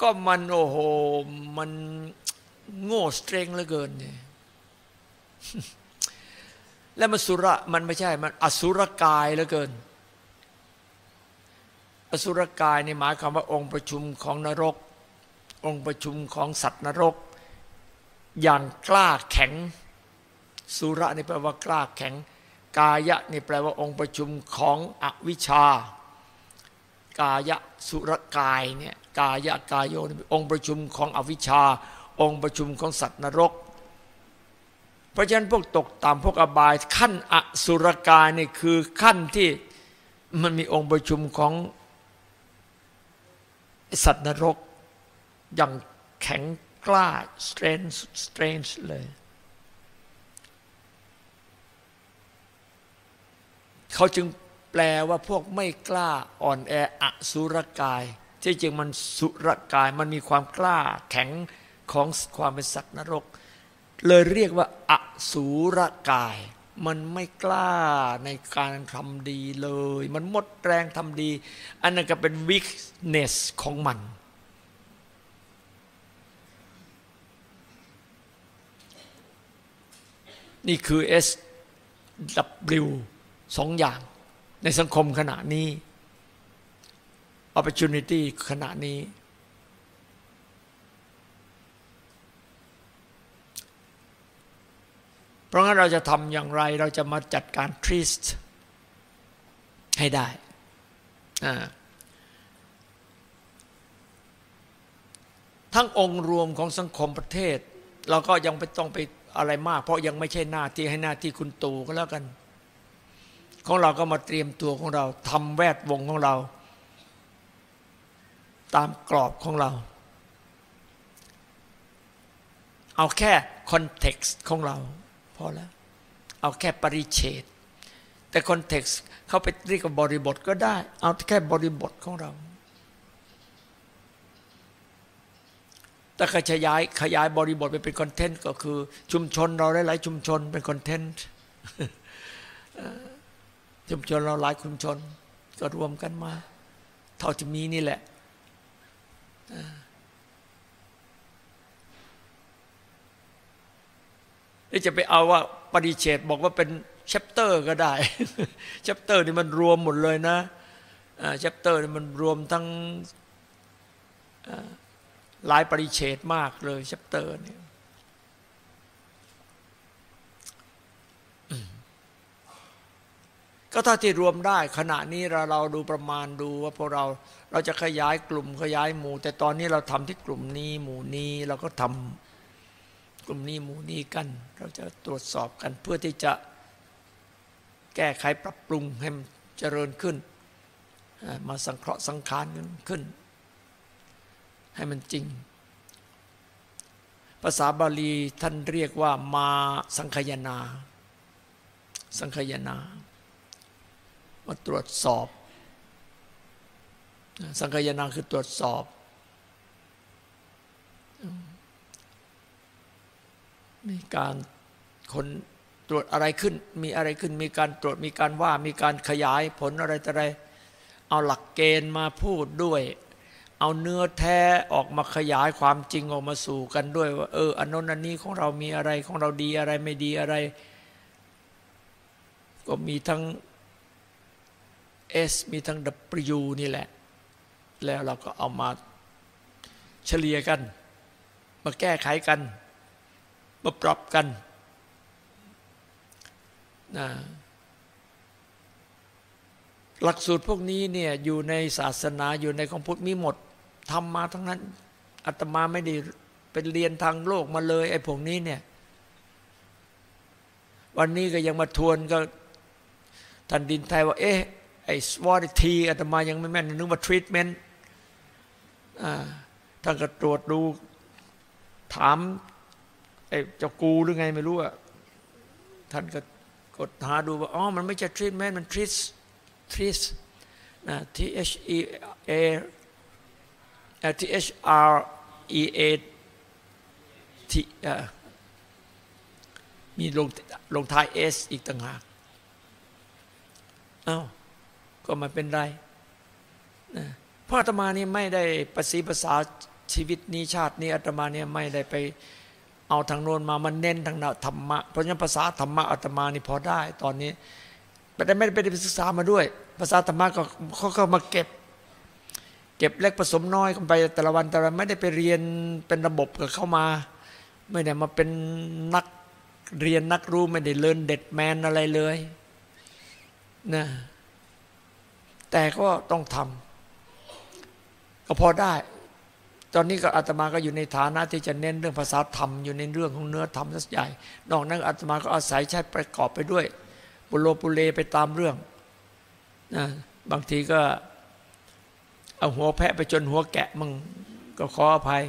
ก็มันโอ้โห มันโง่สเตรงเหลือเกินเนี่ยและมันสุระมันไม่ใช่ มันอสุรกายเหลือเกิน อสุรกายในหมายความว่าองค์ประชุมของนรก องค์ประชุมของสัตว์นรก อย่างกล้าแข็ง สุระนี่แปลว่ากล้าแข็ง กายะนี่แปลว่าองค์ประชุมของอวิชชากายะสุรกายเนี่ยกายะกายโยองค์ประชุมของอวิชชา องค์ประชุมของสัตว์นรก เพราะฉะนั้นพวกตกต่ำพวกอบายขั้นอสุรกายนี่คือขั้นที่มันมีองค์ประชุมของ สัตว์นรกอย่างแข็งกล้า strange strange เลย เขาจึงแปลว่าพวกไม่กล้าอ่อนแออสุรกาย ที่จริงมันสุรกายมันมีความกล้าแข็งของความเป็นสัตว์นรก เลยเรียกว่าอสูรกาย มันไม่กล้าในการทำดีเลย มันหมดแรงทำดี อันนั้นก็เป็นวิกเนสของมัน นี่คือ S W สองอย่าง ในสังคมขณะนี้ opportunity ขณะนี้เพ ราะงั้นเราจะทำอย่างไรเราจะมาจัดการทริสต์ให้ได้ ทั้งองค์รวมของสังคมประเทศ เราก็ยังไม่ต้องไปอะไรมาก เพราะยังไม่ใช่หน้าที่ให้หน้าที่คุณตู่ก็แล้วกัน ของเราก็มาเตรียมตัวของเราทำแวดวงของเรา ตามกรอบของเรา เอาแค่ context ของเรา พอแล้ว เอาแค่ปริเฉทแต่ context เขาไปเรียกว่าบริบทก็ได้ เอาแค่บริบทของเราแต่ขยายขยายบริบทไปเป็น content ก็คือ ชุมชนเราหลายชุมชนเป็น content ชุมชนเราหลายชุมชน ก็รวมกันมา เท่าที่มีนี่แหละ นี่จะไปเอาว่าปริเฉทบอกว่าเป็น chapter ก็ได้ chapter นี่มันรวมหมดเลยนะ chapter นี่มันรวมทั้งหลายปริเฉทมากเลย chapter นี่ก็ถ้าที่รวมได้ขณะนี้เราเราดูประมาณดูว่าพวกเราเราจะขยายกลุ่มขยายหมู่ แต่ตอนนี้เราทำที่กลุ่มนี้หมู่นี้เราก็ทำ กลุ่มนี้หมู่นี้กัน เราจะตรวจสอบกันเพื่อที่จะแก้ไขปรับปรุงให้มันเจริญขึ้น มาสังเคราะห์สังขารกันขึ้น ให้มันจริง ภาษาบาลีท่านเรียกว่ามาสังคยนา สังคยนา มาตรวจสอบ สังคยนาคือตรวจสอบ มีการคนตรวจอะไรขึ้น มีอะไรขึ้น มีการตรวจมีการว่ามีการขยายผลอะไรต่ออะไร เอาหลักเกณฑ์มาพูดด้วย เอาเนื้อแท้ออกมาขยายความจริงออกมาสู่กันด้วย ว่าเอออันนนันนี้ของเรามีอะไรของเราดีอะไรไม่ดีอะไร ก็มีทั้ง S มีทั้ง W นี่แหละ แล้วเราก็เอามาเฉลี่ยกัน มาแก้ไขกัน มาปรับกันนะหลักสูตรพวกนี้เนี่ยอยู่ในศาสนาอยู่ในของพุทธมีหมดทำมาทั้งนั้นอาตมาไม่ได้เป็นเรียนทางโลกมาเลยไอ้พวกนี้เนี่ย วันนี้ก็ยังมาทวนก็ท่านดินไทยว่า เอ๊ะไอ้สวอตทีอาตมายังไม่แม่นนึกว่าทรีทเมนต์ท่านก็ตรวจดูถาม ไอ้เจ้ากูหรือไงไม่รู้อะท่านก็กดหาดูว่าอ๋อมันไม่ใช่ทรีทเมนต์มันทรีสทรีสนะ T H E A T H R E A T มีลงลงท้าย S อีกต่างหากเอ้าก็มาเป็นไรนะพราะอาตมานี่ไม่ได้ประสีภาษาชีวิตนี้ชาตินี้อาตมาเนี่ยไม่ได้ไป เอาทางโน้นมามันเน้นทางธรรมะ เพราะฉะนั้นภาษาธรรมะอาตมานี่พอได้ ตอนนี้แต่ไม่ได้ไปศึกษามาด้วย ภาษาธรรมะก็เขาก็มาเก็บ เก็บเล็กผสมน้อยกันไปแต่ละวันแต่ละไม่ได้ไปเรียนเป็นระบบกับเข้ามา ไม่ได้มาเป็นนักเรียนนักรู้ไม่ได้เลินเด็ดแมนอะไรเลยนะแต่ก็ต้องทำก็พอได้ ตอนนี้ก็อาตมาก็อยู่ในฐานะที่จะเน้นเรื่องภาษาธรรมอยู่ในเรื่องของเนื้อธรรมสักใหญ่นอกนั้นอาตมาก็อาศัยใช้ประกอบไปด้วยปุโรปุเลไปตามเรื่องนะบางทีก็เอาหัวแพะไปจนหัวแกะมึงก็ขออภัย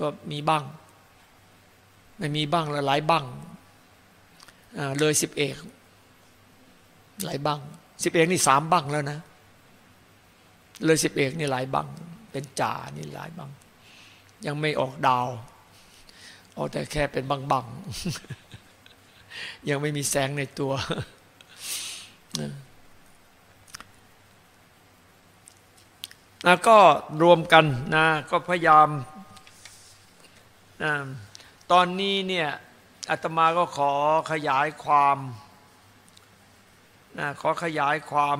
ก็มีบ้าง ไม่มีบ้างแล้วหลายบ้างเลยสิบเอกหลายบ้างสิบเอกนี่สามบ้างแล้วนะ เลยสิบเอกนี่หลายบัง เป็นจ่านี่หลายบัง ยังไม่ออกดาวออกแต่แค่เป็นบังบังยังไม่มีแสงในตัว แล้วก็รวมกันนะก็พยายามนะตอนนี้เนี่ยอาตมาก็ขอขยายความนะขอขยายความ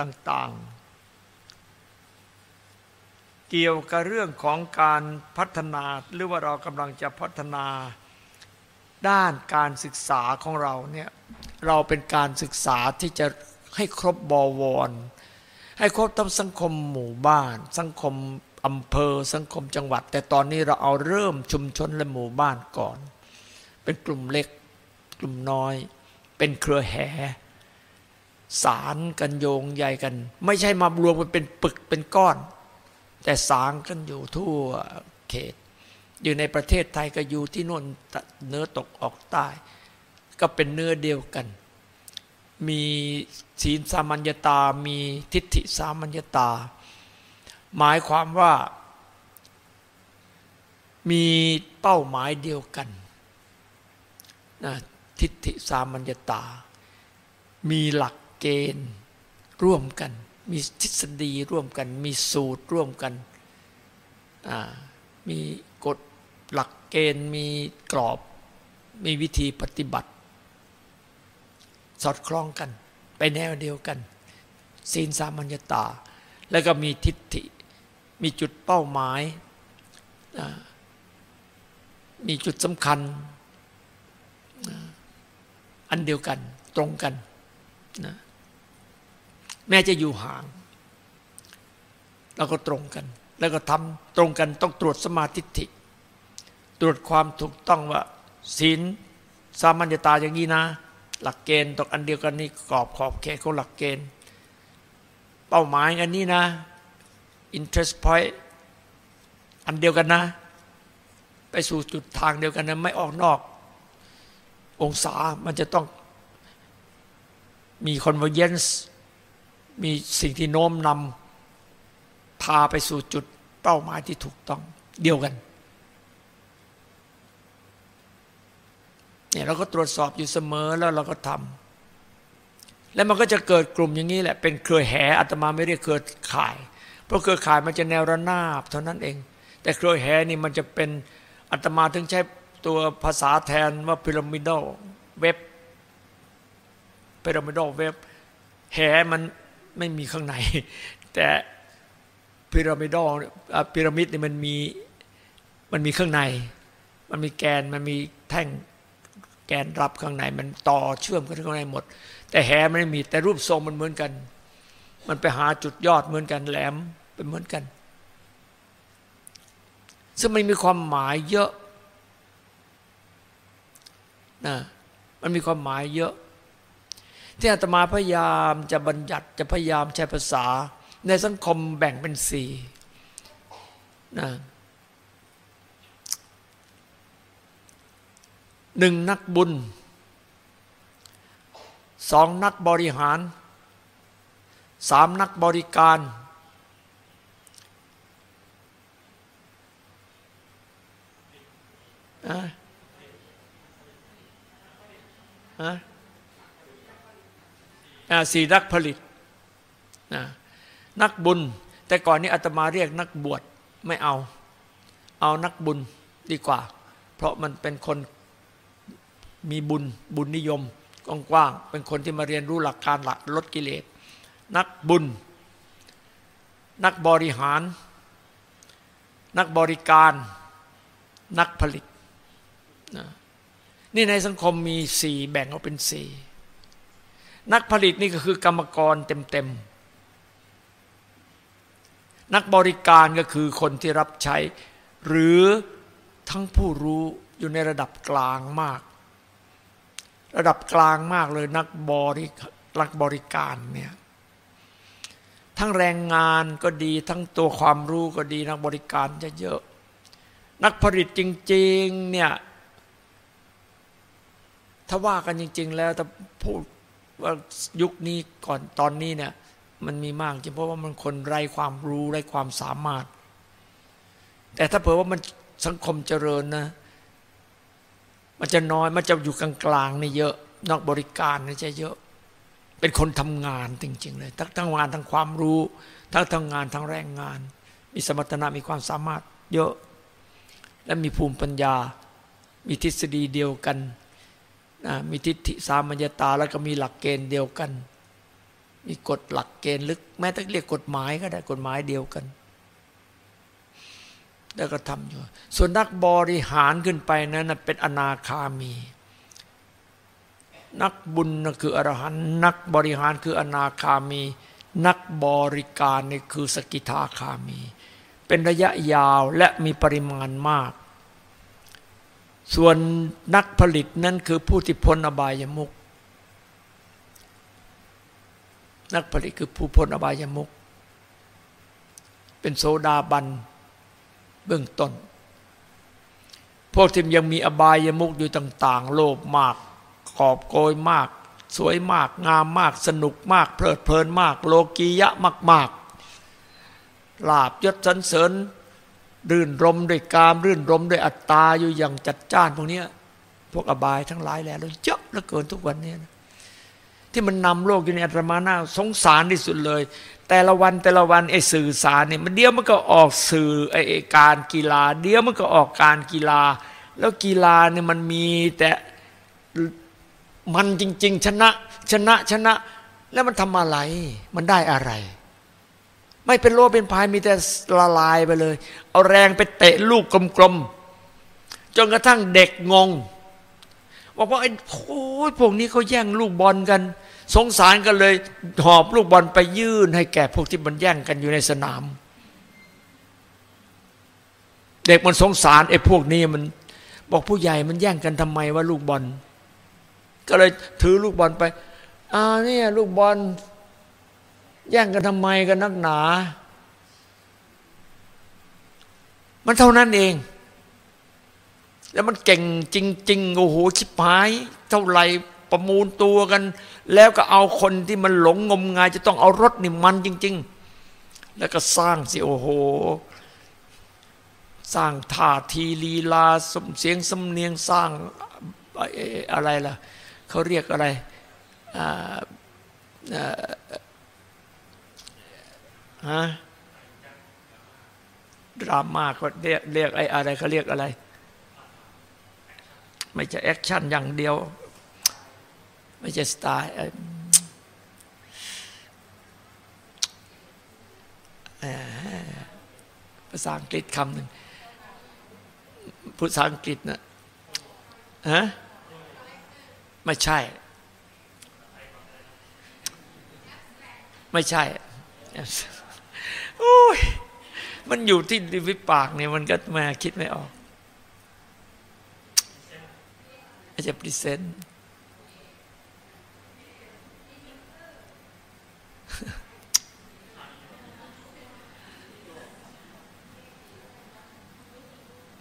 ต่าง ๆ เกี่ยวกับเรื่องของการพัฒนาหรือว่าเรากำลังจะพัฒนาด้านการศึกษาของเราเนี่ยเราเป็นการศึกษาที่จะให้ครบบวร ให้ครบทั้งสังคมหมู่บ้าน สังคมอำเภอสังคมจังหวัด แต่ตอนนี้เราเอาเริ่มชุมชนและหมู่บ้านก่อน เป็นกลุ่มเล็ก กลุ่มน้อย เป็นเครือแห่สารกันโยงใหญ่กัน ไม่ใช่มารวมกันเป็นปึกเป็นก้อน แต่สางกันอยู่ทั่วเขต อยู่ในประเทศไทยก็อยู่ที่นู่นเนื้อตกออกใต้ ก็เป็นเนื้อเดียวกัน มีศีลสามัญญาตา มีทิฏฐิสามัญญาตา หมายความว่า มีเป้าหมายเดียวกันนะทิฏฐิสามัญญาตา มีหลักเกณฑ์ร่วมกัน มีทฤษฎีร่วมกัน มีสูตรร่วมกัน มีกฎหลักเกณฑ์ มีกรอบ มีวิธีปฏิบัติ สอดคล้องกัน ไปแนวเดียวกัน ศีลสามัญญตา แล้วก็มีทิฏฐิ มีจุดเป้าหมาย มีจุดสำคัญ อันเดียวกัน ตรงกันนะ แม้จะอยู่ห่างเราก็ตรงกัน แล้วก็ทำตรงกันต้องตรวจสมาธิิตรวจความถูกต้องว่าศีลสามัญญาตาอย่างนี้นะ หลักเกณฑ์ตกอันเดียวกันนี่กรอบขอบเขตของหลักเกณฑ์ เป้าหมายอันนี้นะ interest point อันเดียวกันนะ ไปสู่จุดทางเดียวกันนะไม่ออกนอก องศามันจะต้องมี convergence มีสิ่งที่โน้มนำพาไปสู่จุดเป้าหมายที่ถูกต้องเดียวกันเนี่ยเราก็ตรวจสอบอยู่เสมอแล้วเราก็ทำแล้วมันก็จะเกิดกลุ่มอย่างนี้แหละ เป็นเครือแห่อาตมาไม่เรียกเครือข่าย เพราะเครือข่ายมันจะแนวระนาบเท่านั้นเอง แต่เครือแห่นี่มันจะเป็นอาตมาถึงใช้ตัวภาษาแทนว่าพิรามิดอลเว็บพีระมิดอลเว็บแหมัน ไม่มีข้างใน แต่พีระมิดอลพีระมิดนี่มันมีมันมีข้างใน มันมีแกนมันมีแท่งแกนรับข้างใน มันต่อเชื่อมกันข้างในหมด แต่แหมันไม่มีแต่รูปทรงมันเหมือนกัน มันไปหาจุดยอดเหมือนกันแหลมเป็นเหมือนกัน ซึ่งมันมีความหมายเยอะนะมันมีความหมายเยอะ ที่อาตมาพยายามจะบัญญัติจะพยายามใช้ภาษา ในสังคมแบ่งเป็นสี่นะหนึ่งนักบุญสองนักบริหารสามนักบริการอะอะ สี่นักผลิตนะนักบุญ แต่ก่อนนี้อาตมาเรียกนักบวชไม่เอา เอานักบุญดีกว่า เพราะมันเป็นคนมีบุญบุญนิยมกว้างๆเป็นคนที่มาเรียนรู้หลักการหลักลดกิเลส นักบุญ นักบริหาร นักบริการ นักผลิตนี่ในสังคมมีสี่แบ่งออกเป็นสี่ นักผลิตนี่ก็คือกรรมกรเต็มๆ นักบริการก็คือคนที่รับใช้ หรือทั้งผู้รู้อยู่ในระดับกลางมาก ระดับกลางมากเลยนักบริรักบริการเนี่ยทั้งแรงงานก็ดีทั้งตัวความรู้ก็ดีนักบริการจะเยอะ นักผลิตจริง ๆ เนี่ยถ้าว่ากันจริง ๆ แล้วถ้าพูด ว่ายุคนี้ก่อนตอนนี้เนี่ยมันมีมากจริงเพราะว่ามันคนไร้ความรู้ไร้ความสามารถ แต่ถ้าเผื่อว่ามันสังคมเจริญนะ มันจะน้อยมันจะอยู่กลางๆนี่เยอะนอกบริการนี่จะเยอะ เป็นคนทำงานจริงๆเลยทั้งทำงานทั้งความรู้ ทั้งทำงานทั้งแรงงาน มีสมรรถนะมีความสามารถเยอะ และมีภูมิปัญญา มีทฤษฎีเดียวกัน นะมีทิฏฐิสามัญญาตาแล้วก็มีหลักเกณฑ์เดียวกัน มีกฎหลักเกณฑ์ลึก แม้แต่เรียกกฎหมายก็ได้กฎหมายเดียวกัน แล้วก็ทำอยู่ ส่วนนักบริหารขึ้นไปนั้นเป็นอนาคามี นักบุญคืออรหันต์นักบริหารคืออนาคามี นักบริการนี่คือสกิทาคามี เป็นระยะยาวและมีปริมาณมาก ส่วนนักผลิตนั้นคือผู้ที่พ้นอบายมุกนักผลิตคือผู้พ้นอบายมุกเป็นโซดาบันเบื้องต้น พวกที่ยังมีอบายมุกอยู่ต่าง ๆ โลภมาก ขอบโกยมาก สวยมาก งามมาก สนุกมาก เพลิดเพลินมาก โลกียะมาก ๆ ลาบยศสันเสริญ รื่นรมด้วยกาม รื่นรมด้วยอัตตาอยู่อย่างจัดจ้านพวกนี้พวกอบายทั้งหลายแล้วเยอะเหลือเกินทุกวันนี้นะที่มันนำโลกอยู่ในอัตมาหน้าสงสารที่สุดเลย แต่ละวันแต่ละวันไอ้สื่อสารเนี่ยมันเดียวมันก็ออกสื่อไอ้การกีฬา เดียวมันก็ออกการกีฬา แล้วกีฬาเนี่ยมันมีแต่มันจริง ๆ ชนะชนะชนะ แล้วมันทำอะไร มันได้อะไร ไม่เป็นโลเป็นพายมีแต่ละลายไปเลย เอาแรงไปเตะลูกกลมๆจนกระทั่งเด็กงงบอกว่าไอ้โอ้ยพวกนี้เขาแย่งลูกบอลกัน สงสารกันเลย หอบลูกบอลไปยื่นให้แก่พวกที่มันแย่งกันอยู่ในสนาม เด็กมันสงสารไอ้พวกนี้มัน บอกผู้ใหญ่มันแย่งกันทำไมว่าลูกบอล ก็เลยถือลูกบอลไปอ่าเนี่ยลูกบอล แย่งกันทำไมกันนักหนา มันเท่านั้นเอง แล้วมันเก่งจริงๆโอ้โหชิบหาย เท่าไหร่ประมูลตัวกัน แล้วก็เอาคนที่มันหลงงมงาย จะต้องเอารถนี่มันจริง ๆ แล้วก็สร้างสิโอ้โห สร้างท่าทีลีลาสุ้มเสียงสำเนียงสร้างอะไรล่ะเขาเรียกอะไร ฮะดราม่าก็เรียกเรียกไอ้อะไรเขาเรียกอะไร ไม่ใช่ action อย่างเดียว ไม่ใช่สไตล์ภาษาอังกฤษคำหนึ่งภาษาอังกฤษนะฮะไม่ใช่ ไม่ใช่ โอ้ย มันอยู่ที่ริวิปากเนี่ยมันก็มาคิดไม่ออกอาจจะพรีเซนต์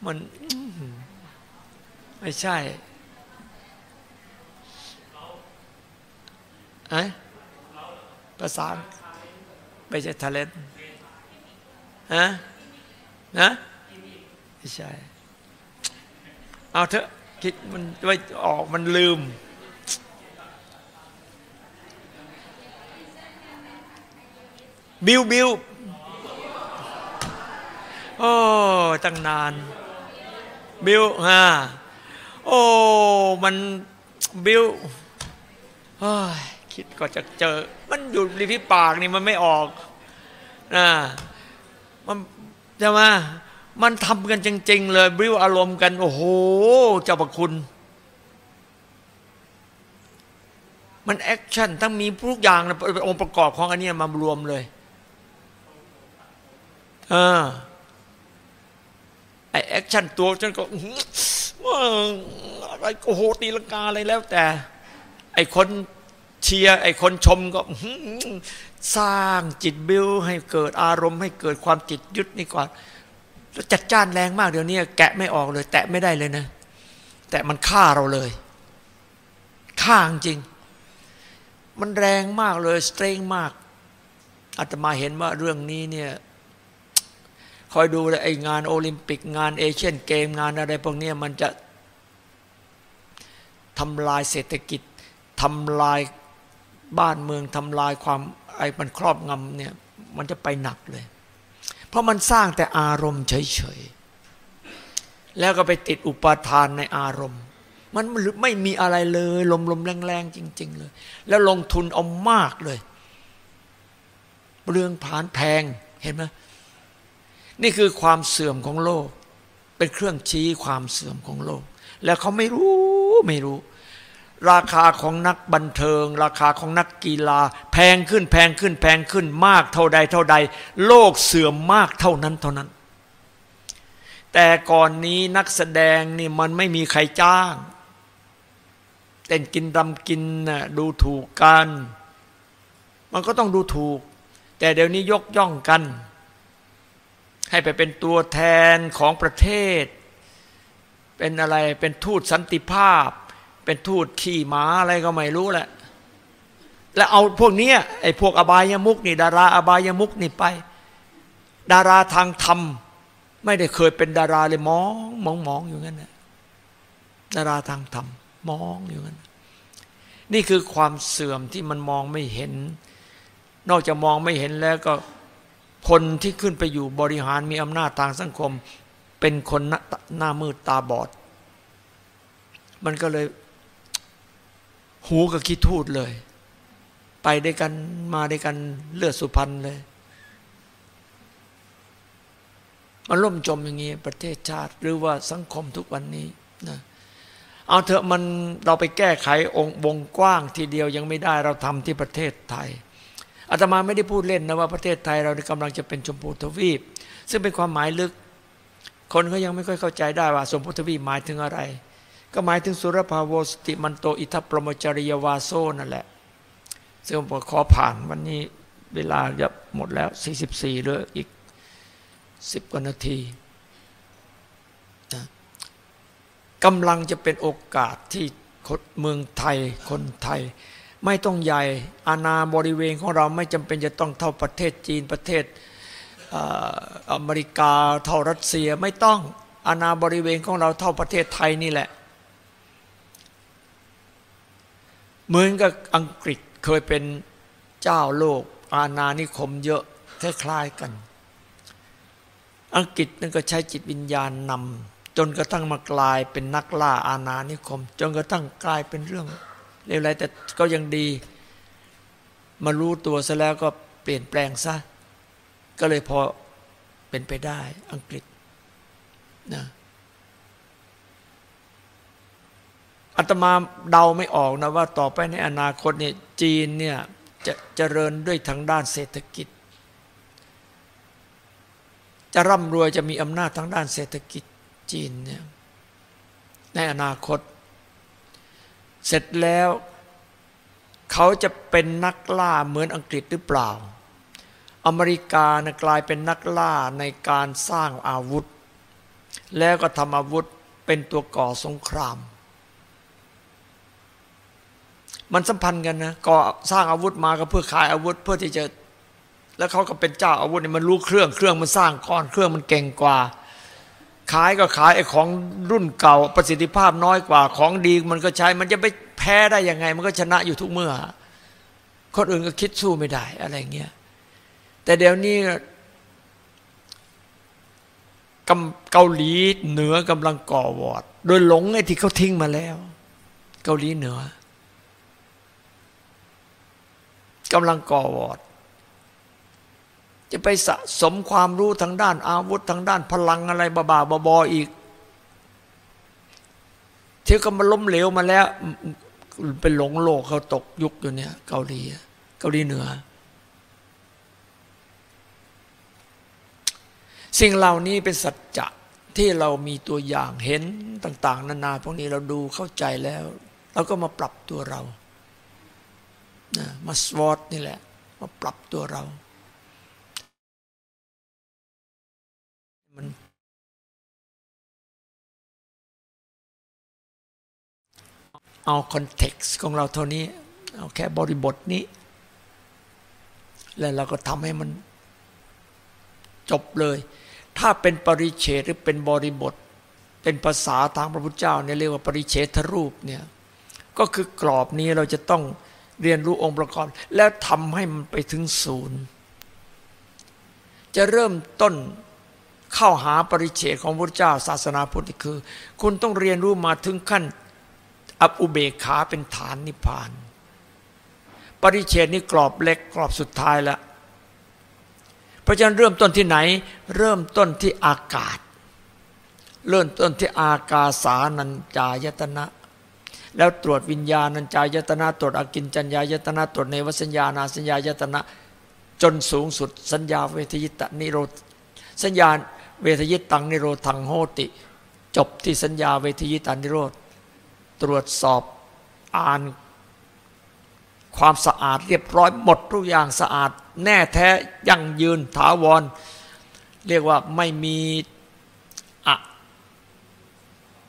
มันไม่ใช่ไอภาษาไม่ใช่ทะเลน ฮะนะไม่ใช่ เอาเถอะคิดมันไว้ออกมันลืม บิวบิวโอ้ตั้งนาน บิวฮะโอ้ มันบิวคิดก็จะเจอ มันอยู่ริพิปากนี่มันไม่ออกนะ มันจะมามันทำกันจริง ๆ เลยบิวอารมณ์กัน โอ้โหเจ้าประคุณ มัน action ทั้งมีทุกอย่างเป็นองค์ประกอบของอันนี้มารวมเลยเออไอ action ตัวฉันก็อะไรโอ้โหตีลังกาอะไรแล้วแต่ ไอคน เชียร์ไอ้คนชมก็สร้างจิตบิวให้เกิดอารมณ์ให้เกิดความจิตยึดนี่ก่อนแล้วจัดจ้านแรงมากเดี๋ยวนี้แกะไม่ออกเลย แตะไม่ได้เลยนะ แต่มันฆ่าเราเลยฆ่าจริง มันแรงมากเลยสเตรงมากอาตมาเห็นว่าเรื่องนี้เนี่ยคอยดูเลยไองานโอลิมปิกงานเอเชียนเกมงานอะไรพวกนี้มันจะทำลายเศรษฐกิจทำลาย บ้านเมืองทำลายความไอ้มันครอบงำเนี่ยมันจะไปหนักเลย เพราะมันสร้างแต่อารมณ์เฉยๆ แล้วก็ไปติดอุปทานในอารมณ์ มันไม่มีอะไรเลยลมๆแรงๆจริง ๆ เลย แล้วลงทุนเอามากเลยเรื่องผานแพงเห็นไหมนี่คือความเสื่อมของโลก เป็นเครื่องชี้ความเสื่อมของโลก แล้วเขาไม่รู้ไม่รู้ ราคาของนักบันเทิง ราคาของนักกีฬา แพงขึ้นแพงขึ้นแพงขึ้นมากเท่าใดเท่าใด โลกเสื่อมมากเท่านั้นเท่านั้น แต่ก่อนนี้นักแสดงนี่มันไม่มีใครจ้างเต้นกินดำกินนะดูถูกกัน มันก็ต้องดูถูก แต่เดี๋ยวนี้ยกย่องกัน ให้ไปเป็นตัวแทนของประเทศ เป็นอะไรเป็นทูตสันติภาพ เป็นทูตขี่ม้าอะไรก็ไม่รู้แหละ แล้วเอาพวกนี้ไอ้พวกอบายมุกนี่ ดาราอบายมุกนี่ไป ดาราทางธรรม ไม่ได้เคยเป็นดาราเลยมองมองมองอยู่งั้นนะดาราทางธรรม มองอยู่งั้น นี่คือความเสื่อมที่มันมองไม่เห็น นอกจากมองไม่เห็นแล้วก็คนที่ขึ้นไปอยู่บริหารมีอำนาจทางสังคม เป็นคนหน้ามืดตาบอด มันก็เลย หูกับคิดทูดเลย ไปด้วยกันมาด้วยกันเลือดสุพรรณเลยมันล่มจมอย่างนี้ประเทศชาติ หรือว่าสังคมทุกวันนี้นะเอาเถอะมันเราไปแก้ไของค์วงกว้างทีเดียวยังไม่ได้เราทำที่ประเทศไทยอาตมาไม่ได้พูดเล่นนะว่าประเทศไทยเรากำลังจะเป็นชมพูทวีป ซึ่งเป็นความหมายลึก คนก็ยังไม่ค่อยเข้าใจได้ว่าชมพูทวีปหมายถึงอะไร ก็หมายถึงสุรภาโวสติมันโตอิทัปปรมจริยวาโซนั่นแหละ ซึ่งผมขอผ่านวันนี้เวลาจะหมดแล้ว 44เหลืออีก 10กว่านาทีกำลังจะเป็นโอกาสที่คนเมืองไทยคนไทย ไม่ต้องใหญ่อาณาบริเวณของเราไม่จำเป็นจะต้องเท่าประเทศจีนประเทศอเมริกาเท่ารัสเซียไม่ต้องอาณาบริเวณของเราเท่าประเทศไทยนี่แหละ เหมือนกับอังกฤษเคยเป็นเจ้าโลก อาณานิคมเยอะคล้ายๆกัน อังกฤษนั่นก็ใช้จิตวิญญาณนำจนกระทั่งมากลายเป็นนักล่าอาณานิคม จนกระทั่งกลายเป็นเรื่องเลวร้ายแต่ก็ยังดี มารู้ตัวซะแล้วก็เปลี่ยนแปลงซะ ก็เลยพอเป็นไปได้อังกฤษนะ อาตมาเดาไม่ออกนะว่าต่อไปในอนาคตเนี่ยจีนเนี่ยจะจะเจริญด้วยทางด้านเศรษฐกิจ จะร่ำรวยจะมีอำนาจทางด้านเศรษฐกิจจีนเนี่ยในอนาคต เสร็จแล้วเขาจะเป็นนักล่าเหมือนอังกฤษหรือเปล่า อเมริกานะกลายเป็นนักล่าในการสร้างอาวุธ แล้วก็ทำอาวุธเป็นตัวก่อสงคราม มันสัมพันธ์กันนะก็สร้างอาวุธมาก็เพื่อขายอาวุธเพื่อที่จะ แล้วเขาก็เป็นเจ้าอาวุธเนี่ยมันรู้เครื่องเครื่องมันสร้างก้อนเครื่องมันเก่งกว่า ขายก็ขายไอ้ของรุ่นเก่าประสิทธิภาพน้อยกว่า ของดีมันก็ใช้ มันจะไปแพ้ได้ยังไง มันก็ชนะอยู่ทุกเมื่อคนอื่นก็คิดสู้ไม่ได้อะไรเงี้ยแต่เดี๋ยวนี้เกาหลีเหนือกำลังก่อวอดโดยหลงไอ้ที่เขาทิ้งมาแล้ว เกาหลีเหนือ กำลังก่อวอด จะไปสะสมความรู้ทางด้านอาวุธทางด้านพลังอะไรบ้าๆบอๆอีก เที่ยวก็มาล้มเหลวมาแล้วเป็นหลงโลกเขาตกยุคอยู่เนี่ย เกาหลีเกาหลีเหนือ สิ่งเหล่านี้เป็นสัจจะที่เรามีตัวอย่างเห็นต่าง ๆ นานาพวกนี้เราดูเข้าใจแล้ว เราก็มาปรับตัวเรา นะมาสวอตนี่แหละ มาปรับตัวเรา มันเอาคอนเท็กซ์ของเราเท่านี้ เอาแค่บริบทนี้ แล้วเราก็ทำให้มันจบเลย ถ้าเป็นปริเฉดหรือเป็นบริบท เป็นภาษาทางพระพุทธเจ้าเนี่ยเรียกว่าปริเฉทรูปเนี่ย ก็คือกรอบนี้เราจะต้อง เรียนรู้องค์ประกอบ แล้วทำให้มันไปถึงศูนย์ จะเริ่มต้นเข้าหาปริเฉดของพระเจ้าศาสนาพุทธคือ คุณต้องเรียนรู้มาถึงขั้นอัปอุเบกขาเป็นฐานนิพพาน ปริเฉดนี่กรอบเล็กกรอบสุดท้ายล้วเพราะฉะนั้นเริ่มต้นที่ไหน เริ่มต้นที่อากาศ เริ่มต้นที่อากาสานัญจายตนะ แล้วตรวจวิญญาณัญจายตนะตรวจอากินจัญญายตนะตรวจเนวสัญญานาสัญญายตนะจนสูงสุด สัญญาเวทยิตนิโรธสัญญาเวทยิตังนิโรธังโหติ จบที่สัญญาเวทยิตานิโรธตรวจสอบอ่านความสะอาดเรียบร้อยหมดทุกอย่างสะอาด แน่แท้ยั่งยืนถาวร เรียกว่าไม่มี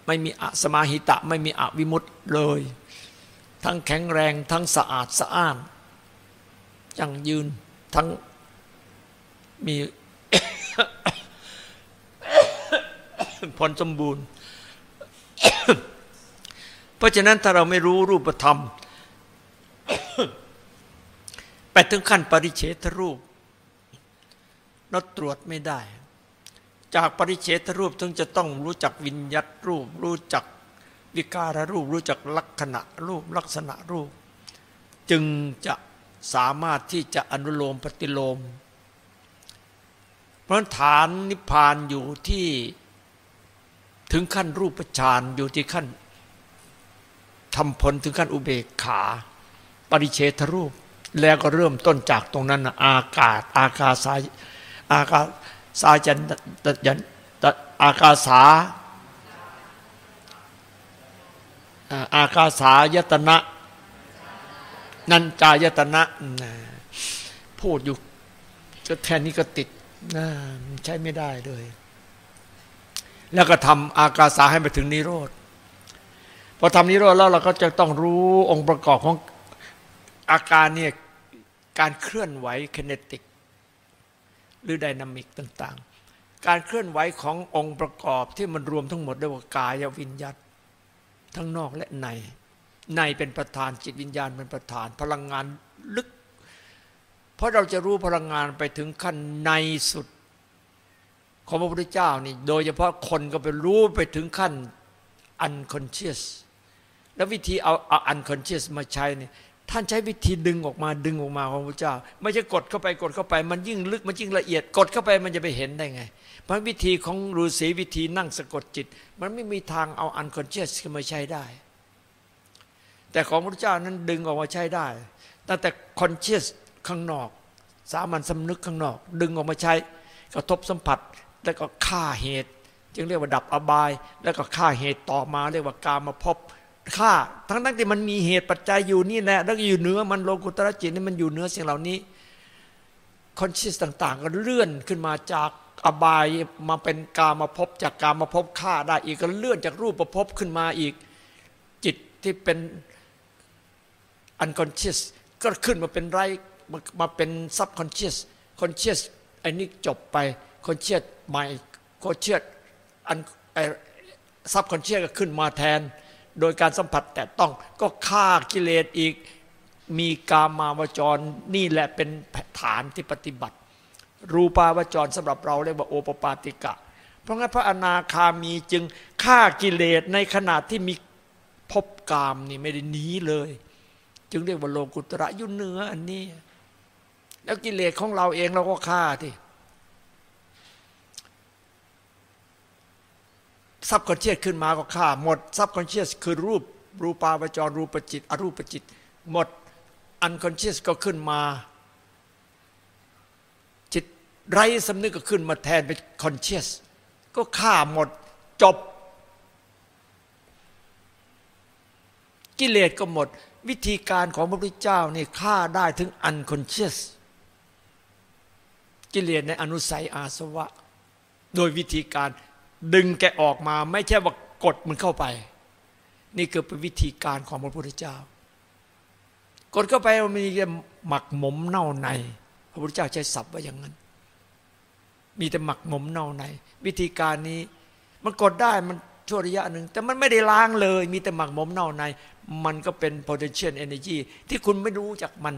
ไม่มีอสมาหิตะ ไม่มีอวิมุตเลย ทั้งแข็งแรงทั้งสะอาดสะอ้านยังยืนทั้งมีผลสมบูรณ์ เพราะฉะนั้นถ้าเราไม่รู้รูปธรรม ไปถึงขั้นปริเฉทรูป เราตรวจไม่ได้ จากปริเฉทรูปถึงจะต้องรู้จักวิญญัตรูป รู้จักวิการรูป รู้จักลักษณะรูปลักษณะรูป จึงจะสามารถที่จะอนุโลมปฏิโลม เพราะฐานนิพพานอยู่ที่ถึงขั้นรูปฌานอยู่ที่ขั้นทำผลถึงขั้นอุเบกขา ปริเฉทรูป แล้วก็เริ่มต้นจากตรงนั้นอากาศ อากาศอากาศ สาจันยันอากาสาอากาสายตนะ นันจายตนะพูดอยู่ก็แทนนี้ก็ติดใช้ไม่ได้เลย แล้วก็ทำอากาสาให้ไปถึงนิโรธพอทำนิโรธแล้วเราก็จะต้องรู้องค์ประกอบของอาการเนี่ยการเคลื่อนไหวคเนติก หรือไดนามิกต่างๆ การเคลื่อนไหวขององค์ประกอบที่มันรวมทั้งหมดเรียกว่ากายวิญญาตทั้งนอกและใน ในเป็นประธานจิตวิญญาณเป็นประธานพลังงานลึก เพราะเราจะรู้พลังงานไปถึงขั้นในสุด ของพระพุทธเจ้านี่ โดยเฉพาะคนก็ไปรู้ไปถึงขั้น unconscious แล้ววิธีเอาเอา unconscious มาใช้เนี่ย ท่านใช้วิธีดึงออกมาดึงออกมาของพระเจ้า ไม่ใช่กดเข้าไปกดเข้าไป มันยิ่งลึกมันยิ่งละเอียดกดเข้าไปมันจะไปเห็นได้ไง เพราะวิธีของฤาษีวิธีนั่งสะกดจิต มันไม่มีทางเอาอันคอนเชียสมาใช้ได้ แต่ของพระเจ้านั้นดึงออกมาใช้ได้ตั้งแต่คอนเชียสข้างนอก สามัญสำนึกข้างนอก ดึงออกมาใช้ กระทบสัมผัสแล้วก็ฆ่าเหตุ จึงเรียกว่าดับอบาย แล้วก็ฆ่าเหตุต่อมาเรียกว่าการมาพบ ฆ่า ทั้งทั้งที่มันมีเหตุปัจจัยอยู่นี่แหละแล้วอยู่เนื้อมันโลกุตระจิตนี่มันอยู่เนื้อสิ่งเหล่านี้คอนชิสต่าง ๆ ก็เลื่อนขึ้นมาจากอบายมาเป็นกามาพบจากกามาพบฆ่าได้อีกก็เลื่อนจากรูปประพบขึ้นมาอีก จิตที่เป็น unconscious ก็ขึ้นมาเป็นไรมาเป็น subconscious conscious ไอ้นี่จบไป conscious ใหม่ conscious อัน subconscious ก็ขึ้นมาแทน โดยการสัมผัสแต่ต้องก็ฆ่ากิเลสอีกมีกามาวจรนี่แหละเป็นฐานที่ปฏิบัติ รูปาวจรสำหรับเราเรียกว่าโอปปาติกะ เพราะงั้นพระอนาคามีจึงฆ่ากิเลสในขณะที่มีภพกามนี่ไม่ได้หนีเลย จึงเรียกว่าโลกุตระอยู่เหนืออันนี้ แล้วกิเลสของเราเองเราก็ฆ่าที่ subconscious ขึ้นมาก็ฆ่าหมด subconscious คือรูปรูปาวจรรูปจิต อรูปจิต หมด unconscious ก็ขึ้นมา จิตไร้สำนึกก็ขึ้นมาแทนเป็น conscious ก็ฆ่าหมดจบ กิเลสก็หมด วิธีการของพระพุทธเจ้านี่ฆ่าได้ถึง unconscious กิเลสในอนุสัยอาสวะ โดยวิธีการ ดึงแกออกมาไม่ใช่ว่ากดมันเข้าไป นี่คือเป็นวิธีการของพระพุทธเจ้า กดเข้าไปมันมีแค่หมักหมมเน่าใน พระพุทธเจ้าใช้ศัพท์ว่าอย่างนั้น มีแต่หมักหมมเน่าใน วิธีการนี้ มันกดได้มันชั่วระยะหนึ่งแต่มันไม่ได้ล้างเลย มีแต่หมักหมมเน่าใน มันก็เป็น potential energy ที่คุณไม่รู้จักมัน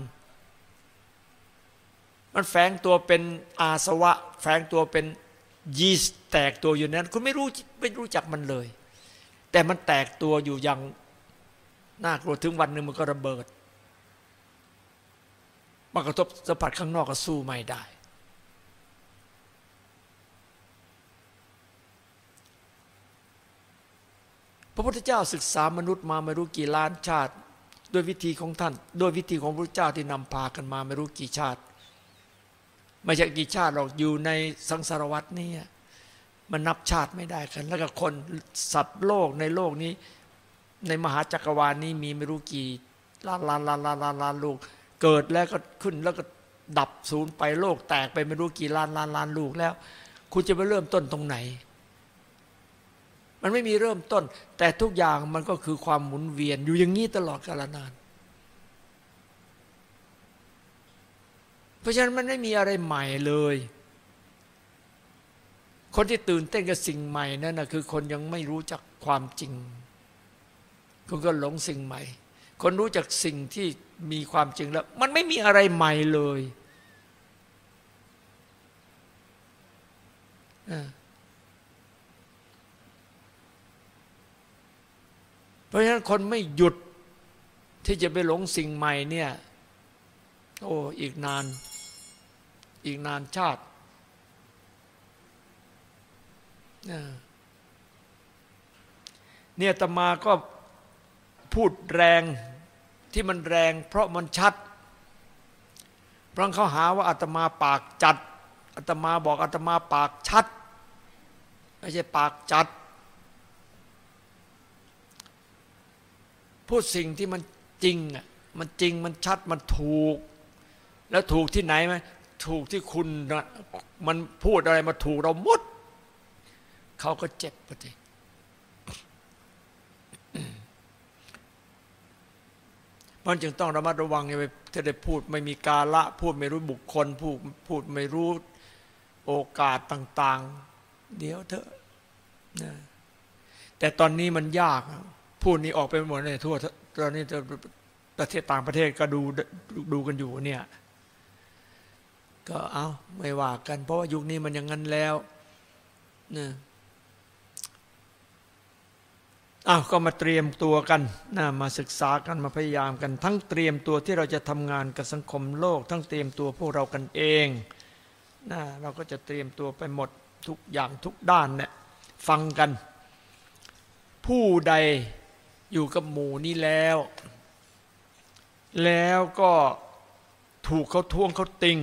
มันแฝงตัวเป็นอาสวะ แฝงตัวเป็น ยีสต์แตกตัวอยู่นั้น คุณไม่รู้ไม่รู้จักมันเลย แต่มันแตกตัวอยู่อย่างน่ากลัวถึงวันหนึ่งมันก็ระเบิดมากระทบสัมผัสข้างนอกก็สู้ไม่ได้ พระพุทธเจ้าศึกษามนุษย์มาไม่รู้กี่ล้านชาติ ด้วยวิธีของท่าน ด้วยวิธีของพระเจ้าที่นำพากันมาไม่รู้กี่ชาติ ไม่ใช่กี่ชาติหรอกอยู่ในสังสารวัตนี่มันนับชาติไม่ได้กัน แล้วก็คนสัตว์โลกในโลกนี้ ในมหาจักรวาลนี้มีไม่รู้กี่ล้านล้านล้านล้านล้านล้านลูก เกิดแล้วก็ขึ้นแล้วก็ดับศูนย์ไปโลกแตกไปไม่รู้กี่ล้านล้านล้านลูกแล้ว คุณจะไปเริ่มต้นตรงไหน มันไม่มีเริ่มต้น แต่ทุกอย่างมันก็คือความหมุนเวียนอยู่อย่างนี้ตลอดกาลนาน เพราะฉะนั้นมันไม่มีอะไรใหม่เลย คนที่ตื่นเต้นกับสิ่งใหม่นั่นนะคือคนยังไม่รู้จักความจริงคนก็หลงสิ่งใหม่ คนรู้จักสิ่งที่มีความจริงแล้ว มันไม่มีอะไรใหม่เลยเพราะฉะนั้นคนไม่หยุดที่จะไปหลงสิ่งใหม่เนี่ย โอ้ อีกนาน อีกนานชาติเนี่ยตมาก็พูดแรงที่มันแรง เพราะมันชัดเพราะเขาหาว่าอาตมาปากจัดอาตมาบอกอาตมาปากชัดไม่ใช่ปากจัด พูดสิ่งที่มันจริงอะมันจริงมันชัดมันถูก แล้วถูกที่ไหนไหม ถูกที่คุณนะมันพูดอะไรมาถูกเราหมด เขาก็เจ็บปฏิมันจึงต้องระมัดระวังอย่าไปถ้าได้พูดไม่มีกาละ พูดไม่รู้บุคคล พูดพูดไม่รู้โอกาสต่าง ๆ เดี๋ยวเถอะนะแต่ตอนนี้มันยาก พูดนี้ออกไปหมดเลยทั่วตอนนี้ประเทศต่างประเทศก็ดูดูกันอยู่เนี่ย ก็เอาไม่ว่ากัน เพราะว่ายุคนี้มันอย่างนั้นแล้วนะอ้าวก็มาเตรียมตัวกันนะมาศึกษากันมาพยายามกัน ทั้งเตรียมตัวที่เราจะทำงานกับสังคมโลก ทั้งเตรียมตัวพวกเรากันเองนะเราก็จะเตรียมตัวไปหมดทุกอย่างทุกด้านเนี่ยฟังกัน ผู้ใดอยู่กับหมู่นี้แล้ว แล้วก็ถูกเขาท่วงเขาติง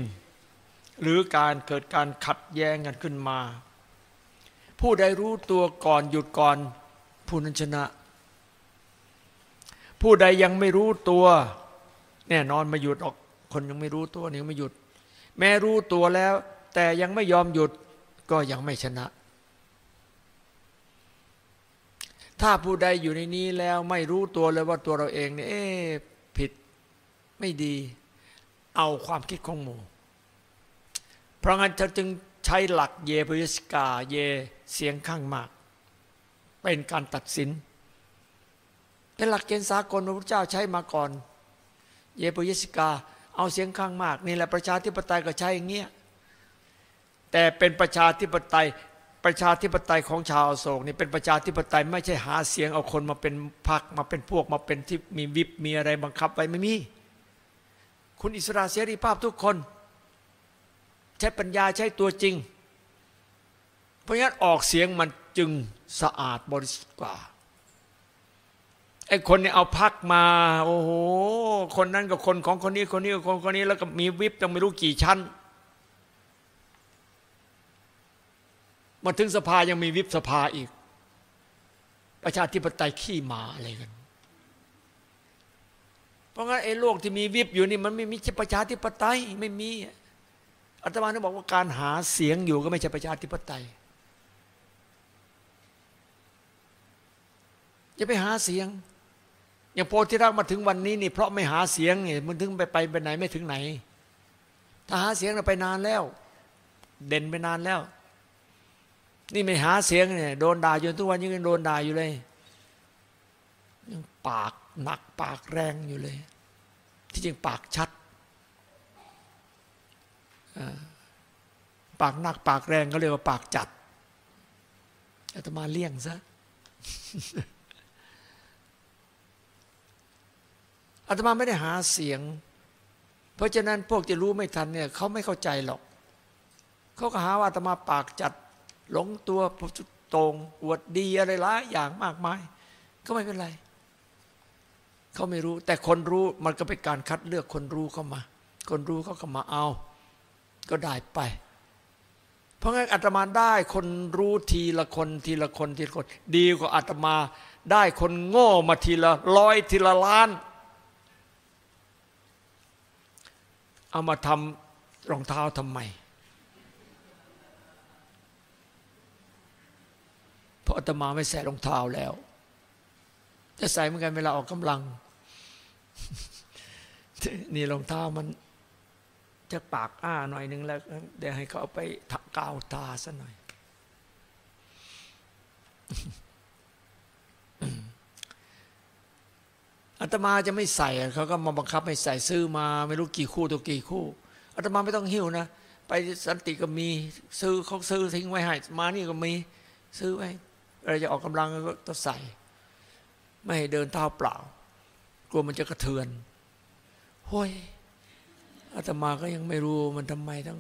หรือการเกิดการขัดแย้งกันขึ้นมา ผู้ใดรู้ตัวก่อนหยุดก่อนผู้นั้นชนะ ผู้ใดยังไม่รู้ตัว แน่นอนม่หยุดออก คนยังไม่รู้ตัวนี่ไม่หยุด แม้รู้ตัวแล้ว แต่ยังไม่ยอมหยุดก็ยังไม่ชนะ ถ้าผู้ใดอยู่ในนี้แล้วไม่รู้ตัวเลยว่าตัวเราเองเนี่ยเอ๊ผิดไม่ดี เอาความคิดของหมู่ เพราะงั้นเธอจึงใช้หลักเยปยิสกาเยเสียงข้างมาก เป็นการตัดสิน เป็นหลักเกณฑ์สากลพระพุทธเจ้าใช้มาก่อน เยปุยสิกาเอาเสียงข้างมาก นี่แหละประชาธิปไตยก็ใช้อย่างเงี้ยแต่เป็นประชาธิปไตยประชาธิปไตยของชาวโศกนี่เป็นประชาธิปไตยไม่ใช่หาเสียงเอาคนมาเป็นพรรคมาเป็นพวกมาเป็นที่มีวิบมีอะไรบังคับไว้ไม่มี คุณอิสระเสรีภาพทุกคน ใช้ปัญญาใช้ตัวจริง เพราะงั้นออกเสียงมันจึงสะอาดบริสุทธิ์กว่าไอ้คนเนี่ยเอาพักมา โอ้โหคนนั้นกับคนของคนนี้คนนี้กับคนคนนี้แล้วก็มีวิบต้องไม่รู้กี่ชั้นมาถึงสภายังมีวิบสภาอีก ประชาธิปไตยขี้หมาอะไรกัน เพราะงั้นไอ้โลกที่มีวิบอยู่นี่มันไม่มีประชาธิปไตยไม่มีอ อาตมาต้องบอกว่าการหาเสียงอยู่ก็ไม่ใช่ประชาธิปไตยจะไปหาเสียง อย่างโพธิรักมาถึงวันนี้นี่เพราะไม่หาเสียงเนี่ยมันถึงไปไปไปไหนไม่ถึงไหน ถ้าหาเสียงเราไปนานแล้ว เด่นไปนานแล้ว นี่ไม่หาเสียงเนี่ยโดนด่าจนทุกวันยังโดนด่าอยู่เลยยังปากหนักปากแรงอยู่เลย ที่จริงปากชัด ปากหนักปากแรงก็เรียกว่าปากจัดอาตมาเลี่ยงซะอาตมาไม่ได้หาเสียง เพราะฉะนั้นพวกจะรู้ไม่ทันเนี่ยเขาไม่เข้าใจหรอกเขาก็หาว่าอาตมาปากจัด หลงตัวตรงอวดดีอะไรหลายอย่างมากมาย ก็ไม่เป็นไรเขาไม่รู้ แต่คนรู้มันก็เป็นการคัดเลือกคนรู้เข้ามา คนรู้เขาก็มาเอา ก็ได้ไป เพราะงั้นอาตมาได้คนรู้ทีละคนทีละคนทีละคน ดีกว่าอาตมาได้คนโง่มาทีละร้อยทีละล้าน เอามาทำรองเท้าทำไมเพราะอาตมาไม่ใส่รองเท้าแล้ว จะใส่เหมือนกันเวลาออกกำลัง นี่รองเท้ามัน จะปากอ้าหน่อยหนึ่งแล้วเดี๋ยวให้เขาไปถักกาวตาซะหน่อย อาตมาจะไม่ใส่เขาก็มาบังคับให้ใส่ซื้อมา ไม่รู้กี่คู่ตัวกี่คู่อาตมาไม่ต้องหิ้วนะไปสันติก็มี ซื้อเขาซื้อทิ้งไว้ให้มานี่ก็มี ซื้อไว้เราจะออกกำลังก็ต้องใส่ ไม่ให้เดินเท้าเปล่า กลัวมันจะกระเทือนห้ย อาตมาก็ยังไม่รู้มันทำไมต้อง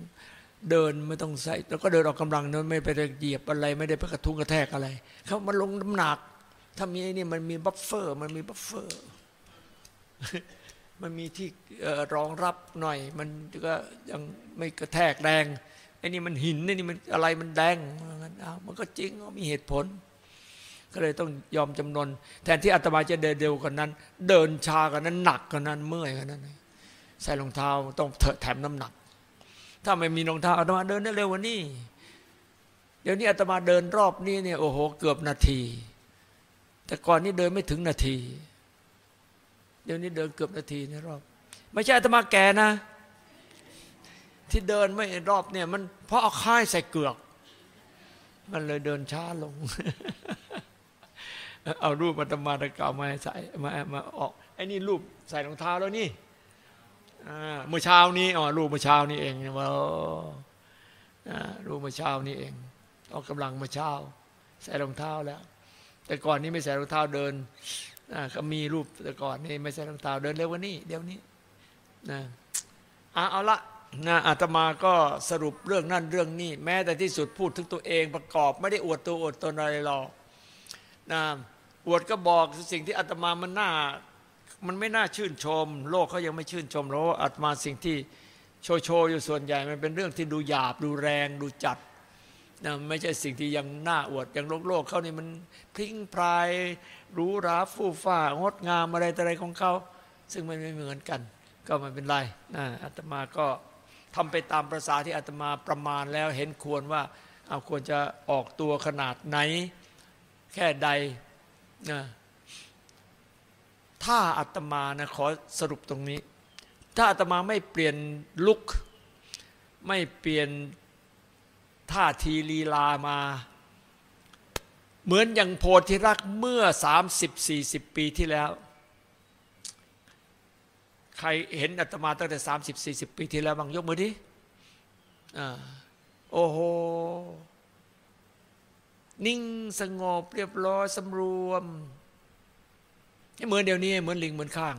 เดินไม่ต้องใส่ แล้วก็เดินออกกำลังนั้นไม่ไปเหยียบอะไรไม่ได้ไปกระทุ้งกระแทกอะไรเขามันลงน้ำหนัก ถ้ามีไอ้นี่มันมี buffer มันมี buffer มันมีที่รองรับหน่อย มันก็ยังไม่กระแทกแรงไอ้นี่มันหินนี่มันอะไรมันแดงมันก็จริงมีเหตุผล ก็เลยต้องยอมจำนน แทนที่อาตมาจะเดินเร็วกว่านั้น เดินช้ากว่านั้นหนักกว่านั้นเมื่อยกว่านั้น ใส่รองเท้าต้องเถอะแถมน้ำหนัก ถ้าไม่มีรองเท้าอาตมาเดินได้เร็วกว่านี้ เดี๋ยวนี้อาตมาเดินรอบนี้เนี่ยโอ้โหเกือบนาที แต่ก่อนนี้เดินไม่ถึงนาที เดี๋ยวนี้เดินเกือบนาทีในรอบ ไม่ใช่อาตมาแก่นะ ที่เดินไม่รอบเนี่ย มันเพราะเอาค่ายใส่เกือก มันเลยเดินช้าลง เอารูปอาตมาตะกาวมาใส่มามาออกไอ้นี่รูปใส่รองเท้าแล้วนี่ เมื่อเช้านี้อ๋อรูปเมื่อเช้านี้เองว่ารูปเมื่อเช้านี้เองออกกำลังเมื่อเช้า ใส่รองเท้าแล้ว แต่ก่อนนี้ไม่ใส่รองเท้าเดินก็มีรูปแต่ก่อนนี่ไม่ใส่รองเท้าเดินเร็วกว่านี้เดี๋ยวนี้นะเอาละนะอาตมาก็สรุปเรื่องนั่นเรื่องนี้ แม้แต่ที่สุดพูดถึงตัวเองประกอบ ไม่ได้อวดตัวอวดตนอะไรหรอกนะอวดก็บอกสิ่งที่อาตมามันน่า มันไม่น่าชื่นชม โลกเขายังไม่ชื่นชมแล้วอาตมาสิ่งที่โชว์โชว์อยู่ส่วนใหญ่มันเป็นเรื่องที่ดูหยาบดูแรงดูจัดนะไม่ใช่สิ่งที่ยังน่าอวดอย่างโลกโลกเขานี่มันพลิ้งพลายรูราฟู่ฟ้างดงามอะไรแต่อะไรของเขาซึ่งมันไม่เหมือนกัน ก็ไม่เป็นไรนะอาตมาก็ทำไปตามประสาที่อาตมาประมาณแล้วเห็นควรว่าเอาควรจะออกตัวขนาดไหน แค่ใดนะ ถ้าอาตมานะขอสรุปตรงนี้ ถ้าอาตมาไม่เปลี่ยนลุกไม่เปลี่ยนท่าทีลีลามา เหมือนอย่างโพธิรักเมื่อ 30-40 ปีที่แล้ว ใครเห็นอาตมาตั้งแต่ 30-40 ปีที่แล้วบางยกมือดิโอ้โห นิ่งสงบเรียบร้อยสำรวม เหมือนเดี๋ยวนี้เหมือนลิงเหมือนข้าง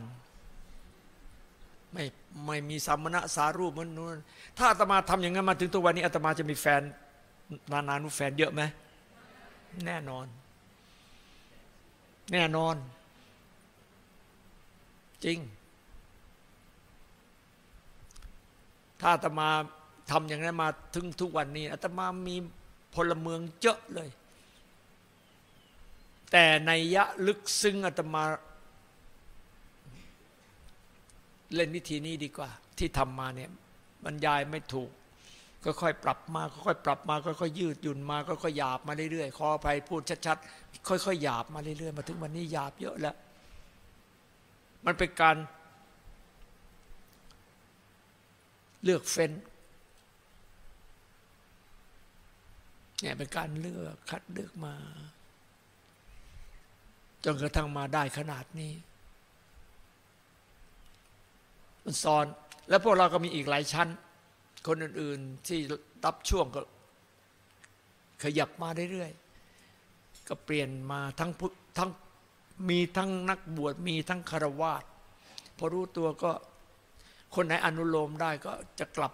ไม่ไม่มีสัมมณะสารูปมันนู้นถ้าอาตมาทำอย่างนั้นมาถึงตัววันนี้อาตมาจะมีแฟน นานานุแฟนเยอะไหมแน่นอน แน่นอน จริง ถ้าอาตมาทำอย่างนั้นมาถึงทุกวันนี้อาตมามีพลเมืองเยอะเลย แต่ในยะลึกซึ้งอาตมา เล่นวิธีนี้ดีกว่า ที่ทำมาเนี่ยบรรยายไม่ถูก ก็ค่อยปรับมาค่อยปรับมาค่อยยืดหยุ่นมาค่อยหยาบมาเรื่อยๆขออภัยพูดชัดๆค่อยๆหยาบมาเรื่อยๆมาถึงวันนี้หยาบเยอะแล้ว มันเป็นการ เลือกเฟ้นเนี่ยเป็นการเลือกคัดเลือกมา จนกระทั่งมาได้ขนาดนี้ มันซ้อน แล้วพวกเราก็มีอีกหลายชั้น คนอื่นๆที่รับช่วงก็ ขยับมาเรื่อยๆก็เปลี่ยนมาทั้งทั้งมีทั้งนักบวชมีทั้งคารวาสพอรู้ตัวก็คนไหนอนุโลมได้ก็จะกลับ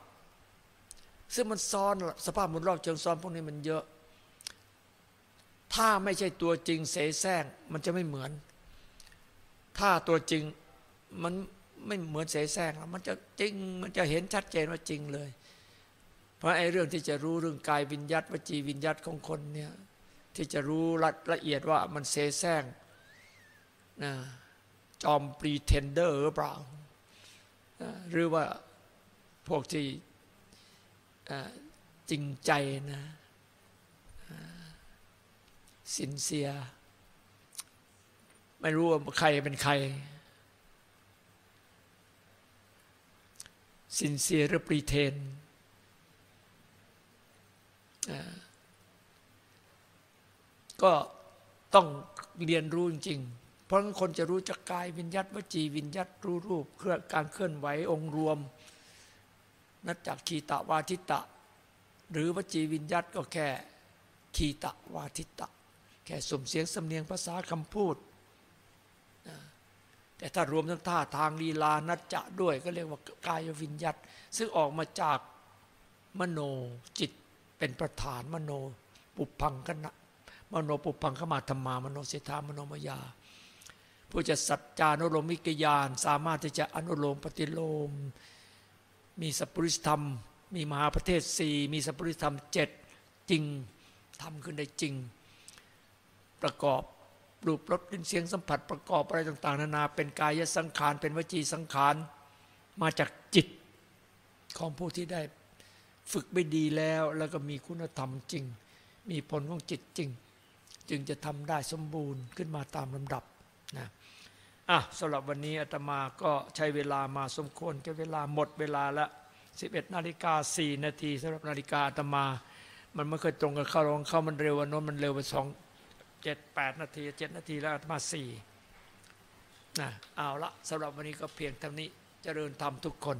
ซึ่งมันซ้อนสภาพมุนรอบเชิงซ้อนพวกนี้มันเยอะ ถ้าไม่ใช่ตัวจริงเสแสร้งมันจะไม่เหมือน ถ้าตัวจริงมัน ไม่เหมือนเสแสร้งมันจะจริงมันจะเห็นชัดเจนว่าจริงเลย เพราะไอ้เรื่องที่จะรู้เรื่องกายวิญญาตวจีวิญญาตของคนเนี่ยที่จะรู้ละละเอียดว่ามันเสแสร้งนะจอม pretender หรือเปล่า หรือว่าพวกที่จริงใจนะ sincere ไม่รู้ว่าใครเป็นใคร sincere หรือ pretendก็ต้องเรียนรู้จริง เพราะคนจะรู้จักกายวิญญาตวจีวิญญาตรู้รูปเคลื่อนการเคลื่อนไหวองค์รวม นัดจากขีตะวาทิตะ หรือวจีวิญญาตก็แค่ขีตะวาทิตะ แค่สมเสียงสำเนียงภาษาคำพูด แต่ถ้ารวมทั้งท่าทางลีลานัจจะด้วย ก็เรียกว่ากายวิญญัตซึ่งออกมาจากมโนจิตเป็นประธานมโนปุพังคณะมโนปุพังขมาธรรมามโนเสธามโนมยา ผู้จะสัจจานุโลมิกยานสามารถที่จะอนุโลมปฏิโลม มีสัพพุริธรรม มีมหาประเทศสี่มีสัพพุริธรรมเจ็ดจริงทำขึ้นได้จริง ประกอบ รูปรสกลิ่นเสียงสัมผัสประกอบอะไรต่าง ๆ นานา เป็นกายสังขาร เป็นวจีสังขาร มาจากจิตของผู้ที่ได้ฝึกไม่ดีแล้ว แล้วก็มีคุณธรรมจริง มีผลของจิตจริง จึงจะทำได้สมบูรณ์ขึ้นมาตามลำดับนะอะสำหรับวันนี้อาตมาก็ใช้เวลามาสมควรจะเวลาหมดเวลาละ 11นาฬิกา4นาทีสำหรับนาฬิกาอาตมา มันไม่เคยตรงกับเข้าลองเข้ามันเร็ววันน้นมันเร็วไปสอง เจ็ดแปดนาทีเจ็ดนาทีแล้วมาสี่นะเอาละสำหรับวันนี้ก็เพียงเท่านี้เจริญธรรมทุกคน